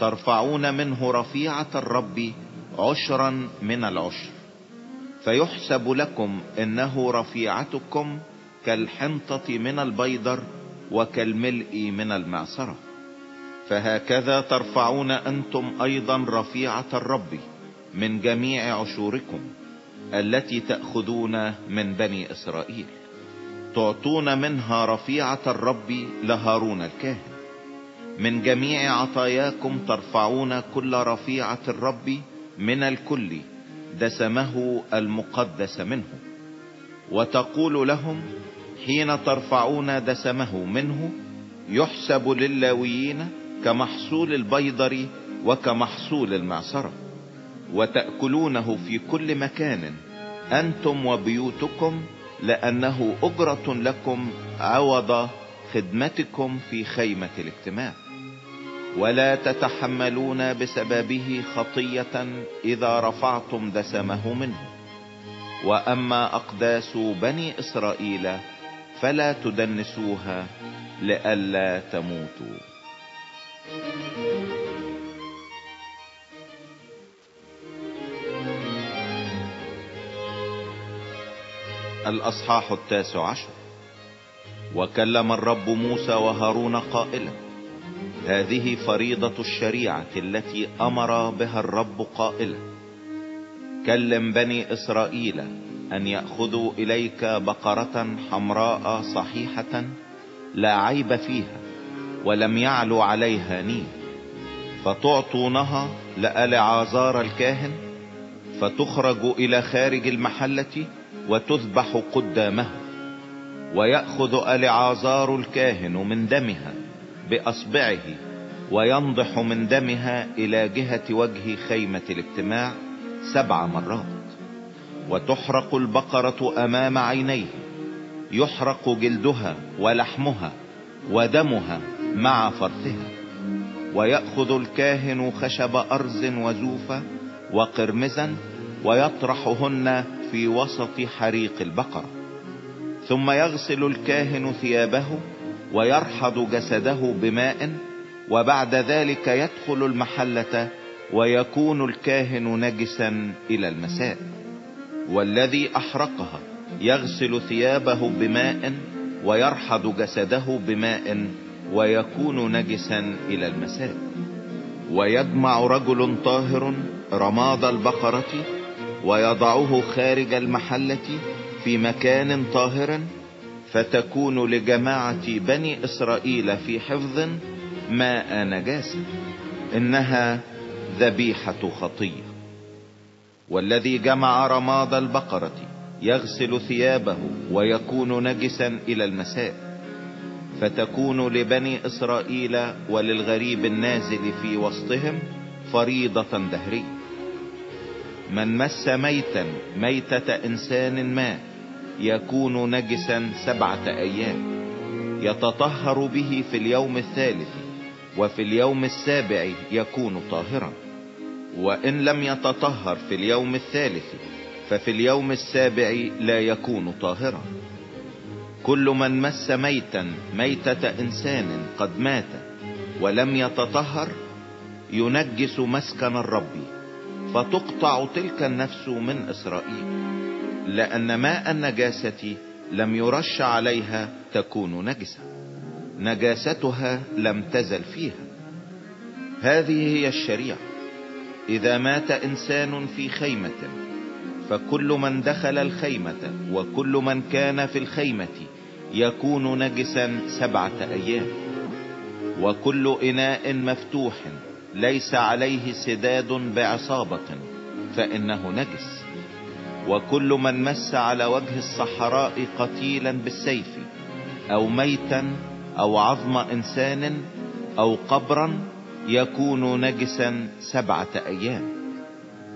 ترفعون منه رفيعة الرب عشرا من العشر. فيحسب لكم إنه رفيعتكم كالحنطة من البيضر وكالملء من المعصرة. فهكذا ترفعون أنتم أيضا رفيعة الرب من جميع عشوركم التي تأخذون من بني إسرائيل. تعطون منها رفيعة الرب لهارون الكاهن. من جميع عطاياكم ترفعون كل رفيعة الرب من الكل دسمه المقدس منه. وتقول لهم حين ترفعون دسمه منه يحسب للاويين كمحصول البيضر وكمحصول المعصرة وتأكلونه في كل مكان أنتم وبيوتكم لأنه أجرة لكم عوض خدمتكم في خيمة الاجتماع. ولا تتحملون بسببه خطية إذا رفعتم دسمه منه. وأما أقداس بني إسرائيل فلا تدنسوها لئلا تموتوا. الأصحاح التاسع عشر. وكلم الرب موسى وهارون قائلا هذه فريضة الشريعة التي أمر بها الرب قائلا كلم بني إسرائيل أن يأخذوا إليك بقرة حمراء صحيحة لا عيب فيها. ولم يعلو عليها نيل. فتعطونها لألعازار الكاهن فتخرج إلى خارج المحلة وتذبح قدامه ويأخذ ألعازار الكاهن من دمها بأصبعه وينضح من دمها إلى جهة وجه خيمة الاجتماع سبع مرات. وتحرق البقرة أمام عينيه يحرق جلدها ولحمها ودمها مع فرثها. ويأخذ الكاهن خشب أرز وزوفة وقرمزا ويطرحهن في وسط حريق البقرة. ثم يغسل الكاهن ثيابه ويرحض جسده بماء وبعد ذلك يدخل المحلة ويكون الكاهن نجسا إلى المساء. والذي أحرقها يغسل ثيابه بماء ويرحض جسده بماء ويكون نجسا إلى المساء. ويجمع رجل طاهر رماد البقرة ويضعه خارج المحلة في مكان طاهر فتكون لجماعة بني إسرائيل في حفظ ماء نجاسة إنها ذبيحة خطية. والذي جمع رماد البقرة يغسل ثيابه ويكون نجسا إلى المساء. فتكون لبني إسرائيل وللغريب النازل في وسطهم فريضة دهرية من مس ميتا ميتة إنسان ما يكون نجسا سبعة أيام. يتطهر به في اليوم الثالث وفي اليوم السابع يكون طاهرا. وإن لم يتطهر في اليوم الثالث ففي اليوم السابع لا يكون طاهرا. كل من مس ميتا ميتة إنسان قد مات ولم يتطهر ينجس مسكن الرب فتقطع تلك النفس من إسرائيل لأن ماء النجاسة لم يرش عليها تكون نجسة نجاستها لم تزل فيها. هذه هي الشريعة. إذا مات إنسان في خيمة فكل من دخل الخيمة وكل من كان في الخيمة يكون نجسا سبعة أيام. وكل إناء مفتوح ليس عليه سداد بعصابة فإنه نجس. وكل من مس على وجه الصحراء قتيلا بالسيف أو ميتا أو عظم إنسان أو قبرا يكون نجسا سبعة أيام.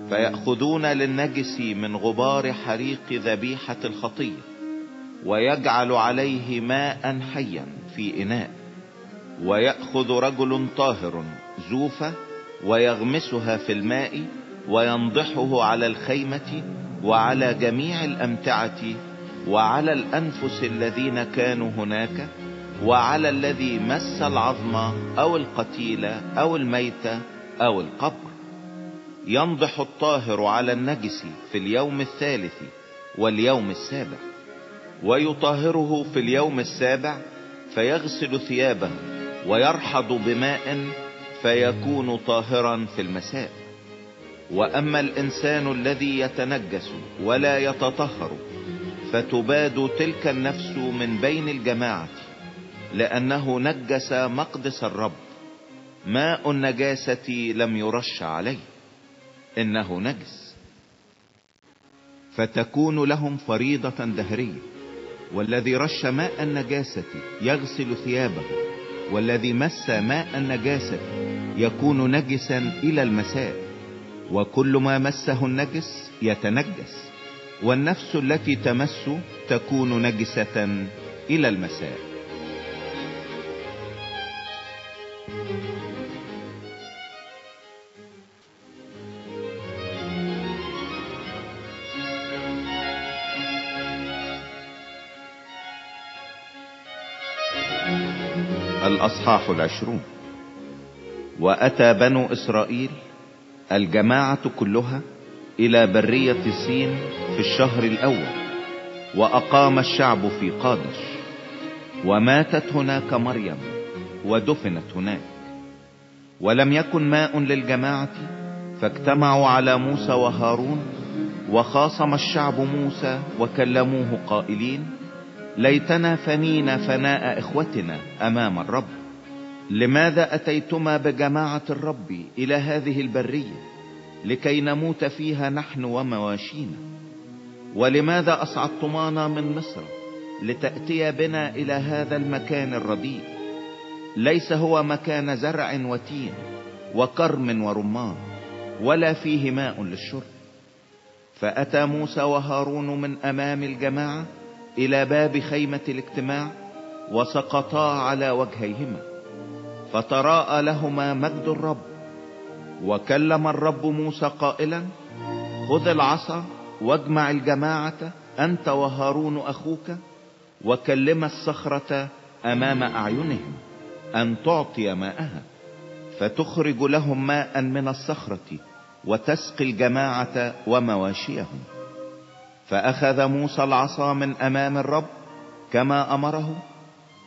فيأخذون للنجس من غبار حريق ذبيحة الخطية. ويجعل عليه ماء حيا في إناء ويأخذ رجل طاهر زوفة ويغمسها في الماء وينضحه على الخيمة وعلى جميع الأمتعة وعلى الأنفس الذين كانوا هناك وعلى الذي مس العظم أو القتيل أو الميت أو القبر. ينضح الطاهر على النجس في اليوم الثالث واليوم السابع. ويطهره في اليوم السابع فيغسل ثيابه ويرحض بماء فيكون طاهرا في المساء. وأما الإنسان الذي يتنجس ولا يتطهر فتباد تلك النفس من بين الجماعة لأنه نجس مقدس الرب. ماء النجاسة لم يرش عليه. إنه نجس. فتكون لهم فريضة دهرية. والذي رش ماء النجاسة يغسل ثيابه والذي مس ماء النجاسة يكون نجسا إلى المساء وكل ما مسه النجس يتنجس والنفس التي تمس تكون نجسة إلى المساء. الاصحاح العشرون. وأتى بنو إسرائيل الجماعة كلها إلى برية سين في الشهر الأول وأقام الشعب في قادش وماتت هناك مريم ودفنت هناك. ولم يكن ماء للجماعة فاجتمعوا على موسى وهارون وخاصم الشعب موسى وكلموه قائلين ليتنا فنينا فناء إخوتنا أمام الرب. لماذا أتيتما بجماعة الرب إلى هذه البرية؟ لكي نموت فيها نحن ومواشينا. ولماذا أصعدتمانا من مصر لتأتي بنا إلى هذا المكان الرديء؟ ليس هو مكان زرع وتين وكرم ورمان ولا فيه ماء للشرب. فأتى موسى وهارون من أمام الجماعة؟ إلى باب خيمة الاجتماع وسقطا على وجهيهما فتراءى لهما مجد الرب وكلم الرب موسى قائلا خذ العصا واجمع الجماعة أنت وهارون أخوك وكلم الصخرة أمام أعينهم أن تعطي ماءها فتخرج لهم ماء من الصخرة وتسقي الجماعة ومواشيهم. فأخذ موسى العصا من أمام الرب كما أمره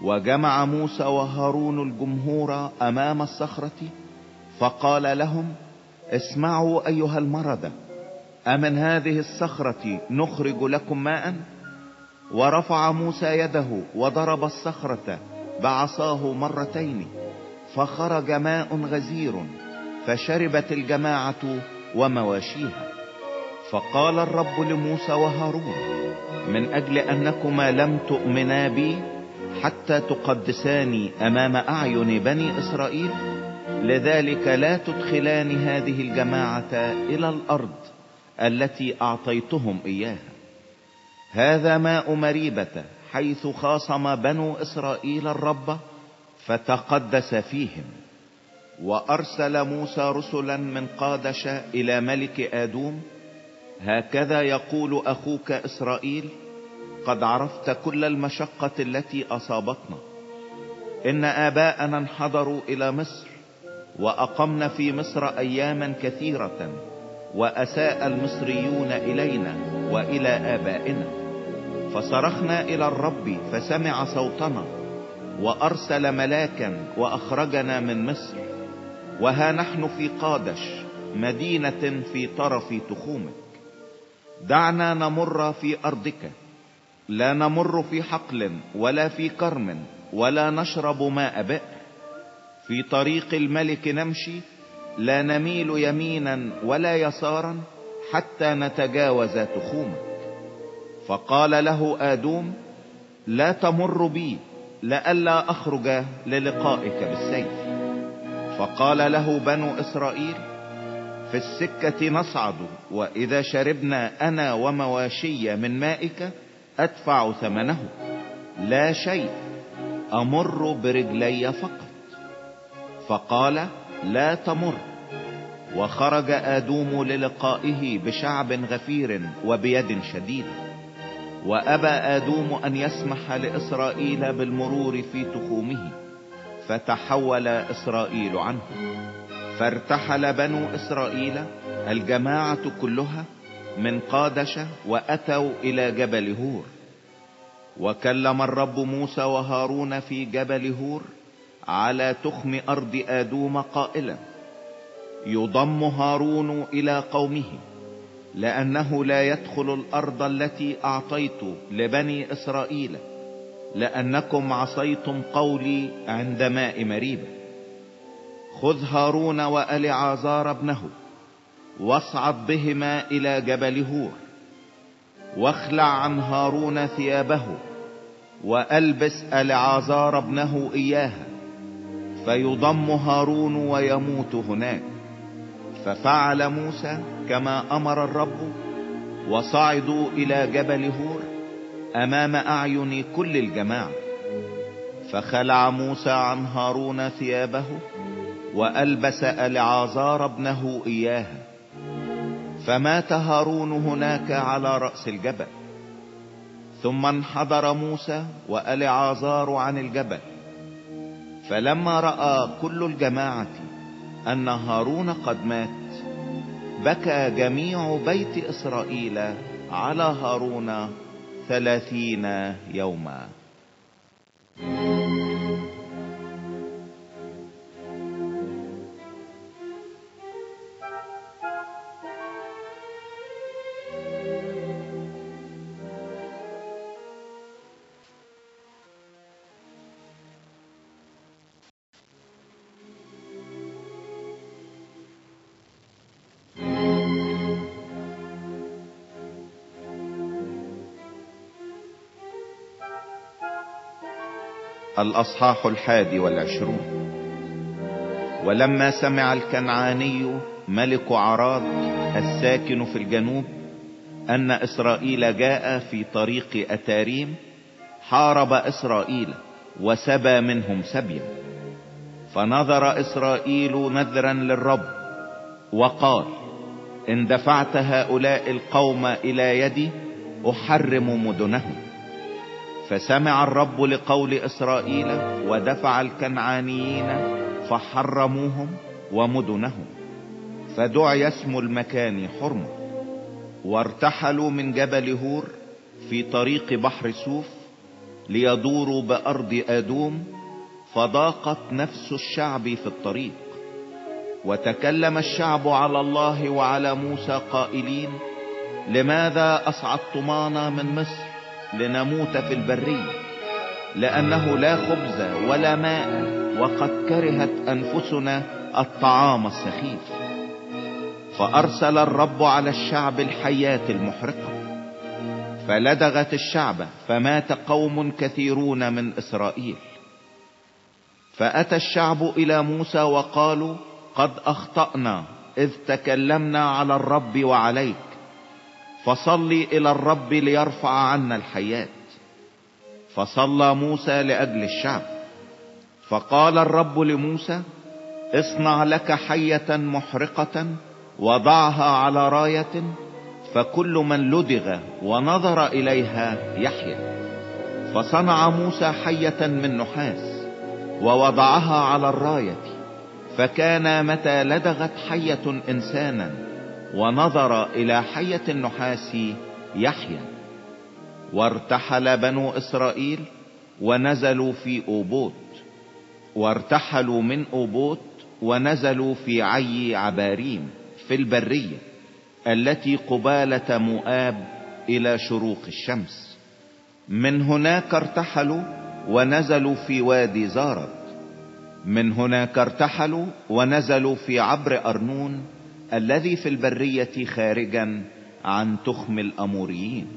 وجمع موسى وهارون الجمهور أمام الصخرة فقال لهم اسمعوا أيها المردة أمن هذه الصخرة نخرج لكم ماء؟ ورفع موسى يده وضرب الصخرة بعصاه مرتين فخرج ماء غزير فشربت الجماعة ومواشيها. فقال الرب لموسى وهارون من أجل أنكما لم تؤمنا بي حتى تقدساني أمام أعين بني إسرائيل لذلك لا تدخلان هذه الجماعة إلى الأرض التي أعطيتهم إياها. هذا ماء مريبة حيث خاصم بنو إسرائيل الرب فتقدس فيهم وأرسل موسى رسلا من قادش إلى ملك آدوم هكذا يقول أخوك إسرائيل قد عرفت كل المشقة التي أصابتنا. إن آباءنا انحضروا إلى مصر وأقمنا في مصر اياما كثيرة وأساء المصريون إلينا وإلى آبائنا. فصرخنا إلى الرب فسمع صوتنا وأرسل ملاكا وأخرجنا من مصر. وها نحن في قادش مدينة في طرف تخومك دعنا نمر في أرضك. لا نمر في حقل ولا في كرم ولا نشرب ماء بئر. في طريق الملك نمشي لا نميل يمينا ولا يسارا حتى نتجاوز تخومك. فقال له آدوم لا تمر بي لئلا أخرج للقائك بالسيف. فقال له بنو إسرائيل في السكة نصعد وإذا شربنا أنا ومواشي من مائك أدفع ثمنه. لا شيء أمر برجلي فقط. فقال لا تمر. وخرج آدوم للقائه بشعب غفير وبيد شديدة وأبى آدوم أن يسمح لإسرائيل بالمرور في تخومه فتحول إسرائيل عنه. فارتحل بنو إسرائيل الجماعة كلها من قادش وأتوا إلى جبل هور. وكلم الرب موسى وهارون في جبل هور على تخم أرض آدوم قائلا يضم هارون إلى قومه لأنه لا يدخل الأرض التي أعطيت لبني إسرائيل لأنكم عصيتم قولي عند ماء مريبة خذ هارون والعازار ابنه واصعد بهما إلى جبل هور واخلع عن هارون ثيابه وألبس العازار ابنه إياها فيضم هارون ويموت هناك. ففعل موسى كما أمر الرب وصعدوا إلى جبل هور أمام أعين كل الجماعة. فخلع موسى عن هارون ثيابه وألبس العازار ابنه اياها فمات هارون هناك على رأس الجبل. ثم انحدر موسى والعازار عن الجبل. فلما رأى كل الجماعة أن هارون قد مات بكى جميع بيت إسرائيل على هارون ثلاثين يوما. الأصحاح الحادي والعشرون. ولما سمع الكنعاني ملك عراد الساكن في الجنوب أن إسرائيل جاء في طريق أتاريم حارب إسرائيل وسبى منهم سبيا. فنظر إسرائيل نذرا للرب وقال إن دفعت هؤلاء القوم إلى يدي أحرم مدنهم. فسمع الرب لقول إسرائيل ودفع الكنعانيين فحرموهم ومدنهم. فدعي اسم المكان حرمة وارتحلوا من جبل هور في طريق بحر سوف ليدوروا بأرض آدوم فضاقت نفس الشعب في الطريق. وتكلم الشعب على الله وعلى موسى قائلين لماذا أصعدتمانا من مصر؟ لنموت في البرية لأنه لا خبز ولا ماء وقد كرهت أنفسنا الطعام السخيف. فأرسل الرب على الشعب الحياة المحرقة فلدغت الشعب فمات قوم كثيرون من إسرائيل. فأتى الشعب إلى موسى وقالوا قد أخطأنا إذ تكلمنا على الرب وعليك. فصلي إلى الرب ليرفع عنا الحياة فصلى موسى لأجل الشعب. فقال الرب لموسى اصنع لك حية محرقة وضعها على راية فكل من لدغ ونظر إليها يحيا. فصنع موسى حية من نحاس ووضعها على الراية. فكان متى لدغت حية إنسانا ونظر إلى حية النحاس يحيى وارتحل بنو إسرائيل ونزلوا في أوبوت. وارتحلوا من أوبوت ونزلوا في عي عباريم في البرية التي قبالة مؤاب إلى شروق الشمس. من هناك ارتحلوا ونزلوا في وادي زارد من هناك ارتحلوا ونزلوا في عبر أرنون الذي في البرية خارجا عن تخم الأموريين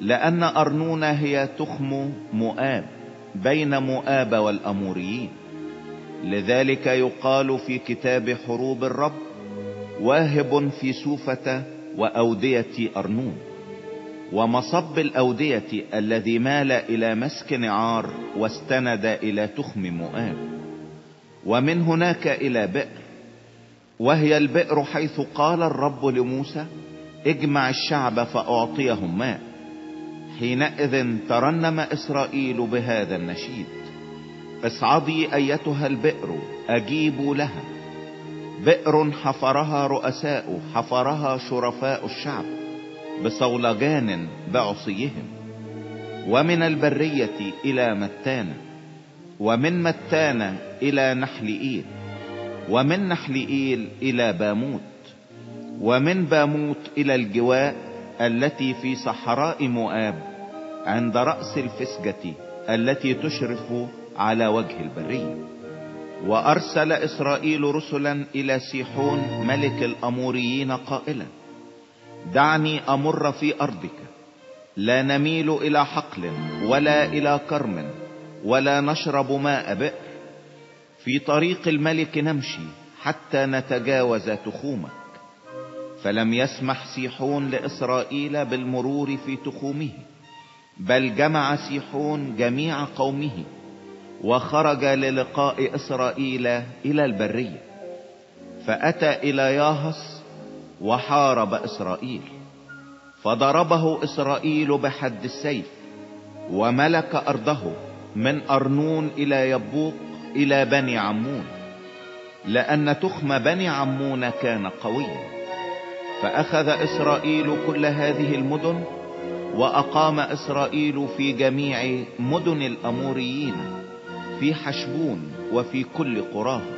لأن أرنون هي تخم مؤاب بين مؤاب والأموريين. لذلك يقال في كتاب حروب الرب واهب في سوفة وأودية أرنون ومصب الأودية الذي مال إلى مسك نعار واستند إلى تخم مؤاب. ومن هناك إلى بئر وهي البئر حيث قال الرب لموسى اجمع الشعب فأعطيهم ماء حينئذ ترنم إسرائيل بهذا النشيد. اصعدي أيتها البئر أجيبوا لها. بئر حفرها رؤساء حفرها شرفاء الشعب. بصولجان بعصيهم. ومن البرية إلى متانة ومن متانة إلى نحلئيل ومن نحلئيل إلى باموت ومن باموت إلى الجواء التي في صحراء مؤاب عند رأس الفسجة التي تشرف على وجه البرية. وأرسل إسرائيل رسلا إلى سيحون ملك الأموريين قائلا دعني أمر في أرضك لا نميل إلى حقل ولا إلى كرم ولا نشرب ماء بئر. في طريق الملك نمشي حتى نتجاوز تخومك. فلم يسمح سيحون لإسرائيل بالمرور في تخومه بل جمع سيحون جميع قومه وخرج للقاء إسرائيل إلى البرية. فأتى إلى ياهص وحارب إسرائيل فضربه إسرائيل بحد السيف وملك أرضه من أرنون إلى يبوق إلى بني عمون لأن تخم بني عمون كان قويا. فأخذ إسرائيل كل هذه المدن وأقام إسرائيل في جميع مدن الأموريين في حشبون وفي كل قراها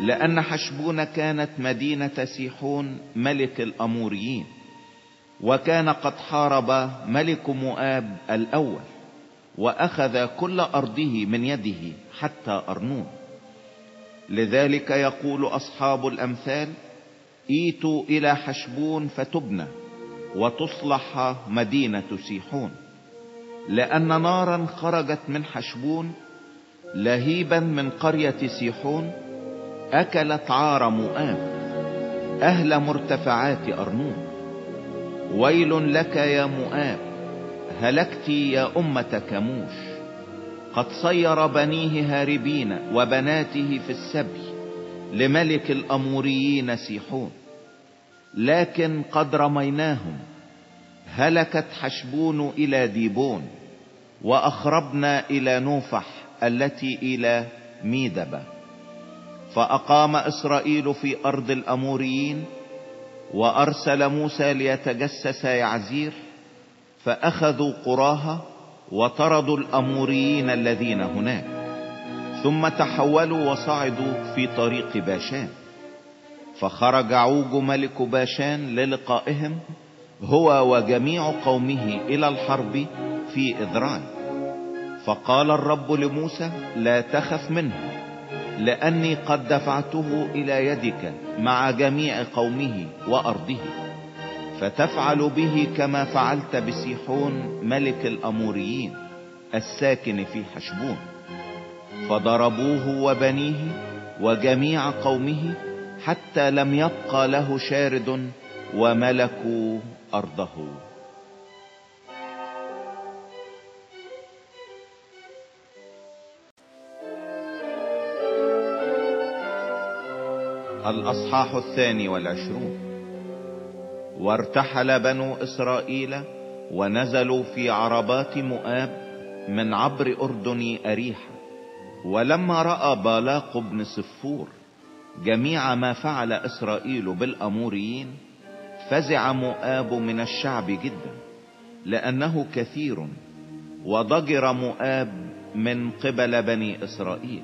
لأن حشبون كانت مدينة سيحون ملك الأموريين وكان قد حارب ملك مؤاب الأول وأخذ كل أرضه من يده. حتى أرنون لذلك يقول أصحاب الأمثال إيتوا إلى حشبون فتبنى وتصلح مدينة سيحون. لأن نارا خرجت من حشبون لهيبا من قرية سيحون أكلت عار مؤاب أهل مرتفعات أرنون ويل لك يا مؤاب هلكت يا أمة كموش. قد صير بنيه هاربين وبناته في السبي لملك الأموريين سيحون. لكن قد رميناهم هلكت حشبون إلى ديبون وأخربنا إلى نوفح التي إلى ميدبة. فأقام إسرائيل في أرض الأموريين وأرسل موسى ليتجسس يعزير فأخذوا قراها وطردوا الأموريين الذين هناك ثم تحولوا وصعدوا في طريق باشان. فخرج عوج ملك باشان للقائهم هو وجميع قومه إلى الحرب في إذراي فقال الرب لموسى لا تخف منه لأني قد دفعته إلى يدك مع جميع قومه وأرضه. فتفعل به كما فعلت بسيحون ملك الأموريين الساكن في حشبون. فضربوه وبنيه وجميع قومه حتى لم يبقى له شارد وملكوا أرضه. الأصحاح الثاني والعشرون. وارتحل بنو إسرائيل ونزلوا في عربات مؤاب من عبر أردن أريحة ولما رأى بالاق بن صفور جميع ما فعل إسرائيل بالأموريين فزع مؤاب من الشعب جدا لأنه كثير وضجر مؤاب من قبل بني إسرائيل.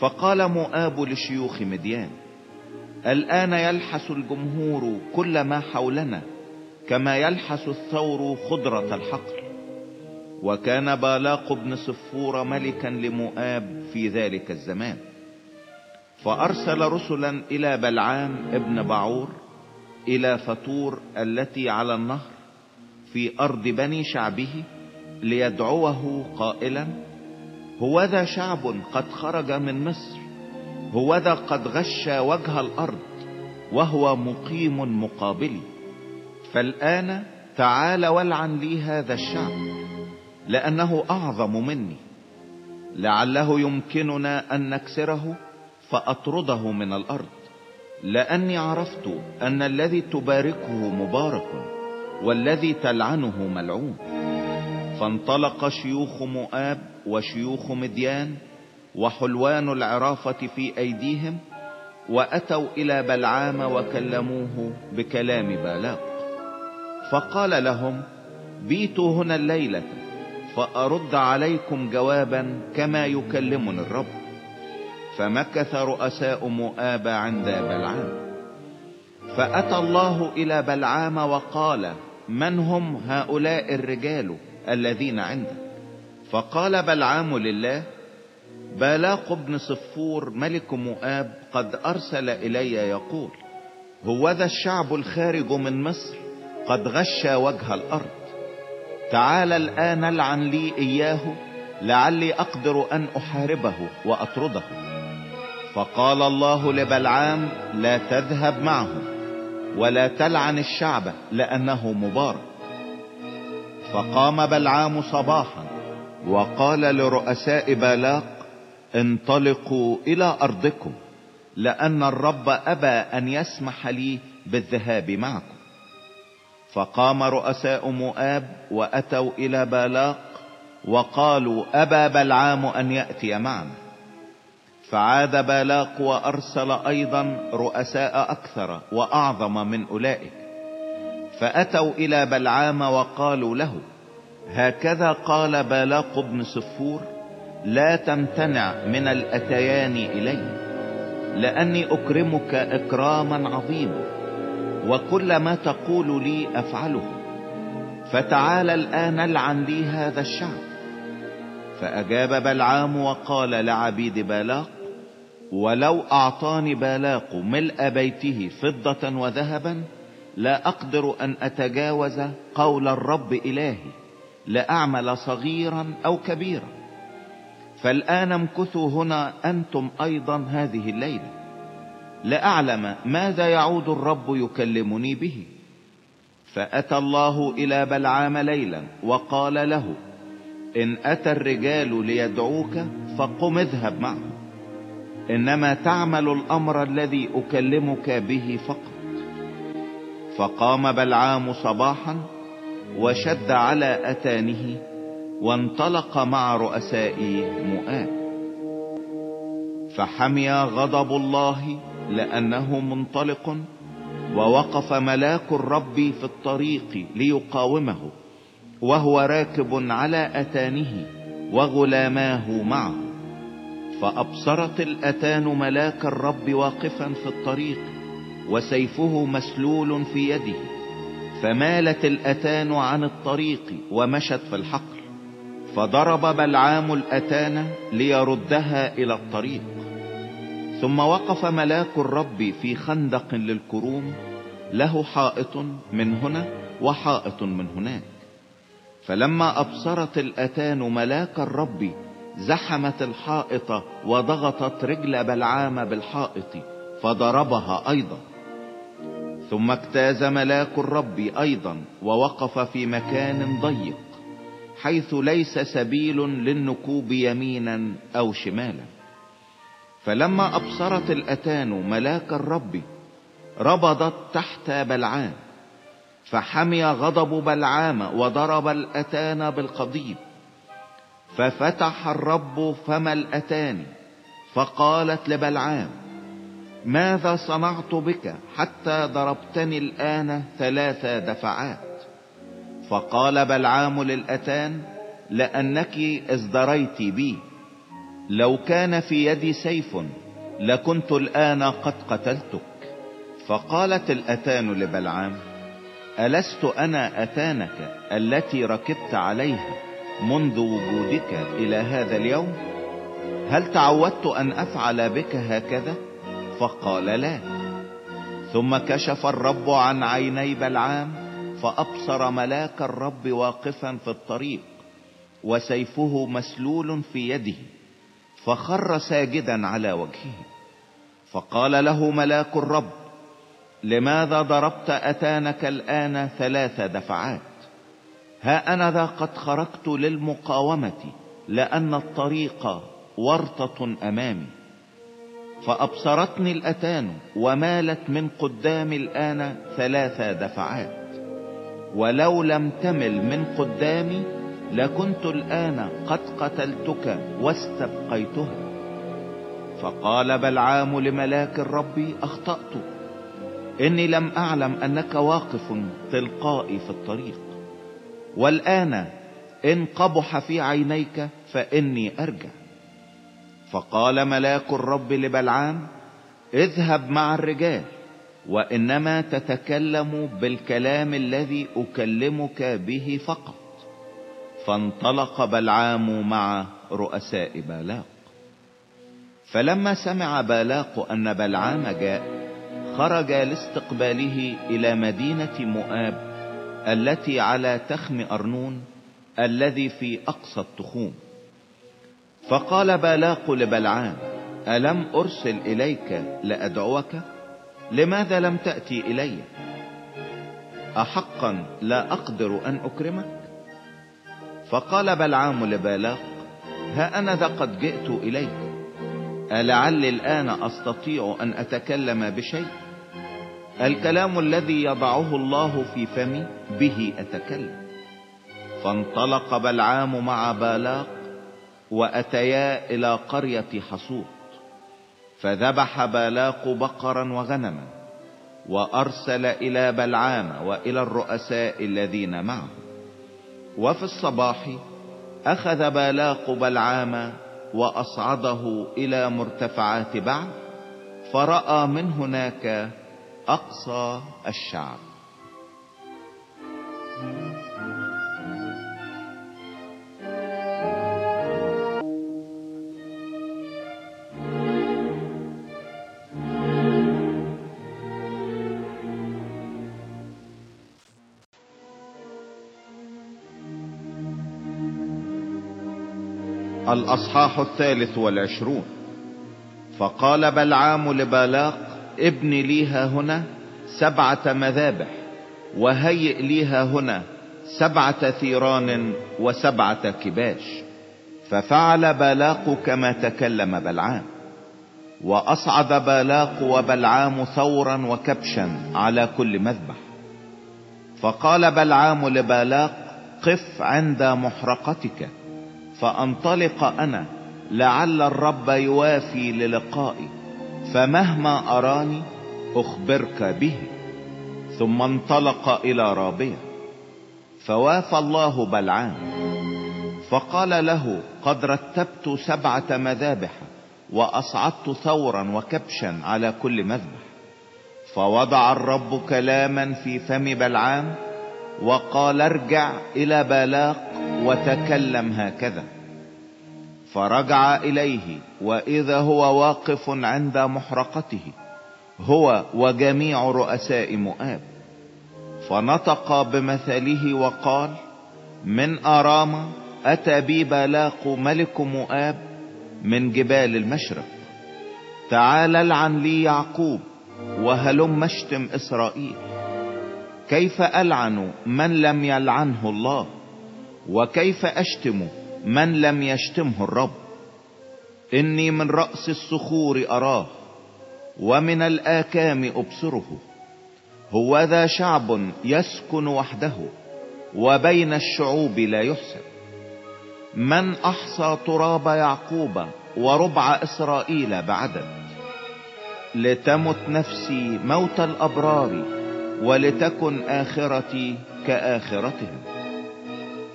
فقال مؤاب لشيوخ مديان الآن يلحس الجمهور كل ما حولنا كما يلحس الثور خضرة الحقل وكان بالاق بن صفور ملكا لمؤاب في ذلك الزمان. فأرسل رسلا إلى بلعام ابن بعور إلى فطور التي على النهر في أرض بني شعبه ليدعوه قائلا هوذا شعب قد خرج من مصر هوذا قد غش وجه الأرض وهو مقيم مقابلي فالآن تعال والعن لي هذا الشعب لأنه أعظم مني. لعله يمكننا أن نكسره فأطرده من الأرض. لأني عرفت أن الذي تباركه مبارك والذي تلعنه ملعون. فانطلق شيوخ مؤاب وشيوخ مديان وحلوان العرافة في أيديهم وأتوا إلى بلعام وكلموه بكلام بالاق. فقال لهم بيتوا هنا الليلة فأرد عليكم جوابا كما يكلمني الرب. فمكث رؤساء مؤاب عند بلعام. فأتى الله إلى بلعام وقال من هم هؤلاء الرجال الذين عندك؟ فقال بلعام لله بالاق بن صفور ملك مؤاب قد أرسل إلي يقول هوذا الشعب الخارج من مصر قد غش وجه الأرض. تعال الآن العن لي إياه لعلي أقدر أن أحاربه وأطرده. فقال الله لبلعام لا تذهب معهم ولا تلعن الشعب لأنه مبارك. فقام بلعام صباحا وقال لرؤساء بالاق انطلقوا إلى أرضكم لأن الرب أبى أن يسمح لي بالذهاب معكم. فقام رؤساء مؤاب وأتوا إلى بالاق وقالوا ابى بلعام أن يأتي معنا. فعاد بالاق وأرسل أيضا رؤساء أكثر وأعظم من أولئك. فأتوا إلى بلعام وقالوا له هكذا قال بالاق بن صفور لا تمتنع من الأتيان إلي لأني أكرمك إكراما عظيما وكل ما تقول لي أفعله. فتعال الآن العن لي هذا الشعب فأجاب بلعام وقال لعبيد بالاق ولو أعطاني بالاق ملء بيته فضة وذهبا لا أقدر أن أتجاوز قول الرب إلهي لأعمل صغيرا أو كبيرا. فالآن امكثوا هنا أنتم أيضا هذه الليلة. لأعلم ماذا يعود الرب يكلمني به. فأتى الله إلى بلعام ليلا وقال له إن أتى الرجال ليدعوك فقم اذهب معهم. إنما تعمل الأمر الذي أكلمك به فقط. فقام بلعام صباحا وشد على أتانه وانطلق مع رؤساء مؤاب فحمي غضب الله لأنه منطلق ووقف ملاك الرب في الطريق ليقاومه وهو راكب على أتانه وغلاماه معه. فأبصرت الأتان ملاك الرب واقفا في الطريق وسيفه مسلول في يده فمالت الأتان عن الطريق ومشت في الحقل. فضرب بلعام الاتان ليردها إلى الطريق. ثم وقف ملاك الرب في خندق للكروم له حائط من هنا وحائط من هناك. فلما أبصرت الأتان ملاك الرب زحمت الحائط وضغطت رجل بلعام بالحائط فضربها أيضا. ثم اجتاز ملاك الرب أيضا ووقف في مكان ضيق. حيث ليس سبيل للنكوب يمينا أو شمالا. فلما أبصرت الأتان ملاك الرب ربضت تحت بلعام فحمي غضب بلعام وضرب الأتان بالقضيب. ففتح الرب فم الأتان فقالت لبلعام ماذا صنعت بك حتى ضربتني الآن ثلاث دفعات؟ فقال بلعام للأتان لأنك ازدريت بي. لو كان في يدي سيف لكنت الآن قد قتلتك. فقالت الأتان لبلعام ألست أنا أتانك التي ركبت عليها منذ وجودك إلى هذا اليوم؟ هل تعودت أن أفعل بك هكذا؟ فقال لا. ثم كشف الرب عن عيني بلعام فأبصر ملاك الرب واقفا في الطريق وسيفه مسلول في يده فخر ساجدا على وجهه. فقال له ملاك الرب لماذا ضربت أتانك الآن ثلاث دفعات؟ ها أنا ذا قد خرجت للمقاومة لأن الطريق ورطة أمامي. فأبصرتني الأتان ومالت من قدام الآن ثلاث دفعات. ولو لم تمل من قدامي لكنت الآن قد قتلتك واستبقيتها. فقال بلعام لملاك الرب أخطأت. إني لم أعلم أنك واقف تلقائي في الطريق. والآن إن قبح في عينيك فإني أرجع. فقال ملاك الرب لبلعام اذهب مع الرجال. وإنما تتكلم بالكلام الذي أكلمك به فقط. فانطلق بلعام مع رؤساء بالاق. فلما سمع بالاق أن بلعام جاء خرج لاستقباله إلى مدينة مؤاب التي على تخم أرنون الذي في أقصى التخوم. فقال بالاق لبلعام ألم أرسل إليك لأدعوك؟ لماذا لم تأتي إلي؟ أحقا لا أقدر أن أكرمك؟ فقال بلعام لبالاق ها أنا ذا قد جئت إليك ألعلي الآن أستطيع أن أتكلم بشيء؟ الكلام الذي يضعه الله في فمي به أتكلم. فانطلق بلعام مع بالاق وأتيا إلى قرية حصوط فذبح بالاق بقرا وغنما وأرسل إلى بلعام وإلى الرؤساء الذين معه. وفي الصباح أخذ بالاق بلعام وأصعده إلى مرتفعات بعد فرأى من هناك أقصى الشعب. الأصحاح الثالث والعشرون. فقال بلعام لبالاق ابن ليها هنا سبعة مذابح وهيئ ليها هنا سبعة ثيران وسبعة كباش. ففعل بالاق كما تكلم بلعام. وأصعد بالاق وبلعام ثورا وكبشا على كل مذبح. فقال بلعام لبالاق قف عند محرقتك. فأنطلق أنا لعل الرب يوافي للقائي فمهما أراني أخبرك به. ثم انطلق إلى رابية فوافى الله بلعام فقال له قد رتبت سبعة مذابح وأصعدت ثورا وكبشا على كل مذبح. فوضع الرب كلاما في فم بلعام وقال ارجع إلى بالاق وتكلم هكذا. فرجع إليه وإذا هو واقف عند محرقته هو وجميع رؤساء مؤاب. فنطق بمثله وقال من أرام أتى بي بالاق ملك مؤاب من جبال المشرق. تعال العن لي يعقوب وهلم اشتم إسرائيل. كيف ألعن من لم يلعنه الله؟ وكيف أشتم من لم يشتمه الرب؟ إني من رأس الصخور أراه ومن الآكام أبصره. هو ذا شعب يسكن وحده وبين الشعوب لا يحسب. من أحصى تراب يعقوب وربع إسرائيل بعدد لتمت نفسي موت الأبرار ولتكن آخرتي كآخرتهم.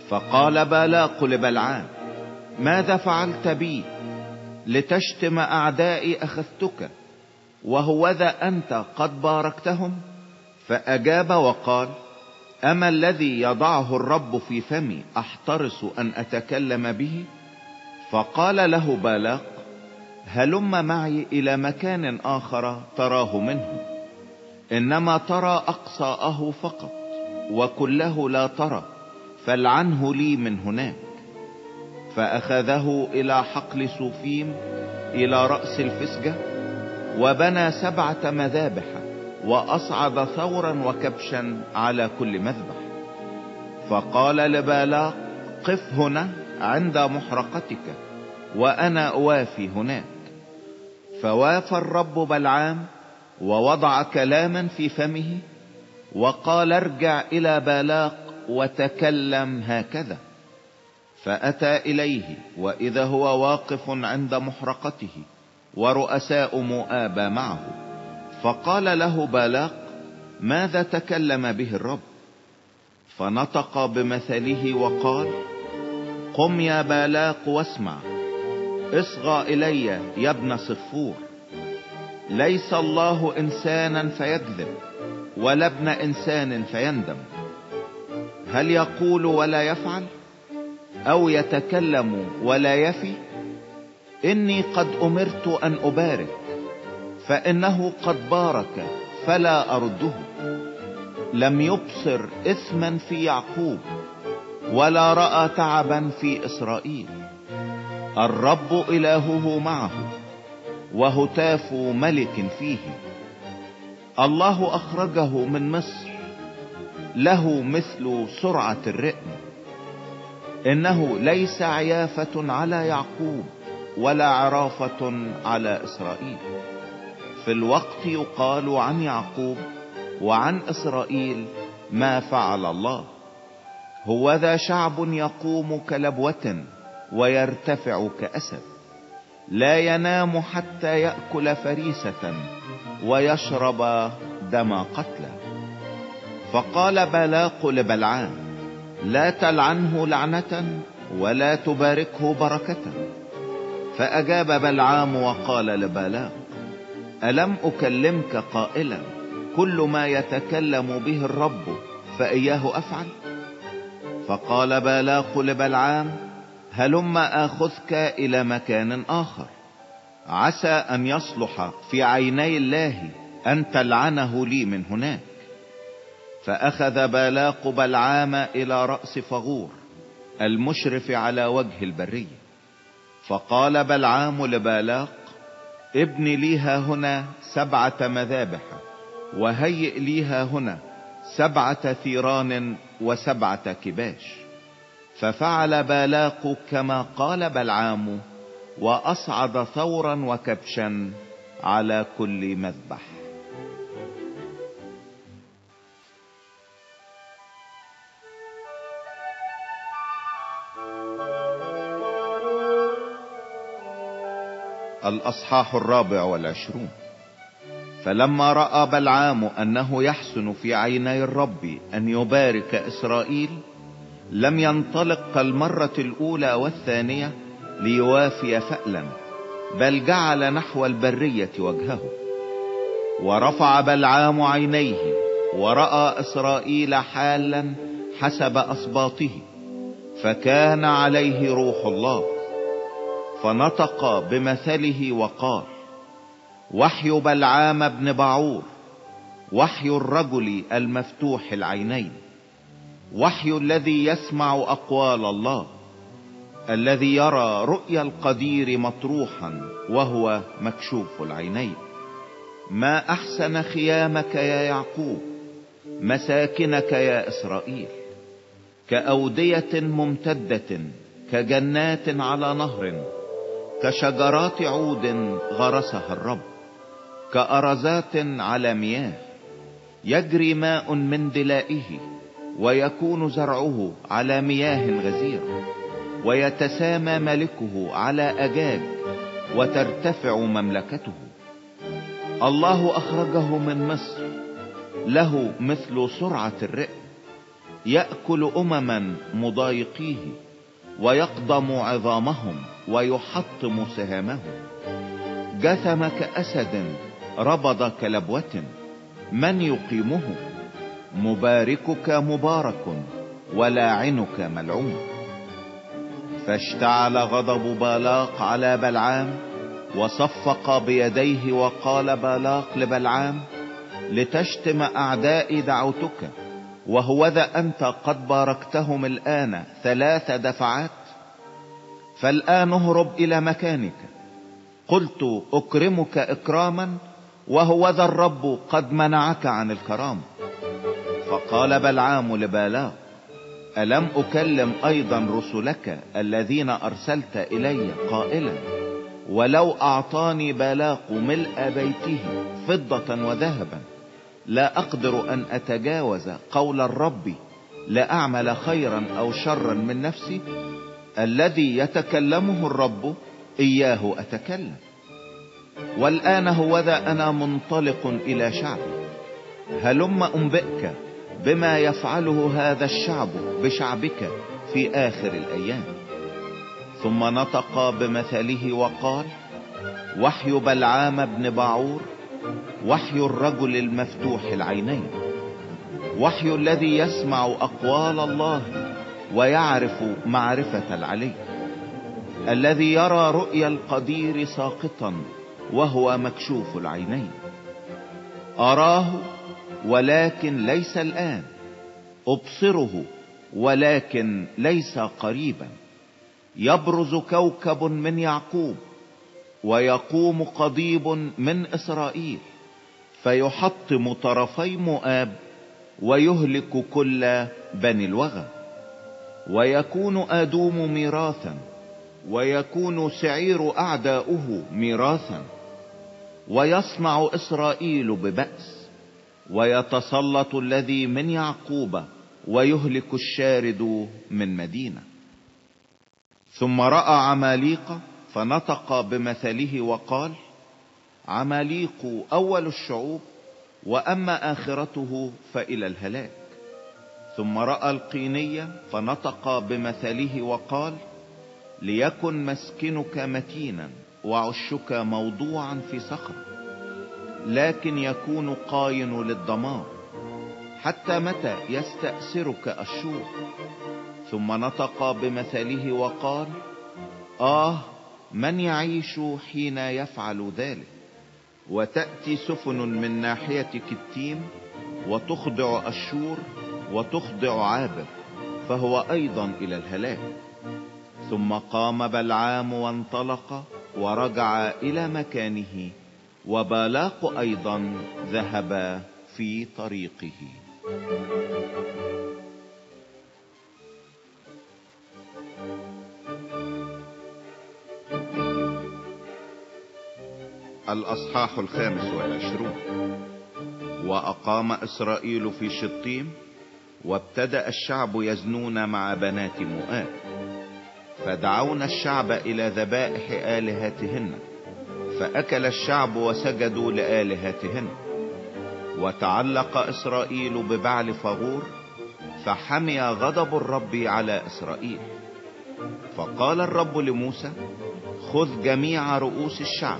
فقال بالاق لبلعام ماذا فعلت بي لتشتم أعدائي أخذتك؟ وهوذا أنت قد باركتهم؟ فأجاب وقال أما الذي يضعه الرب في فمي أحترس أن أتكلم به؟ فقال له بالاق هلم معي إلى مكان آخر تراه منه. إنما ترى أقصاءه فقط وكله لا ترى فالعنه لي من هناك. فأخذه إلى حقل سوفيم إلى رأس الفسجة وبنى سبعة مذابح وأصعد ثورا وكبشا على كل مذبح. فقال لبالاق قف هنا عند محرقتك وأنا أوافي هناك. فوافى الرب بلعام ووضع كلاما في فمه وقال ارجع إلى بالاق وتكلم هكذا. فأتى إليه وإذا هو واقف عند محرقته ورؤساء مؤاب معه. فقال له بالاق ماذا تكلم به الرب؟ فنطق بمثله وقال قم يا بالاق واسمع اصغى إلي يا ابن صفور. ليس الله إنسانا فيكذب ولا ابن إنسان فيندم. هل يقول ولا يفعل؟ أو يتكلم ولا يفي؟ إني قد أمرت أن أبارك فإنه قد بارك فلا أرده. لم يبصر إثما في يعقوب ولا رأى تعبا في إسرائيل. الرب إلهه معه. وهتاف ملك فيه. الله أخرجه من مصر له مثل سرعة الرئم إنه ليس عيافة على يعقوب ولا عرافة على إسرائيل. في الوقت يقال عن يعقوب وعن إسرائيل ما فعل الله. هو ذا شعب يقوم كلبوة ويرتفع كأسد. لا ينام حتى يأكل فريسة ويشرب دم قتلى. فقال بلاق لبلعام لا تلعنه لعنة ولا تباركه بركة. فأجاب بلعام وقال لبلاق ألم أكلمك قائلا كل ما يتكلم به الرب فإياه أفعل؟ فقال بالاق لبلعام هلم أخذك إلى مكان آخر. عسى أن يصلح في عيني الله أن تلعنه لي من هناك. فأخذ بالاق بلعام إلى رأس فغور المشرف على وجه البرية. فقال بلعام لبالاق ابن ليها هنا سبعة مذابح وهيئ ليها هنا سبعة ثيران وسبعة كباش. ففعل بالاق كما قال بلعام وأصعد ثورا وكبشا على كل مذبح. الأصحاح الرابع والعشرون. فلما رأى بلعام أنه يحسن في عيني الرب أن يبارك إسرائيل لم ينطلق كالمرة الأولى والثانية ليوافي فألا بل جعل نحو البرية وجهه. ورفع بلعام عينيه ورأى إسرائيل حالا حسب اسباطه فكان عليه روح الله. فنطق بمثله وقال وحي بلعام بن بعور وحي الرجل المفتوح العينين. وحي الذي يسمع أقوال الله الذي يرى رؤيا القدير مطروحا وهو مكشوف العينين. ما أحسن خيامك يا يعقوب مساكنك يا إسرائيل كأودية ممتدة كجنات على نهر كشجرات عود غرسها الرب كأرزات على مياه يجري ماء من دلائه ويكون زرعه على مياه غزيرة ويتسامى ملكه على أجاج وترتفع مملكته. الله أخرجه من مصر له مثل سرعة الرئم يأكل أمما مضايقيه ويقضم عظامهم ويحطم سهامهم جثم كأسد ربض كلبوة من يقيمه؟ مباركك مبارك ولاعنك ملعون. فاشتعل غضب بالاق على بلعام وصفق بيديه وقال بالاق لبلعام لتشتم أعدائي دعوتك وهوذا أنت قد باركتهم الآن ثلاث دفعات. فالآن اهرب إلى مكانك. قلت أكرمك إكراما وهو ذا الرب قد منعك عن الكرامة فقال بلعام لبالاق ألم أكلم أيضا رسلك الذين أرسلت إلي قائلا ولو أعطاني بالاق ملء بيته فضة وذهبا لا أقدر أن أتجاوز قول الرب لأعمل خيرا أو شرا من نفسي الذي يتكلمه الرب إياه أتكلم. والآن هوذا أنا منطلق إلى شعبي هلم أنبئك بما يفعله هذا الشعب بشعبك في آخر الأيام. ثم نطق بمثله وقال وحي بلعام بن بعور وحي الرجل المفتوح العينين وحي الذي يسمع أقوال الله ويعرف معرفة العلي الذي يرى رؤيا القدير ساقطا وهو مكشوف العينين. أراه ولكن ليس الآن. أبصره ولكن ليس قريبا. يبرز كوكب من يعقوب ويقوم قضيب من إسرائيل. فيحطم طرفي مؤاب ويهلك كل بني الوغى. ويكون آدوم ميراثا ويكون سعير أعداؤه ميراثا. ويصنع إسرائيل ببأس. ويتسلط الذي من يعقوب ويهلك الشارد من مدينة. ثم رأى عماليق فنطق بمثله وقال عماليق أول الشعوب وأما آخرته فإلى الهلاك. ثم رأى القينية فنطق بمثله وقال ليكن مسكنك متينا وعشك موضوعا في صخر لكن يكون قاين للدمار حتى متى يستأسرك الشور؟ ثم نطق بمثله وقال آه من يعيش حين يفعل ذلك؟ وتأتي سفن من ناحية كتيم وتخضع الشور وتخضع عابر فهو أيضا إلى الهلاك. ثم قام بلعام وانطلق ورجع إلى مكانه وبالاق أيضا ذهب في طريقه. الأصحاح الخامس والعشرون. وأقام إسرائيل في شطيم وابتدأ الشعب يزنون مع بنات مؤاب فدعونا الشعب إلى ذبائح آلهتهن. فأكل الشعب وسجدوا لآلهتهن. وتعلق إسرائيل ببعل فغور فحمي غضب الرب على إسرائيل. فقال الرب لموسى خذ جميع رؤوس الشعب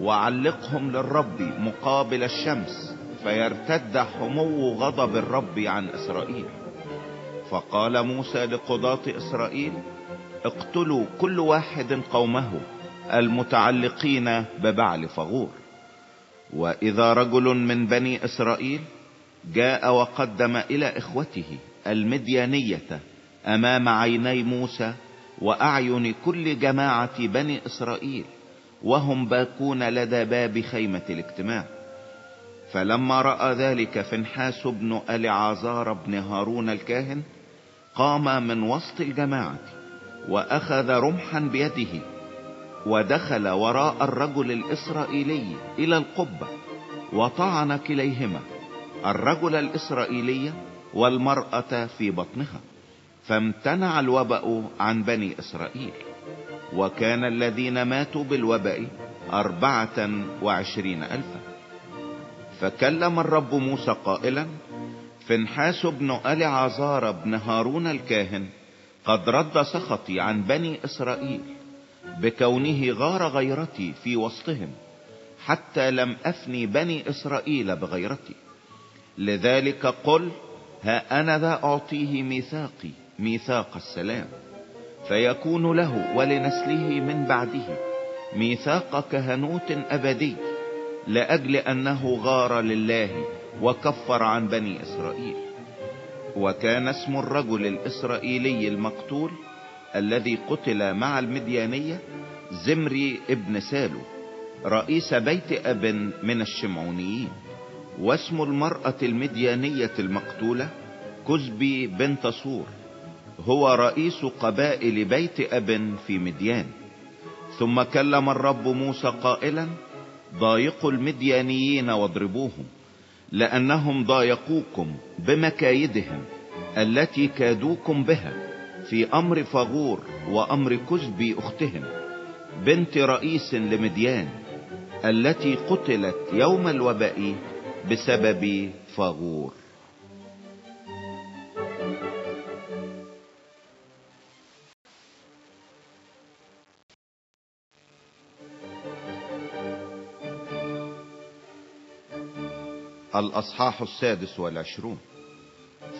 وعلقهم للرب مقابل الشمس فيرتد حمو غضب الرب عن إسرائيل. فقال موسى لقضاة إسرائيل اقتلوا كل واحد قومه المتعلقين ببعل فغور. وإذا رجل من بني إسرائيل جاء وقدم إلى إخوته المديانية أمام عيني موسى وأعين كل جماعة بني إسرائيل وهم باكون لدى باب خيمة الاجتماع. فلما رأى ذلك فنحاس بن ألعازار بن هارون الكاهن قام من وسط الجماعة وأخذ رمحا بيده ودخل وراء الرجل الإسرائيلي إلى القبة وطعن كليهما الرجل الإسرائيلي والمرأة في بطنها فامتنع الوبأ عن بني إسرائيل. وكان الذين ماتوا بالوبأ أربعة وعشرين الفا. فكلم الرب موسى قائلا فنحاس بن ألعازار بن هارون الكاهن قد رد سخطي عن بني إسرائيل. بكونه غار غيرتي في وسطهم حتى لم أفني بني إسرائيل بغيرتي. لذلك قل ها أنا ذا أعطيه ميثاقي ميثاق السلام. فيكون له ولنسله من بعده ميثاق كهنوت أبدي. لأجل أنه غار لله وكفر عن بني إسرائيل. وكان اسم الرجل الإسرائيلي المقتول الذي قتل مع المديانية زمري ابن سالو رئيس بيت أب من الشمعونيين واسم المرأة المديانية المقتولة كزبي بنت صور هو رئيس قبائل بيت أب في مديان. ثم كلم الرب موسى قائلا ضايقوا المديانيين واضربوهم لأنهم ضايقوكم بمكايدهم التي كادوكم بها. في أمر فغور وأمر كزبي أختهم بنت رئيس لمديان التي قتلت يوم الوباء بسبب فغور. الأصحاح السادس والعشرون.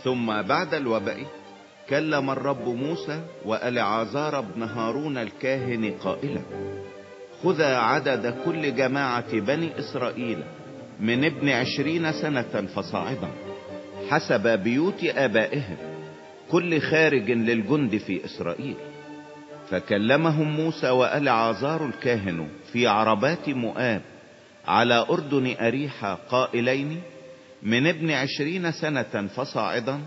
ثم بعد الوباء كلم الرب موسى وألعازار بن هارون الكاهن قائلا خذا عدد كل جماعة بني إسرائيل من ابن عشرين سنة فصاعدا حسب بيوت آبائهم كل خارج للجند في إسرائيل. فكلمهم موسى وألعازار الكاهن في عربات مؤاب على أردن اريحة قائلين من ابن عشرين سنة فصاعدا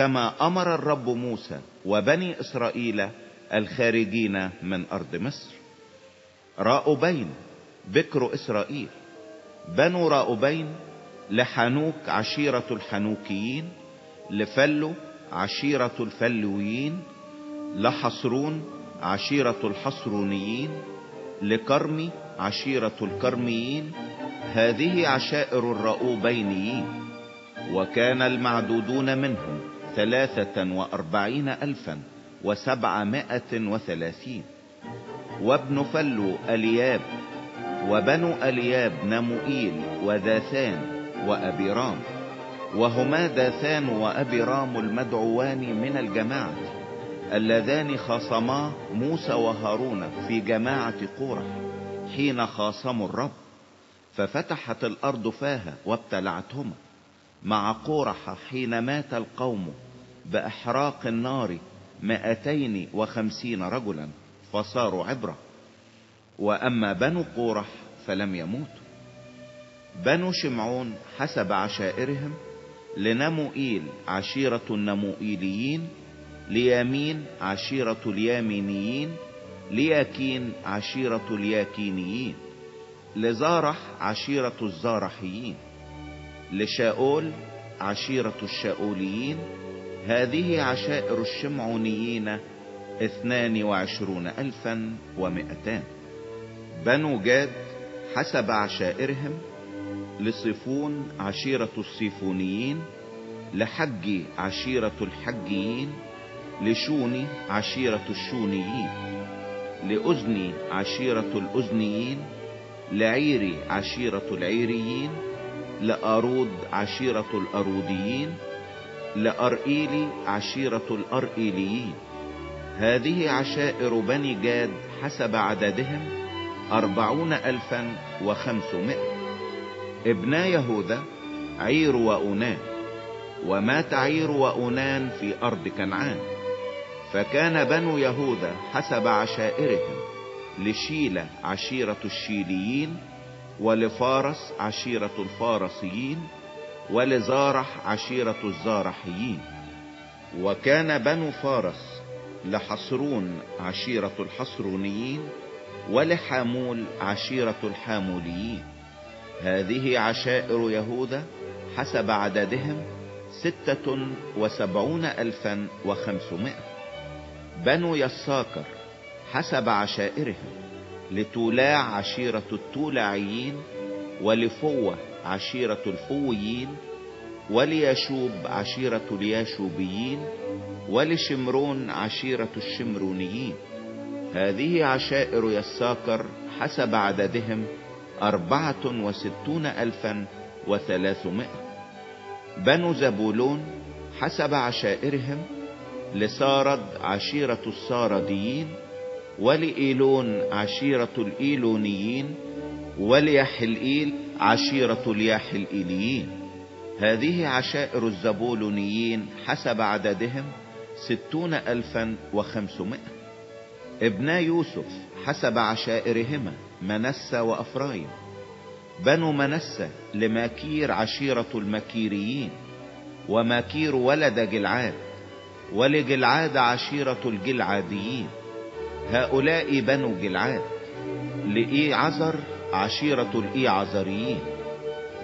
كما أمر الرب موسى وبني إسرائيل الخارجين من أرض مصر. راؤبين بكر إسرائيل. بنو راؤبين لحنوك عشيرة الحنوكيين لفلو عشيرة الفلويين لحصرون عشيرة الحصرونيين لكرمي عشيرة الكرميين. هذه عشائر الرؤوبينيين وكان المعدودون منهم ثلاثة وأربعين الفا وسبعمائة وثلاثين. وابن فلو ألياب وبنو ألياب نموئيل وذاثان وأبيرام. وهما داثان وأبيرام المدعوان من الجماعة اللذان خاصما موسى وهارون في جماعة قورح حين خاصموا الرب ففتحت الأرض فاها وابتلعتهما. مع قورح حين مات القوم بإحراق النار مائتين وخمسين رجلا فصاروا عبرة. وأما بنو قورح فلم يموتوا. بنو شمعون حسب عشائرهم لنموئيل عشيرة النموئيليين ليامين عشيرة اليامينيين لياكين عشيرة الياكينيين لزارح عشيرة الزارحيين. لشاول عشيرة الشاوليين هذه عشائر الشمعونيين اثنان وعشرون الفا ومئتان. بنو جاد حسب عشائرهم لصفون عشيرة الصيفونيين لحج عشيرة الحجيين لشوني عشيرة الشونيين لأذني عشيرة الأذنيين لعيري عشيرة العيريين لأرود عشيرة الأروديين لأرئيلي عشيرة الأرئيليين. هذه عشائر بني جاد حسب عددهم أربعون ألفا وخمسمائة. ابنا يهوذا عير وأونان ومات عير وأونان في أرض كنعان. فكان بنو يهوذا حسب عشائرهم لشيلة عشيرة الشيليين ولفارس عشيرة الفارسيين ولزارح عشيرة الزارحيين. وكان بنو فارس لحصرون عشيرة الحصرونيين ولحامول عشيرة الحاموليين. هذه عشائر يهوذا حسب عددهم ستة وسبعون الفا وخمسمائة. بنو يساكر حسب عشائرهم. لتولاع عشيرة التولاعيين ولفوة عشيرة الفويين وليشوب عشيرة الياشوبيين ولشمرون عشيرة الشمرونيين. هذه عشائر يساكر حسب عددهم أربعة وستون ألفا وثلاثمائة. بنو زبولون حسب عشائرهم لسارد عشيرة السارديين ولإيلون عشيرة الإيلونيين وليحلئيل عشيرة الياحلئيليين هذه عشائر الزبولونيين حسب عددهم ستون ألفا وخمسمائة. ابنا يوسف حسب عشائرهما منسى وأفرايم. بنو منسى لماكير عشيرة المكيريين وماكير ولد جلعاد ولجلعاد عشيرة الجلعاديين. هؤلاء بنو جلعاد لإي عزر عشيرة الإي عزريين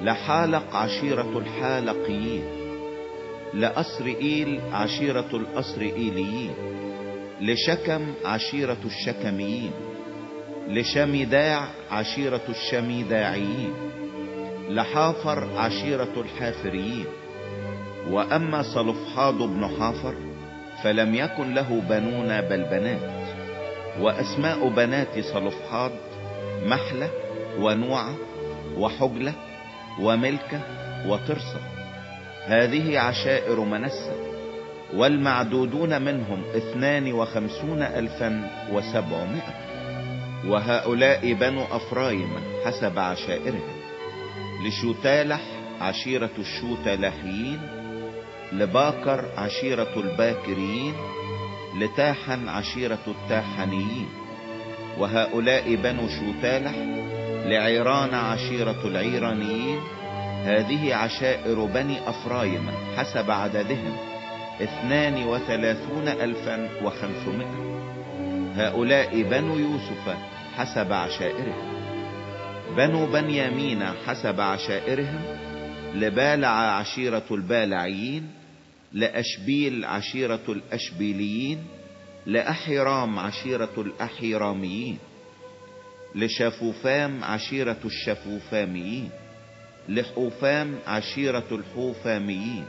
لحالق عشيرة الحالقيين لأسرئيل عشيرة الأسرئيليين لشكم عشيرة الشكميين لشميداع عشيرة الشميداعيين لحافر عشيرة الحافريين. وأما صلفحاد بن حافر فلم يكن له بنون بل بنات. وأسماء بنات صلفحاد محلة ونوعة وحجلة وملكة وترصة هذه عشائر منسى والمعدودون منهم اثنان وخمسون الفا وسبعمائة. وهؤلاء بنو أفرايم حسب عشائرهم. لشوتالح عشيرة الشوتالحيين لباكر عشيرة الباكريين لتاحن عشيرة التاحنيين وهؤلاء بنو شوتالح لعيران عشيرة العيرانيين. هذه عشائر بني أفرايم حسب عددهم اثنان وثلاثون ألفا وخمسمائة. هؤلاء بنو يوسف حسب عشائرهم. بنو بنيامين حسب عشائرهم. لبالع عشيرة البالعيين. لأشبيل عشيرة الأشبيليين لأحرام عشيرة الأحراميين لشفوفام عشيرة الشفوفاميين لحوفام عشيرة الحوفاميين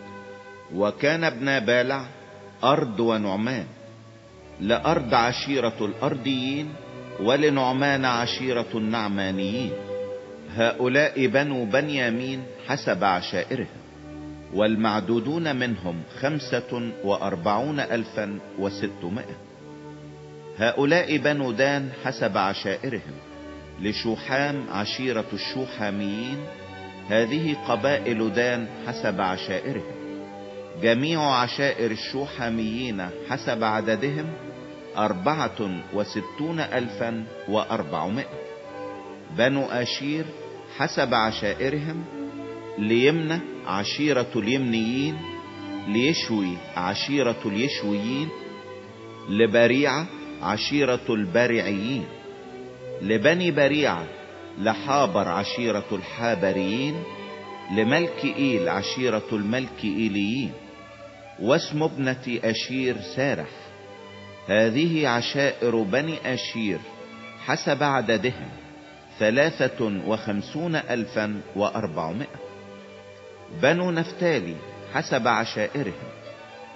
وكان ابن بالع أرض ونعمان لأرض عشيرة الأرضيين ولنعمان عشيرة النعمانيين. هؤلاء بنو بنيامين حسب عشائرهم. والمعدودون منهم خمسة وأربعون ألفا وستمائة. هؤلاء بنو دان حسب عشائرهم لشوحام عشيرة الشوحاميين. هذه قبائل دان حسب عشائرهم. جميع عشائر الشوحاميين حسب عددهم أربعة وستون ألفا وأربعمائة. بنو آشير حسب عشائرهم ليمنى عشيرة اليمنيين ليشوي عشيرة اليشويين لبريعة عشيرة البريعيين لبني بريعة لحابر عشيرة الحابريين لملكئيل عشيرة الملكئيليين واسم ابنة أشير سارح. هذه عشائر بني أشير حسب عددهم ثلاثة وخمسون ألفا وأربعمائة. بنو نفتالي حسب عشائرهم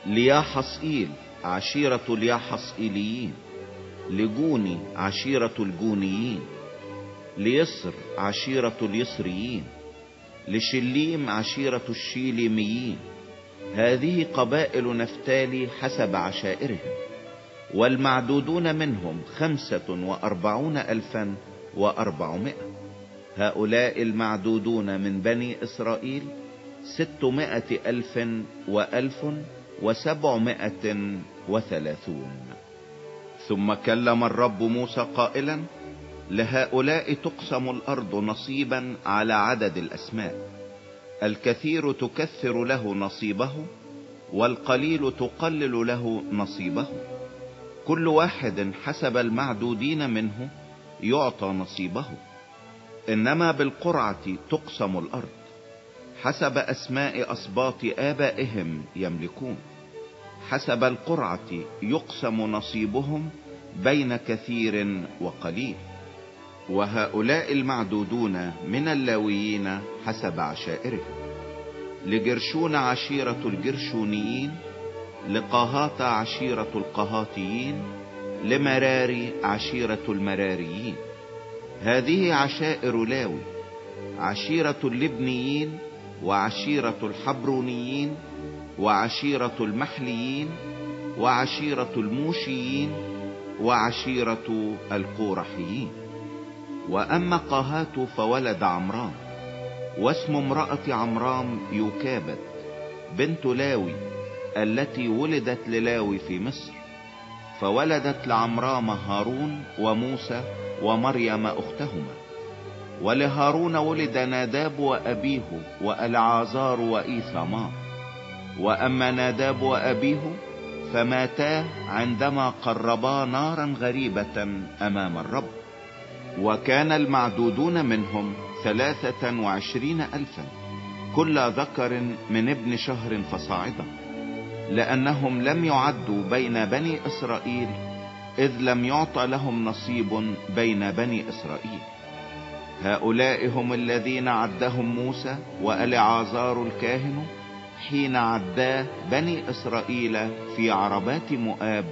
لياحصئيل عشيرة الياحصئيليين لجوني عشيرة الجونيين ليصر عشيرة اليصريين لشليم عشيرة الشيليميين. هذه قبائل نفتالي حسب عشائرهم والمعدودون منهم خمسة وأربعون ألفا وأربعمائة. هؤلاء المعدودون من بني إسرائيل ستمائة ألف وألف وسبعمائة وثلاثون. ثم كلم الرب موسى قائلا لهؤلاء تقسم الأرض نصيبا على عدد الأسماء. الكثير تكثر له نصيبه والقليل تقلل له نصيبه. كل واحد حسب المعدودين منه يعطى نصيبه. إنما بالقرعة تقسم الأرض. حسب أسماء أصباط آبائهم يملكون. حسب القرعة يقسم نصيبهم بين كثير وقليل. وهؤلاء المعدودون من اللاويين حسب عشائرهم. لجرشون عشيرة الجرشونيين لقهاط عشيرة القهاطيين لمراري عشيرة المراريين. هذه عشائر لاوي عشيرة اللبنيين وعشيرة الحبرونيين وعشيرة المحليين وعشيرة الموشيين وعشيرة القورحيين. وأما قهات فولد عمرام واسم امرأة عمرام يوكابد بنت لاوي التي ولدت للاوي في مصر. فولدت لعمرام هارون وموسى ومريم أختهما. ولهارون ولد ناداب وأبيهو وألعازار وايثامار وأما ناداب وأبيهو فماتا عندما قربا نارا غريبة أمام الرب. وكان المعدودون منهم ثلاثة وعشرين الفا كل ذكر من ابن شهر فصاعدا. لأنهم لم يعدوا بين بني إسرائيل إذ لم يعطى لهم نصيب بين بني إسرائيل. هؤلاء هم الذين عدهم موسى والعازار الكاهن حين عدا بني إسرائيل في عربات مؤاب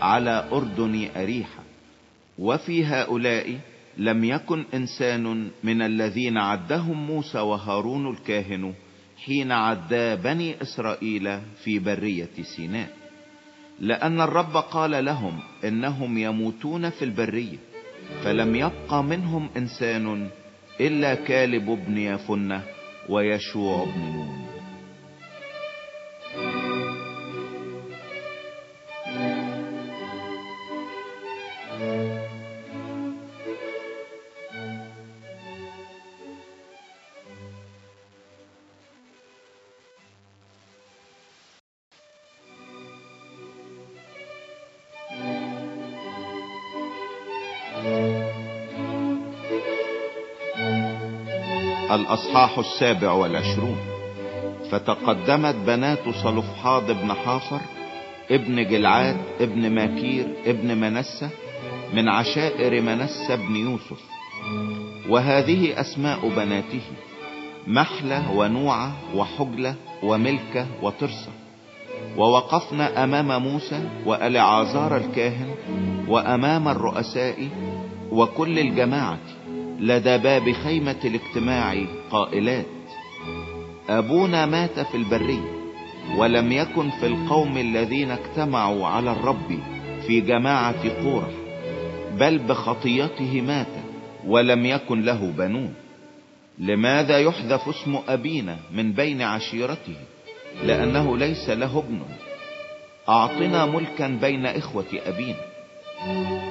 على أردن اريحة وفي هؤلاء لم يكن إنسان من الذين عدهم موسى وهارون الكاهن حين عدا بني إسرائيل في برية سيناء. لأن الرب قال لهم إنهم يموتون في البرية. فلم يبقى منهم إنسان إلا كالب بن يفنة ويشوع بن نون. الأصحاح السابع والعشرون. فتقدمت بنات صلفحاض بن حافر ابن جلعاد ابن ماكير ابن منسة من عشائر منسة بن يوسف. وهذه أسماء بناته محلة ونوعة وحجلة وملكة وترسة ووقفنا أمام موسى وألعازار الكاهن وأمام الرؤساء وكل الجماعة. لدى باب خيمة الاجتماع قائلات. أبونا مات في البرية ولم يكن في القوم الذين اجتمعوا على الرب في جماعة قورح بل بخطيته مات ولم يكن له بنون. لماذا يحذف اسم أبينا من بين عشيرته؟ لأنه ليس له ابن. أعطنا ملكا بين إخوة أبينا.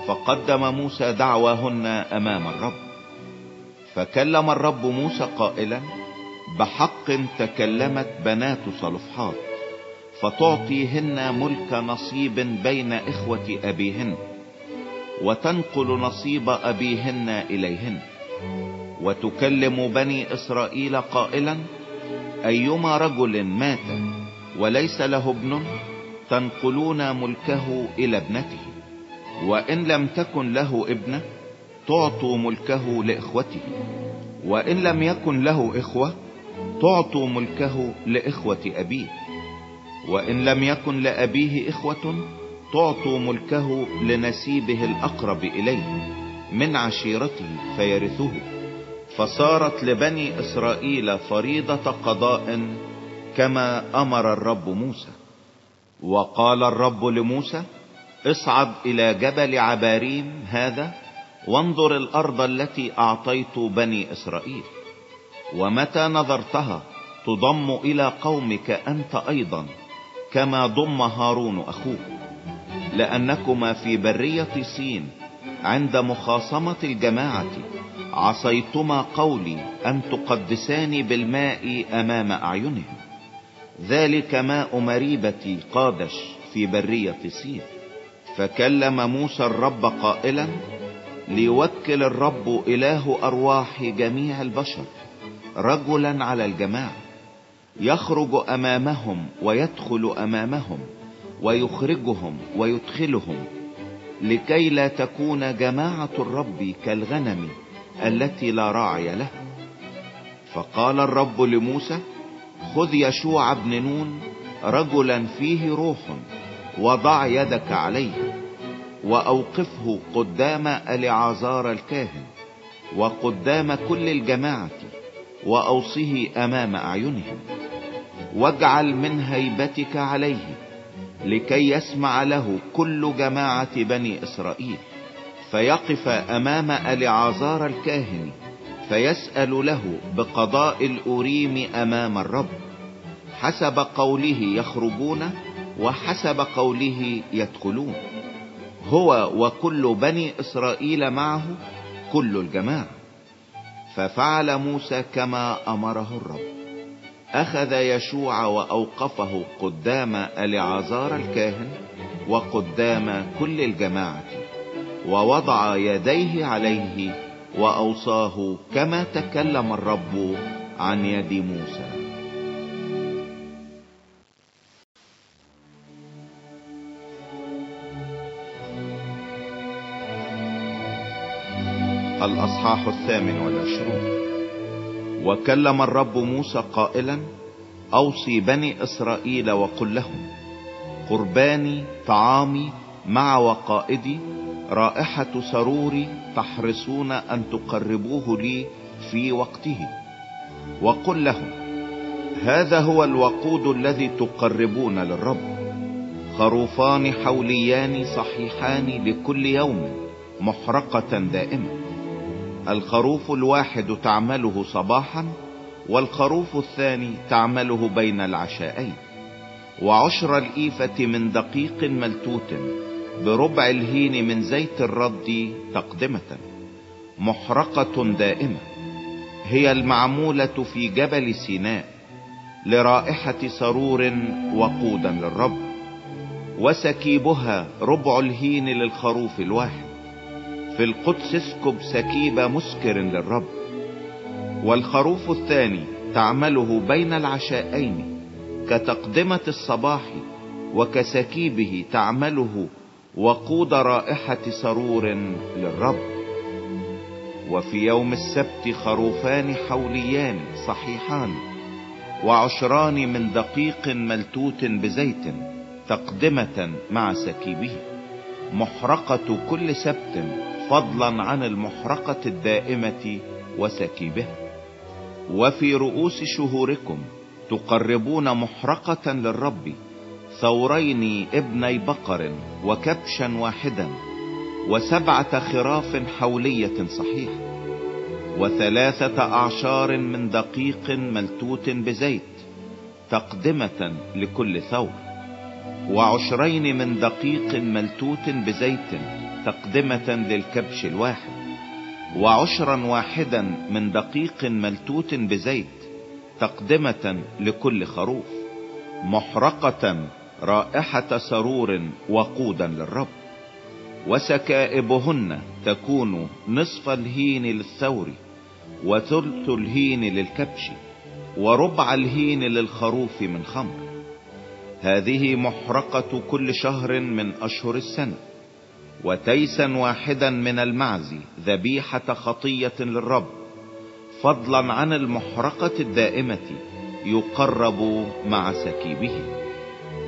فقدم موسى دعواهن أمام الرب. فكلم الرب موسى قائلا بحق تكلمت بنات صلفحات فتعطيهن ملك نصيب بين إخوة أبيهن وتنقل نصيب أبيهن إليهن. وتكلم بني إسرائيل قائلا أيما رجل مات وليس له ابن تنقلون ملكه إلى ابنته وإن لم تكن له ابنة تعطوا ملكه لإخوته وإن لم يكن له إخوة تعطوا ملكه لإخوة أبيه. وإن لم يكن لأبيه إخوة تعطوا ملكه لنسيبه الأقرب إليه من عشيرته فيرثه فصارت لبني إسرائيل فريضة قضاء كما أمر الرب موسى. وقال الرب لموسى اصعد إلى جبل عباريم هذا وانظر الأرض التي أعطيت بني إسرائيل. ومتى نظرتها تضم إلى قومك أنت أيضا كما ضم هارون أخوك. لأنكما في برية سين عند مخاصمة الجماعة عصيتما قولي أن تقدساني بالماء أمام أعينهم. ذلك ماء مريبة قادش في برية سين. فكلم موسى الرب قائلا ليوكل الرب إله أرواح جميع البشر رجلا على الجماعة يخرج أمامهم ويدخل أمامهم ويخرجهم ويدخلهم لكي لا تكون جماعة الرب كالغنم التي لا راعي لها فقال الرب لموسى خذ يشوع بن نون رجلا فيه روح وضع يدك عليه. وأوقفه قدام العازار الكاهن وقدام كل الجماعة وأوصه أمام أعينهم. واجعل من هيبتك عليه لكي يسمع له كل جماعة بني إسرائيل. فيقف أمام العازار الكاهن فيسأل له بقضاء الأوريم أمام الرب. حسب قوله يخرجون وحسب قوله يدخلون. هو وكل بني إسرائيل معه كل الجماعة. ففعل موسى كما أمره الرب. أخذ يشوع وأوقفه قدام العازار الكاهن وقدام كل الجماعة ووضع يديه عليه وأوصاه كما تكلم الرب عن يد موسى. الأصحاح الثامن والعشرون. وكلم الرب موسى قائلا أوصي بني إسرائيل وقل لهم قرباني طعامي مع وقائدي رائحة سروري تحرصون أن تقربوه لي في وقته. وقل لهم هذا هو الوقود الذي تقربون للرب. خروفان حوليان صحيحان لكل يوم محرقة دائمة. الخروف الواحد تعمله صباحا والخروف الثاني تعمله بين العشاءين وعشر الإيفة من دقيق ملتوت بربع الهين من زيت الرد تقدمة. محرقة دائمة هي المعمولة في جبل سيناء لرائحة سرور وقودا للرب. وسكيبها ربع الهين للخروف الواحد. في القدس اسكب سكيب مسكر للرب. والخروف الثاني تعمله بين العشاءين كتقدمة الصباح وكسكيبه تعمله وقود رائحة سرور للرب. وفي يوم السبت خروفان حوليان صحيحان وعشران من دقيق ملتوت بزيت تقدمة مع سكيبه. محرقة كل سبت فضلا عن المحرقة الدائمة وسكيبها وفي رؤوس شهوركم تقربون محرقة للرب ثورين ابني بقر وكبشا واحدا وسبعة خراف حولية صحيحة وثلاثة أعشار من دقيق ملتوت بزيت تقدمة لكل ثور وعشرين من دقيق ملتوت بزيت تقدمة للكبش الواحد وعشرا واحدا من دقيق ملتوت بزيت تقدمة لكل خروف محرقة رائحة سرور وقودا للرب. وسكائبهن تكون نصف الهين للثور وثلث الهين للكبش وربع الهين للخروف من خمر. هذه محرقة كل شهر من أشهر السنة. وتيسا واحدا من المعز ذبيحة خطية للرب فضلا عن المحرقة الدائمة يقرب مع سكيبه.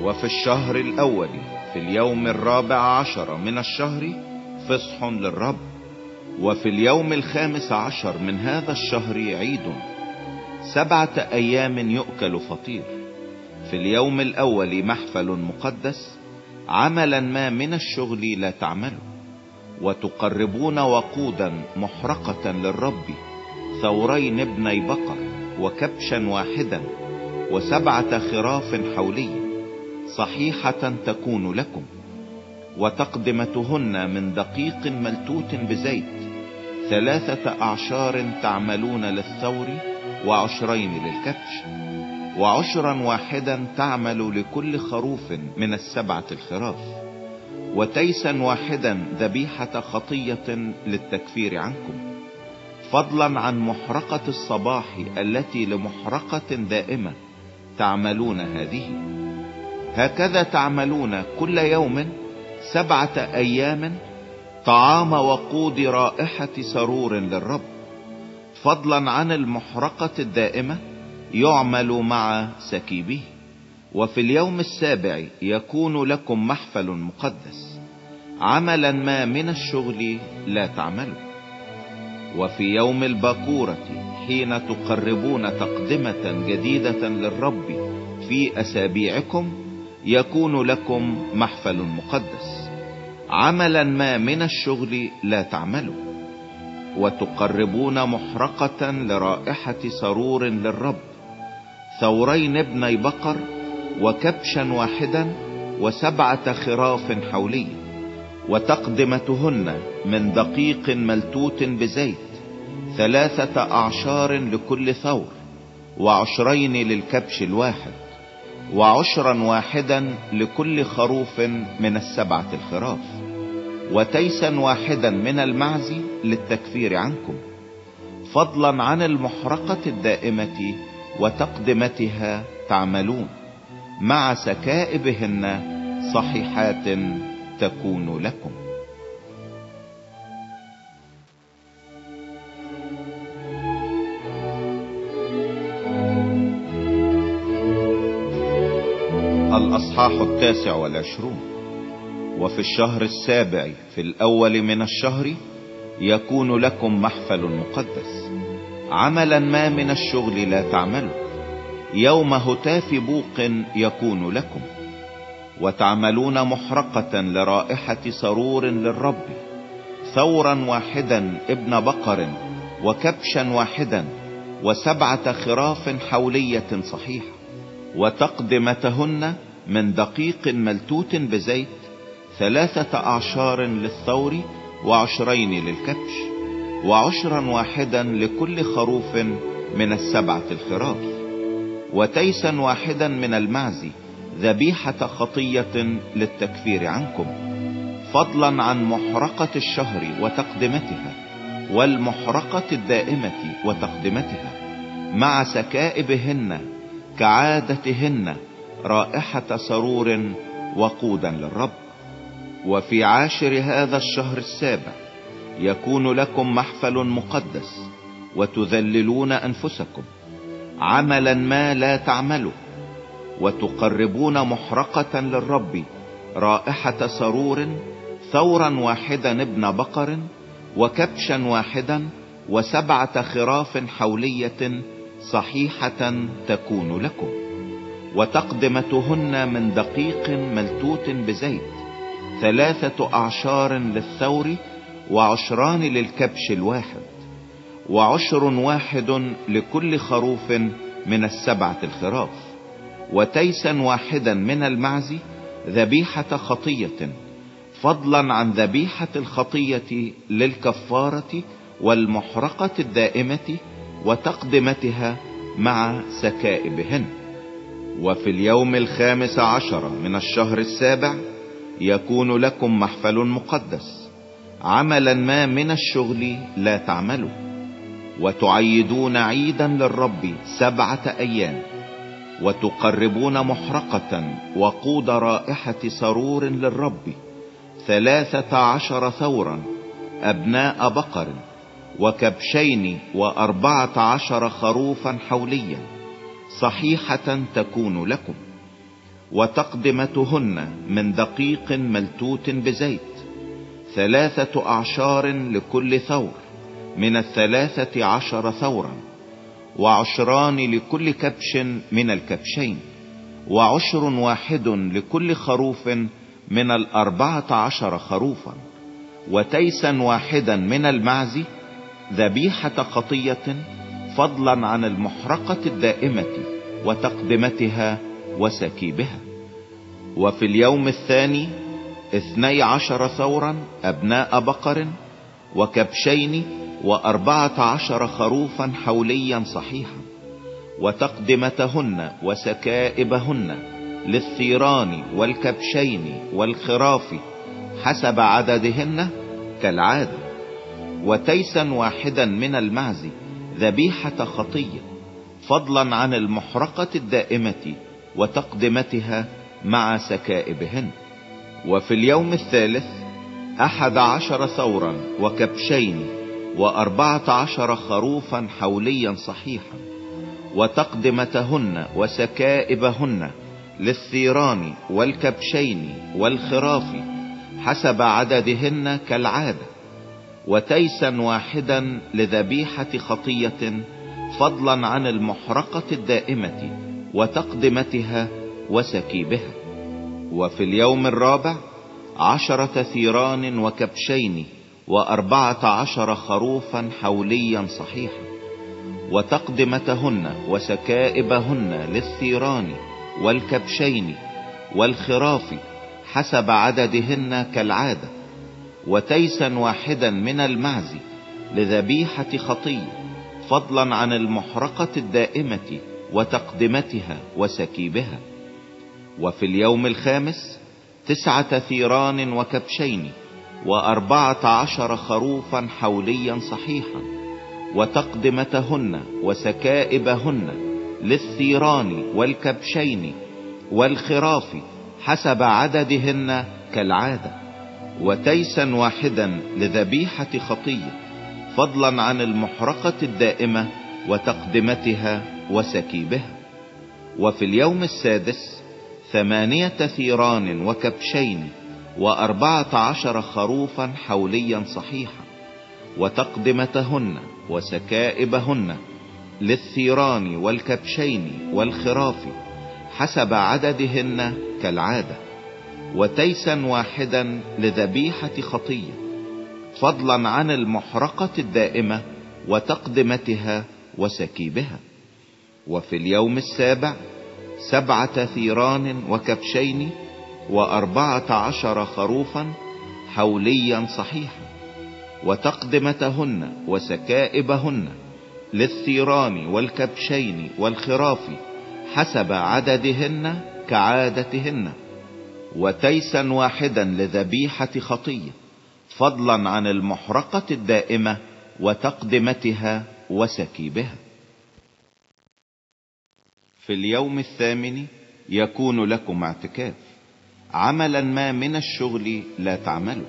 وفي الشهر الأول في اليوم الرابع عشر من الشهر فصح للرب وفي اليوم الخامس عشر من هذا الشهر عيد. سبعة أيام يؤكل فطير. في اليوم الأول محفل مقدس عملا ما من الشغل لا تعمله وتقربون وقودا محرقة للرب ثورين ابني بقر وكبشا واحدا وسبعة خراف حولية صحيحة تكون لكم. وتقدمتهن من دقيق ملتوت بزيت ثلاثة أعشار تعملون للثور وعشرين للكبش. وعشرا واحدا تعمل لكل خروف من السبعة الخراف. وتيسا واحدا ذبيحة خطية للتكفير عنكم. فضلا عن محرقة الصباح التي لمحرقة دائمة تعملون هذه. هكذا تعملون كل يوم سبعة أيام طعام وقود رائحة سرور للرب. فضلا عن المحرقة الدائمة يعمل مع سكيبه وفي اليوم السابع يكون لكم محفل مقدس. عملا ما من الشغل لا تعملوا. وفي يوم الباكورة حين تقربون تقدمة جديدة للرب في أسابيعكم يكون لكم محفل مقدس. عملا ما من الشغل لا تعملوا. وتقربون محرقة لرائحة سرور للرب ثورين ابني بقر وكبشا واحدا وسبعة خراف حولية وتقدمتهن من دقيق ملتوت بزيت ثلاثة أعشار لكل ثور وعشرين للكبش الواحد وعشرا واحدا لكل خروف من السبعة الخراف وتيسا واحدا من المعز للتكفير عنكم فضلا عن المحرقة الدائمة وتقدمتها تعملون مع سكائبهن صحيحات تكون لكم. الأصحاح التاسع والعشرون. وفي الشهر السابع في الأول من الشهر يكون لكم محفل مقدس. عملا ما من الشغل لا تعملوا. يوم هتاف بوق يكون لكم. وتعملون محرقة لرائحة سرور للرب. ثورا واحدا ابن بقر وكبشا واحدا وسبعة خراف حولية صحيحة. وتقدمتهن من دقيق ملتوت بزيت ثلاثة أعشار للثور وعشرين للكبش. وعشرا واحدا لكل خروف من السبعة الخراف وتيسا واحدا من المعز ذبيحة خطية للتكفير عنكم فضلا عن محرقة الشهر وتقدمتها والمحرقة الدائمة وتقدمتها مع سكائبهن كعادتهن رائحة سرور وقودا للرب. وفي عاشر هذا الشهر السابع يكون لكم محفل مقدس وتذللون أنفسكم عملا ما لا تعملوا وتقربون محرقة للرب رائحة سرور ثورا واحدا ابن بقر وكبشا واحدا وسبعة خراف حولية صحيحة تكون لكم وتقدمتهن من دقيق ملتوت بزيت ثلاثة أعشار للثور وعشران للكبش الواحد وعشر واحد لكل خروف من السبعة الخراف وتيسا واحدا من المعز ذبيحة خطية فضلا عن ذبيحة الخطية للكفارة والمحرقة الدائمة وتقدمتها مع سكائبهن. وفي اليوم الخامس عشر من الشهر السابع يكون لكم محفل مقدس عملا ما من الشغل لا تعملوا وتعيدون عيدا للرب سبعة أيام. وتقربون محرقة وقود رائحة سرور للرب ثلاثة عشر ثورا أبناء بقر وكبشين وأربعة عشر خروفا حوليا. صحيحة تكون لكم. وتقدمتهن من دقيق ملتوت بزيت. ثلاثة أعشار لكل ثور من الثلاثة عشر ثورا وعشران لكل كبش من الكبشين وعشر واحد لكل خروف من الأربعة عشر خروفا وتيسا واحدا من المعز ذبيحة خطية فضلا عن المحرقة الدائمة وتقدمتها وسكيبها. وفي اليوم الثاني اثني عشر ثورا أبناء بقر وكبشين وأربعة عشر خروفا حوليا صحيحا وتقدمتهن وسكائبهن للثيران والكبشين والخراف حسب عددهن كالعادة وتيسا واحدا من المعز ذبيحة خطية فضلا عن المحرقة الدائمة وتقدمتها مع سكائبهن. وفي اليوم الثالث أحد عشر ثورا وكبشين وأربعة عشر خروفا حوليا صحيحا وتقدمتهن وسكائبهن للثيران والكبشين والخراف حسب عددهن كالعادة وتيسا واحدا لذبيحة خطية فضلا عن المحرقة الدائمة وتقدمتها وسكيبها. وفي اليوم الرابع عشرة ثيران وكبشين وأربعة عشر خروفا حوليا صحيحا وتقدمتهن وسكائبهن للثيران والكبشين والخراف حسب عددهن كالعادة وتيسا واحدا من المعز لذبيحة خطية فضلا عن المحرقة الدائمة وتقدمتها وسكيبها. وفي اليوم الخامس تسعة ثيران وكبشين وأربعة عشر خروفا حوليا صحيحا وتقدمتهن وسكائبهن للثيران والكبشين والخراف حسب عددهن كالعادة. وتيسا واحدا لذبيحة خطية فضلا عن المحرقة الدائمة وتقدمتها وسكيبها. وفي اليوم السادس ثمانية ثيران وكبشين وأربعة عشر خروفا حوليا صحيحا وتقدمتهن وسكائبهن للثيران والكبشين والخراف حسب عددهن كالعادة وتيسا واحدا لذبيحة خطية فضلا عن المحرقة الدائمة وتقدمتها وسكيبها. وفي اليوم السابع سبعة ثيران وكبشين وأربعة عشر خروفا حوليا صحيحا وتقدمتهن وسكائبهن للثيران والكبشين والخراف حسب عددهن كعادتهن وتيسا واحدا لذبيحة خطية فضلا عن المحرقة الدائمة وتقدمتها وسكيبها. في اليوم الثامن يكون لكم اعتكاف. عملا ما من الشغل لا تعملوا.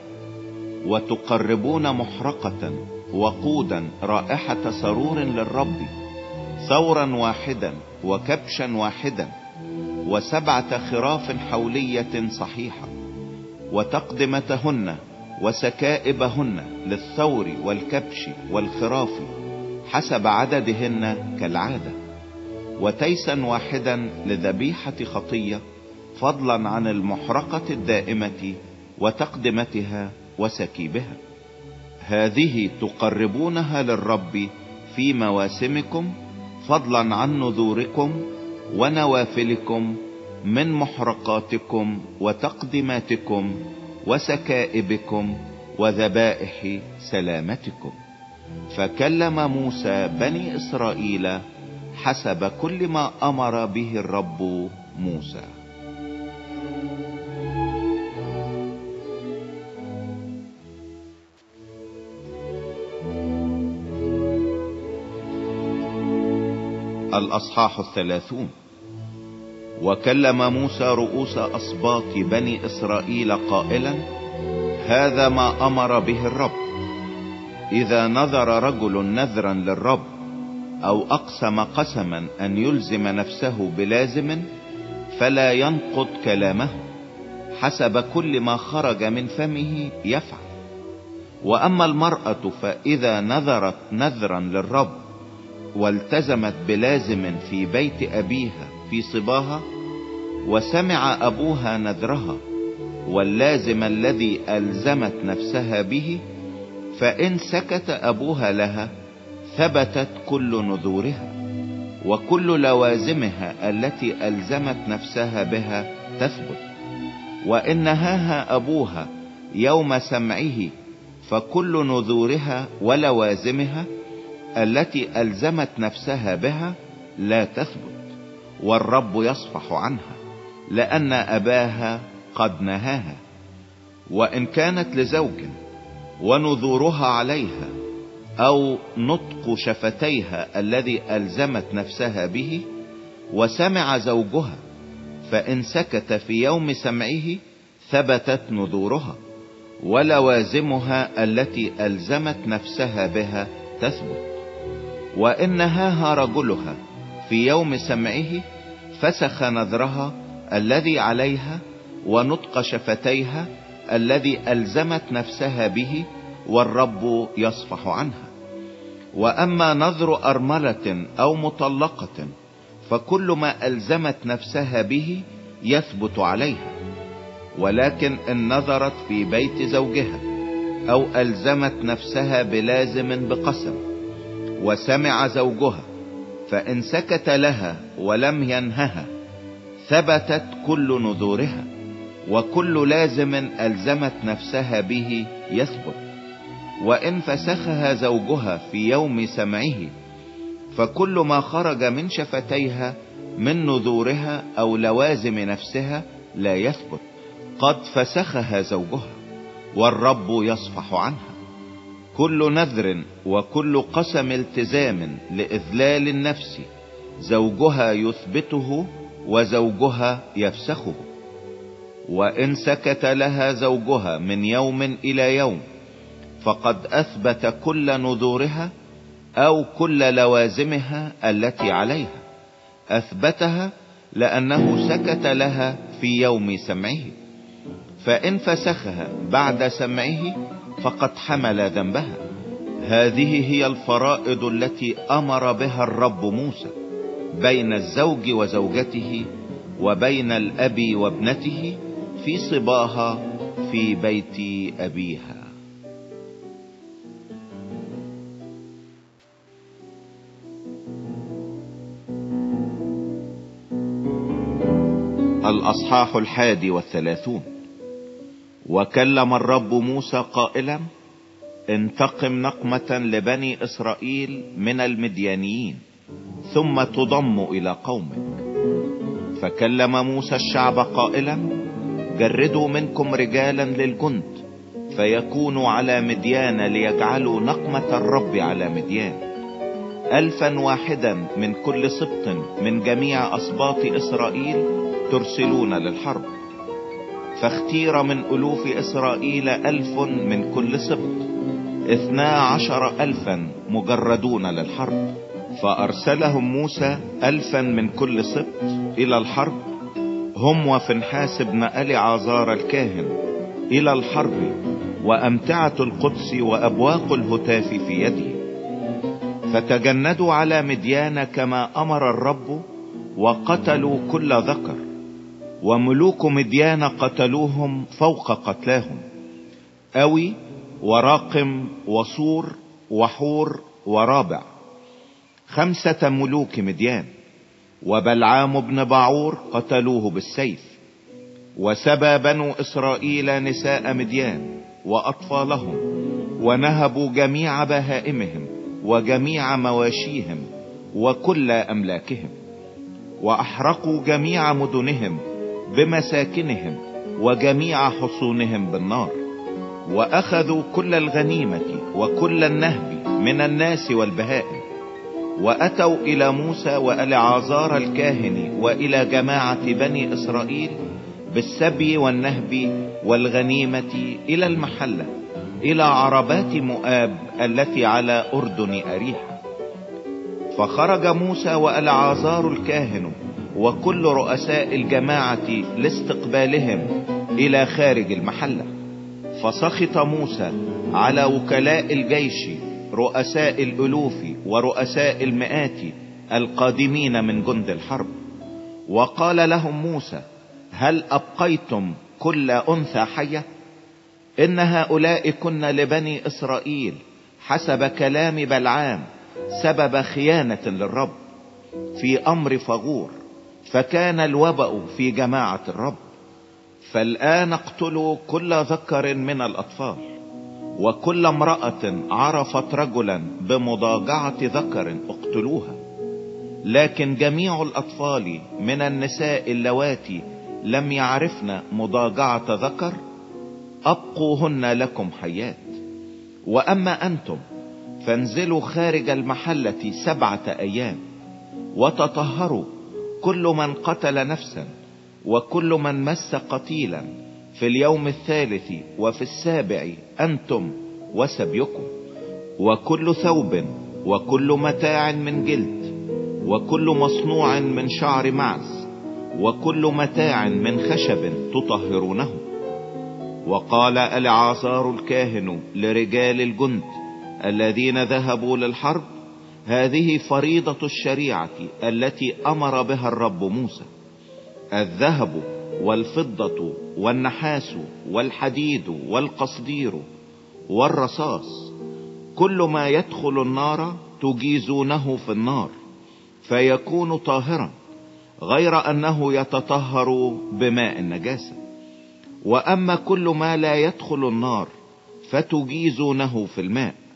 وتقربون محرقة وقودا رائحة سرور للرب ثورا واحدا وكبشا واحدا وسبعة خراف حولية صحيحة وتقدمتهن وسكائبهن للثور والكبش والخراف حسب عددهن كالعادة. وتيسا واحدا لذبيحة خطية فضلا عن المحرقة الدائمة وتقدمتها وسكيبها. هذه تقربونها للرب في مواسمكم فضلا عن نذوركم ونوافلكم من محرقاتكم وتقدماتكم وسكائبكم وذبائح سلامتكم. فكلم موسى بني إسرائيل حسب كل ما أمر به الرب موسى. الأصحاح الثلاثون. وكلم موسى رؤوس اسباط بني إسرائيل قائلا هذا ما أمر به الرب. إذا نذر رجل نذرا للرب أو أقسم قسما أن يلزم نفسه بلازم فلا ينقض كلامه حسب كل ما خرج من فمه يفعل. وأما المرأة فإذا نذرت نذرا للرب والتزمت بلازم في بيت أبيها في صباها وسمع أبوها نذرها واللازم الذي ألزمت نفسها به فإن سكت أبوها لها ثبتت كل نذورها وكل لوازمها التي ألزمت نفسها بها تثبت وان نهاها أبوها يوم سمعه فكل نذورها ولوازمها التي ألزمت نفسها بها لا تثبت والرب يصفح عنها لأن أباها قد نهاها وإن كانت لزوج ونذورها عليها أو نطق شفتيها الذي ألزمت نفسها به وسمع زوجها فإن سكت في يوم سمعه ثبتت نذورها ولوازمها التي ألزمت نفسها بها تثبت. وان نهاها رجلها في يوم سمعه فسخ نذرها الذي عليها ونطق شفتيها الذي ألزمت نفسها به والرب يصفح عنها. وأما نذر أرملة أو مطلقة فكل ما ألزمت نفسها به يثبت عليها ولكن إن نذرت في بيت زوجها أو ألزمت نفسها بلازم بقسم وسمع زوجها فإن سكت لها ولم ينهها ثبتت كل نذورها وكل لازم ألزمت نفسها به يثبت. وإن فسخها زوجها في يوم سمعه فكل ما خرج من شفتيها من نذورها أو لوازم نفسها لا يثبت. قد فسخها زوجها والرب يصفح عنها. كل نذر وكل قسم التزام لإذلال النفس زوجها يثبته وزوجها يفسخه. وإن سكت لها زوجها من يوم إلى يوم فقد أثبت كل نذورها أو كل لوازمها التي عليها. أثبتها لأنه سكت لها في يوم سمعه. فإن فسخها بعد سمعه فقد حمل ذنبها. هذه هي الفرائض التي أمر بها الرب موسى بين الزوج وزوجته وبين الأب وابنته في صباها في بيت أبيها. الأصحاح الحادي والثلاثون. وكلم الرب موسى قائلا انتقم نقمة لبني إسرائيل من المديانيين ثم تضم إلى قومك. فكلم موسى الشعب قائلا جردوا منكم رجالا للجند فيكونوا على مديان ليجعلوا نقمة الرب على مديان. ألفا واحدا من كل سبط من جميع أسباط إسرائيل ترسلون للحرب. فاختير من ألوف إسرائيل ألف من كل سبط اثنا عشر ألفا مجردون للحرب. فأرسلهم موسى ألفا من كل سبط إلى الحرب. هم وفنحاس بن ألي عازار الكاهن إلى الحرب وأمتعة القدس وأبواق الهتاف في يده. فتجندوا على مديان كما أمر الرب وقتلوا كل ذكر. وملوك مديان قتلوهم فوق قتلاهم. أوي وراقم وصور وحور ورابع. خمسة ملوك مديان. وبلعام بن بعور قتلوه بالسيف. وسبى بنو إسرائيل نساء مديان وأطفالهم. ونهبوا جميع بهائمهم وجميع مواشيهم وكل أملاكهم. وأحرقوا جميع مدنهم بمساكنهم وجميع حصونهم بالنار وأخذوا كل الغنيمة وكل النهب من الناس والبهائم وأتوا إلى موسى والعازار الكاهن وإلى جماعة بني إسرائيل بالسبي والنهب والغنيمة إلى المحلة إلى عربات مؤاب التي على أردن أريحة. فخرج موسى والعازار الكاهن وكل رؤساء الجماعة لاستقبالهم إلى خارج المحلة. فسخط موسى على وكلاء الجيش رؤساء الألوف ورؤساء المئات القادمين من جند الحرب. وقال لهم موسى هل أبقيتم كل أنثى حية؟ إن هؤلاء كن لبني إسرائيل حسب كلام بلعام سبب خيانة للرب في أمر فغور. فكان الوبأ في جماعة الرب. فالآن اقتلوا كل ذكر من الأطفال وكل امرأة عرفت رجلا بمضاجعة ذكر اقتلوها. لكن جميع الأطفال من النساء اللواتي لم يعرفن مضاجعة ذكر أبقوهن لكم حيات. وأما أنتم فانزلوا خارج المحلة سبعة أيام وتطهروا كل من قتل نفسا وكل من مس قتيلا في اليوم الثالث وفي السابع أنتم وسبيكم. وكل ثوب وكل متاع من جلد وكل مصنوع من شعر معز وكل متاع من خشب تطهرونه. وقال العاصار الكاهن لرجال الجند الذين ذهبوا للحرب هذه فريضة الشريعة التي أمر بها الرب موسى. الذهب والفضة والنحاس والحديد والقصدير والرصاص كل ما يدخل النار تجيزونه في النار فيكون طاهرا غير أنه يتطهر بماء النجاسة. وأما كل ما لا يدخل النار فتجيزونه في الماء.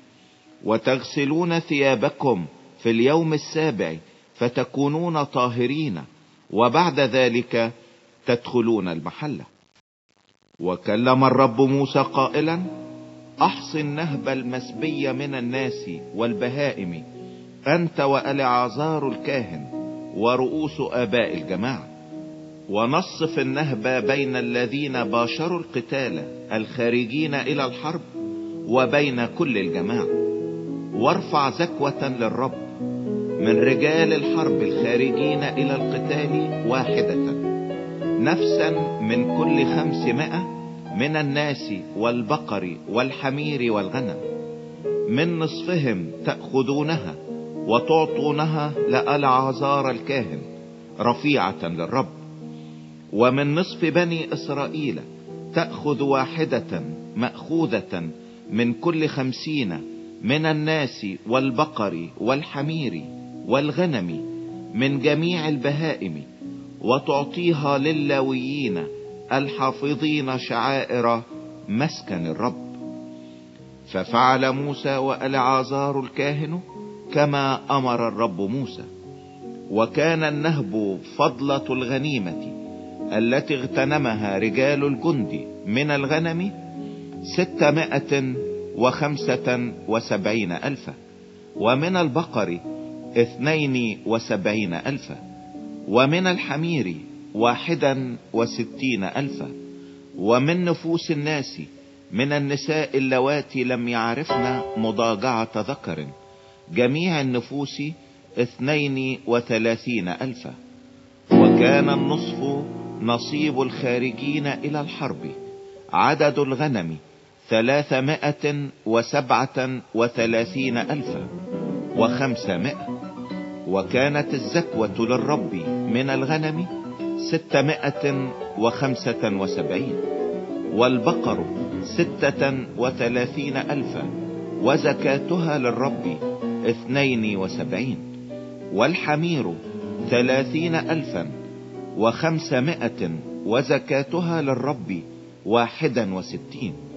وتغسلون ثيابكم في اليوم السابع فتكونون طاهرين وبعد ذلك تدخلون المحلة وكلم الرب موسى قائلا احص النهب المسبي من الناس والبهائم أنت والعازار الكاهن ورؤوس آباء الجماعة. ونصف النهب بين الذين باشروا القتال الخارجين إلى الحرب وبين كل الجماعة. وارفع زكوة للرب من رجال الحرب الخارجين إلى القتال واحدة. نفسا من كل خمسمائة من الناس والبقر والحمير والغنم. من نصفهم تأخذونها وتعطونها لألعازار الكاهن رفيعة للرب. ومن نصف بني إسرائيل تأخذ واحدة مأخوذة من كل خمسين من الناس والبقر والحمير والغنم من جميع البهائم وتعطيها للاويين الحافظين شعائر مسكن الرب. ففعل موسى والعازار الكاهن كما أمر الرب موسى. وكان النهب فضلة الغنيمة التي اغتنمها رجال الجند من الغنم ستمائة وخمسة وسبعين الفا ومن البقر اثنين وسبعين الفا ومن الحمير واحدا وستين الفا ومن نفوس الناس من النساء اللواتي لم يعرفن مضاجعة ذكر جميع النفوس اثنين وثلاثين الفا. وكان النصف نصيب الخارجين إلى الحرب عدد الغنم ثلاثمائة وسبعة وثلاثين الفا وخمسمائة وكانت الزكوة للرب من الغنم ستمائة وخمسة وسبعين والبقر ستة وثلاثين ألفا وزكاتها للرب اثنين وسبعين والحمير ثلاثين ألفا وخمسمائة وزكاتها للرب واحدا وستين.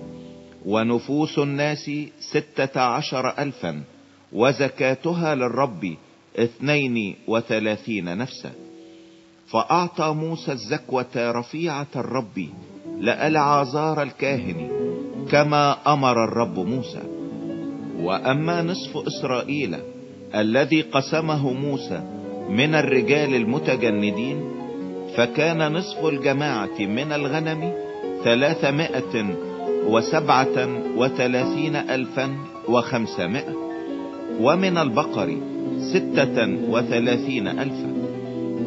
ونفوس الناس ستة عشر ألفا وزكاتها للرب اثنين وثلاثين نفسا. فأعطى موسى الزكوة رفيعة الرب لألعازار الكاهن كما أمر الرب موسى. وأما نصف إسرائيل الذي قسمه موسى من الرجال المتجندين فكان نصف الجماعة من الغنم ثلاثمائة وسبعة وثلاثين ألفا وخمسمائة ومن البقر ستة وثلاثين ألفا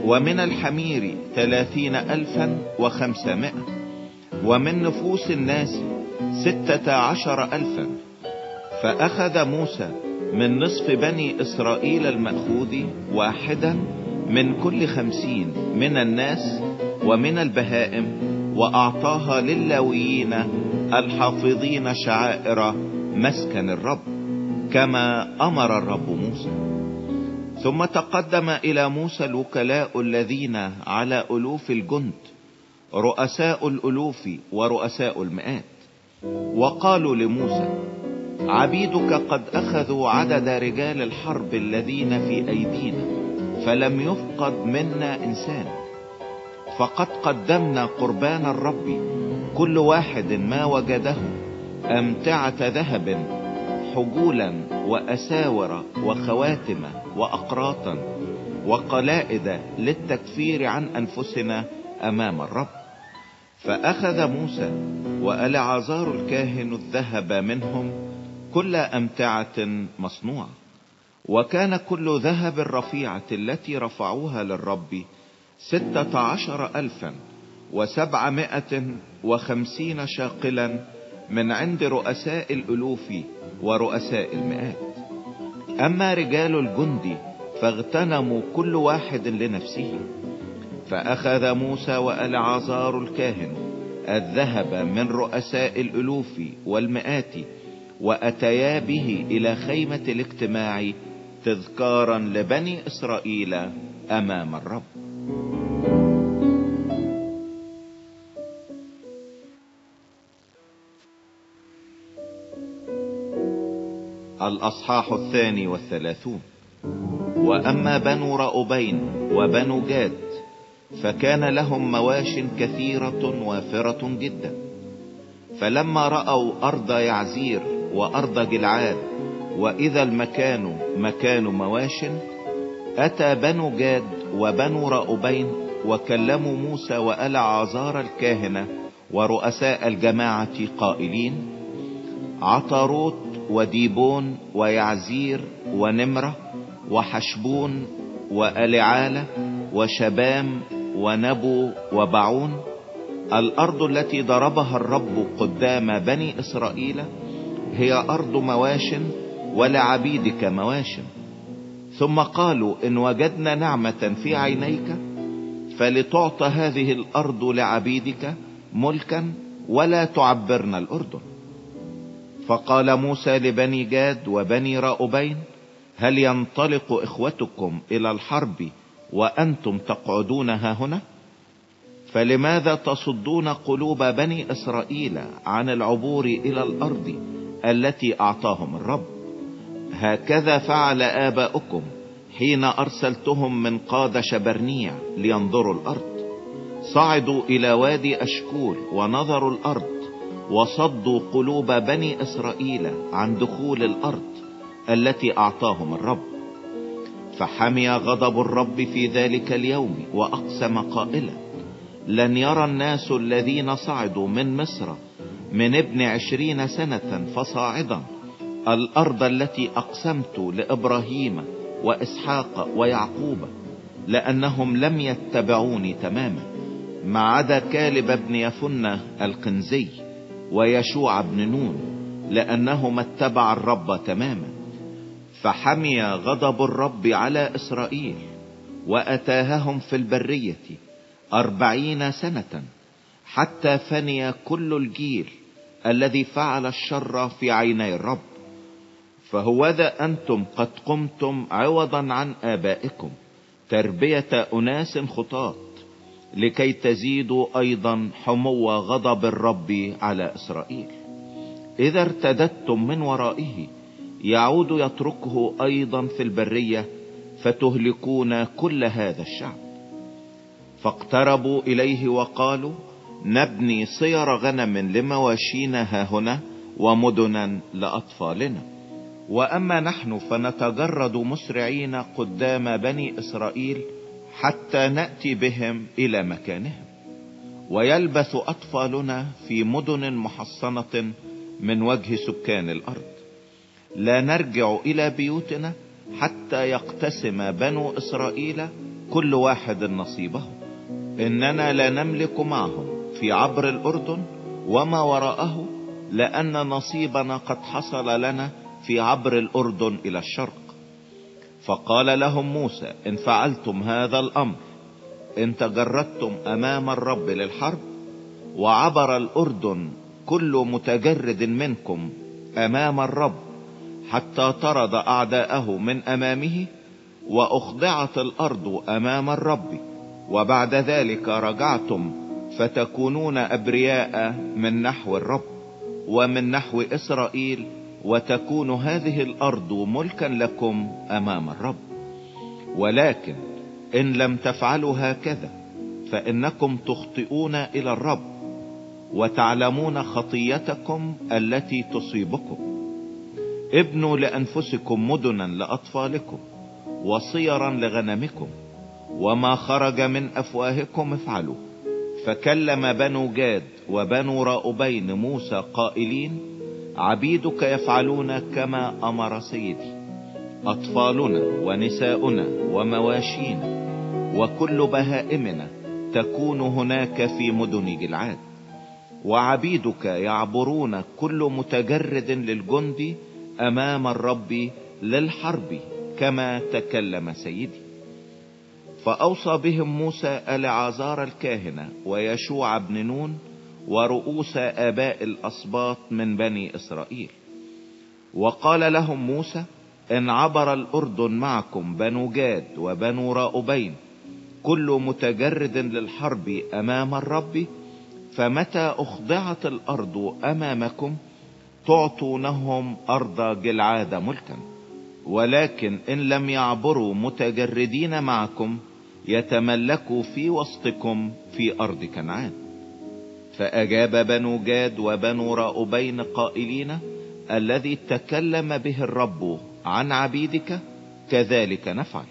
ومن الحمير ثلاثين ألفا وخمسمائة ومن نفوس الناس ستة عشر ألفا. فأخذ موسى من نصف بني إسرائيل المأخوذ واحدا من كل خمسين من الناس ومن البهائم وأعطاها للاويين الحافظين شعائر مسكن الرب كما أمر الرب موسى. ثم تقدم إلى موسى الوكلاء الذين على ألوف الجند رؤساء الألوف ورؤساء المئات. وقالوا لموسى عبيدك قد أخذوا عدد رجال الحرب الذين في أيدينا فلم يفقد منا إنسان. فقد قدمنا قربان الرب. كل واحد ما وجده أمتعة ذهب حجولا وأساور وخواتم وأقراطا وقلائد للتكفير عن أنفسنا أمام الرب. فأخذ موسى وألعازار الكاهن الذهب منهم كل أمتعة مصنوعة. وكان كل ذهب الرفيعة التي رفعوها للرب ستة عشر ألفا وسبعمائة وخمسين شاقلا من عند رؤساء الألوف ورؤساء المئات. أما رجال الجند فاغتنموا كل واحد لنفسه. فأخذ موسى وألعازار الكاهن الذهب من رؤساء الألوف والمئات وأتيا به إلى خيمة الاجتماع تذكارا لبني إسرائيل أمام الرب. الأصحاح الثاني والثلاثون. وأما بنو رأبين وبنو جاد فكان لهم مواش كثيرة وافرة جدا. فلما رأوا أرض يعزير وأرض جلعاد وإذا المكان مكان مواش أتى بنو جاد وبنو رأبين وكلموا موسى عزار الكاهنة ورؤساء الجماعة قائلين عطروت وديبون ويعزير ونمرة وحشبون وألعالة وشبام ونبو وبعون الأرض التي ضربها الرب قدام بني إسرائيل هي أرض مواش ولعبيدك مواش. ثم قالوا إن وجدنا نعمة في عينيك فلتعطى هذه الأرض لعبيدك ملكا ولا تعبرنا الأردن. فقال موسى لبني جاد وبني راؤبين هل ينطلق إخوتكم إلى الحرب وأنتم تقعدون ها هنا؟ فلماذا تصدون قلوب بني إسرائيل عن العبور إلى الأرض التي أعطاهم الرب؟ هكذا فعل آباؤكم حين أرسلتهم من قادش برنيع لينظروا الأرض. صعدوا إلى وادي اشكول ونظروا الأرض وصدوا قلوب بني إسرائيل عن دخول الأرض التي أعطاهم الرب. فحمي غضب الرب في ذلك اليوم وأقسم قائلا لن يرى الناس الذين صعدوا من مصر من ابن عشرين سنة فصاعدا الأرض التي أقسمت لإبراهيم وإسحاق ويعقوب لأنهم لم يتبعوني تماما ما عدا كالب ابن يفنة القنزي ويشوع بن نون لانهما اتبع الرب تماما. فحمي غضب الرب على إسرائيل وأتاههم في البرية أربعين سنة حتى فني كل الجيل الذي فعل الشر في عيني الرب. فهوذا أنتم قد قمتم عوضا عن آبائكم تربية أناس خطاة لكي تزيدوا أيضا حمو غضب الرب على إسرائيل. إذا ارتددتم من ورائه يعود يتركه أيضا في البرية فتهلكون كل هذا الشعب. فاقتربوا إليه وقالوا نبني صير غنم لمواشينا هنا ومدنا لأطفالنا. وأما نحن فنتجرد مسرعين قدام بني إسرائيل حتى نأتي بهم إلى مكانهم. ويلبث أطفالنا في مدن محصنة من وجه سكان الأرض. لا نرجع إلى بيوتنا حتى يقتسم بنو إسرائيل كل واحد نصيبه. إننا لا نملك معهم في عبر الأردن وما وراءه لأن نصيبنا قد حصل لنا في عبر الأردن إلى الشرق. فقال لهم موسى إن فعلتم هذا الأمر إن تجردتم أمام الرب للحرب وعبر الأردن كل متجرد منكم أمام الرب حتى طرد أعداءه من أمامه وأخضعت الأرض أمام الرب. وبعد ذلك رجعتم فتكونون أبرياء من نحو الرب ومن نحو إسرائيل وتكون هذه الأرض ملكا لكم أمام الرب. ولكن إن لم تفعلوا هكذا فإنكم تخطئون إلى الرب وتعلمون خطيتكم التي تصيبكم. ابنوا لأنفسكم مدنا لأطفالكم وصيرا لغنمكم وما خرج من أفواهكم افعلوا فكلم بنو جاد وبنو راؤبين موسى قائلين عبيدك يفعلون كما أمر سيدي. أطفالنا ونساؤنا ومواشينا وكل بهائمنا تكون هناك في مدن جلعاد. وعبيدك يعبرون كل متجرد للجند أمام الرب للحرب كما تكلم سيدي. فأوصى بهم موسى العازار الكاهنة ويشوع بن نون ورؤوس آباء الأسباط من بني إسرائيل. وقال لهم موسى إن عبر الأردن معكم بنو جاد وبنو راؤبين كل متجرد للحرب أمام الرب فمتى أخضعت الأرض أمامكم تعطونهم أرض جلعاد ملكا. ولكن إن لم يعبروا متجردين معكم يتملكوا في وسطكم في أرض كنعان. فأجاب بنو جاد وبنو راؤبين قائلين الذي تكلم به الرب عن عبيدك كذلك نفعل.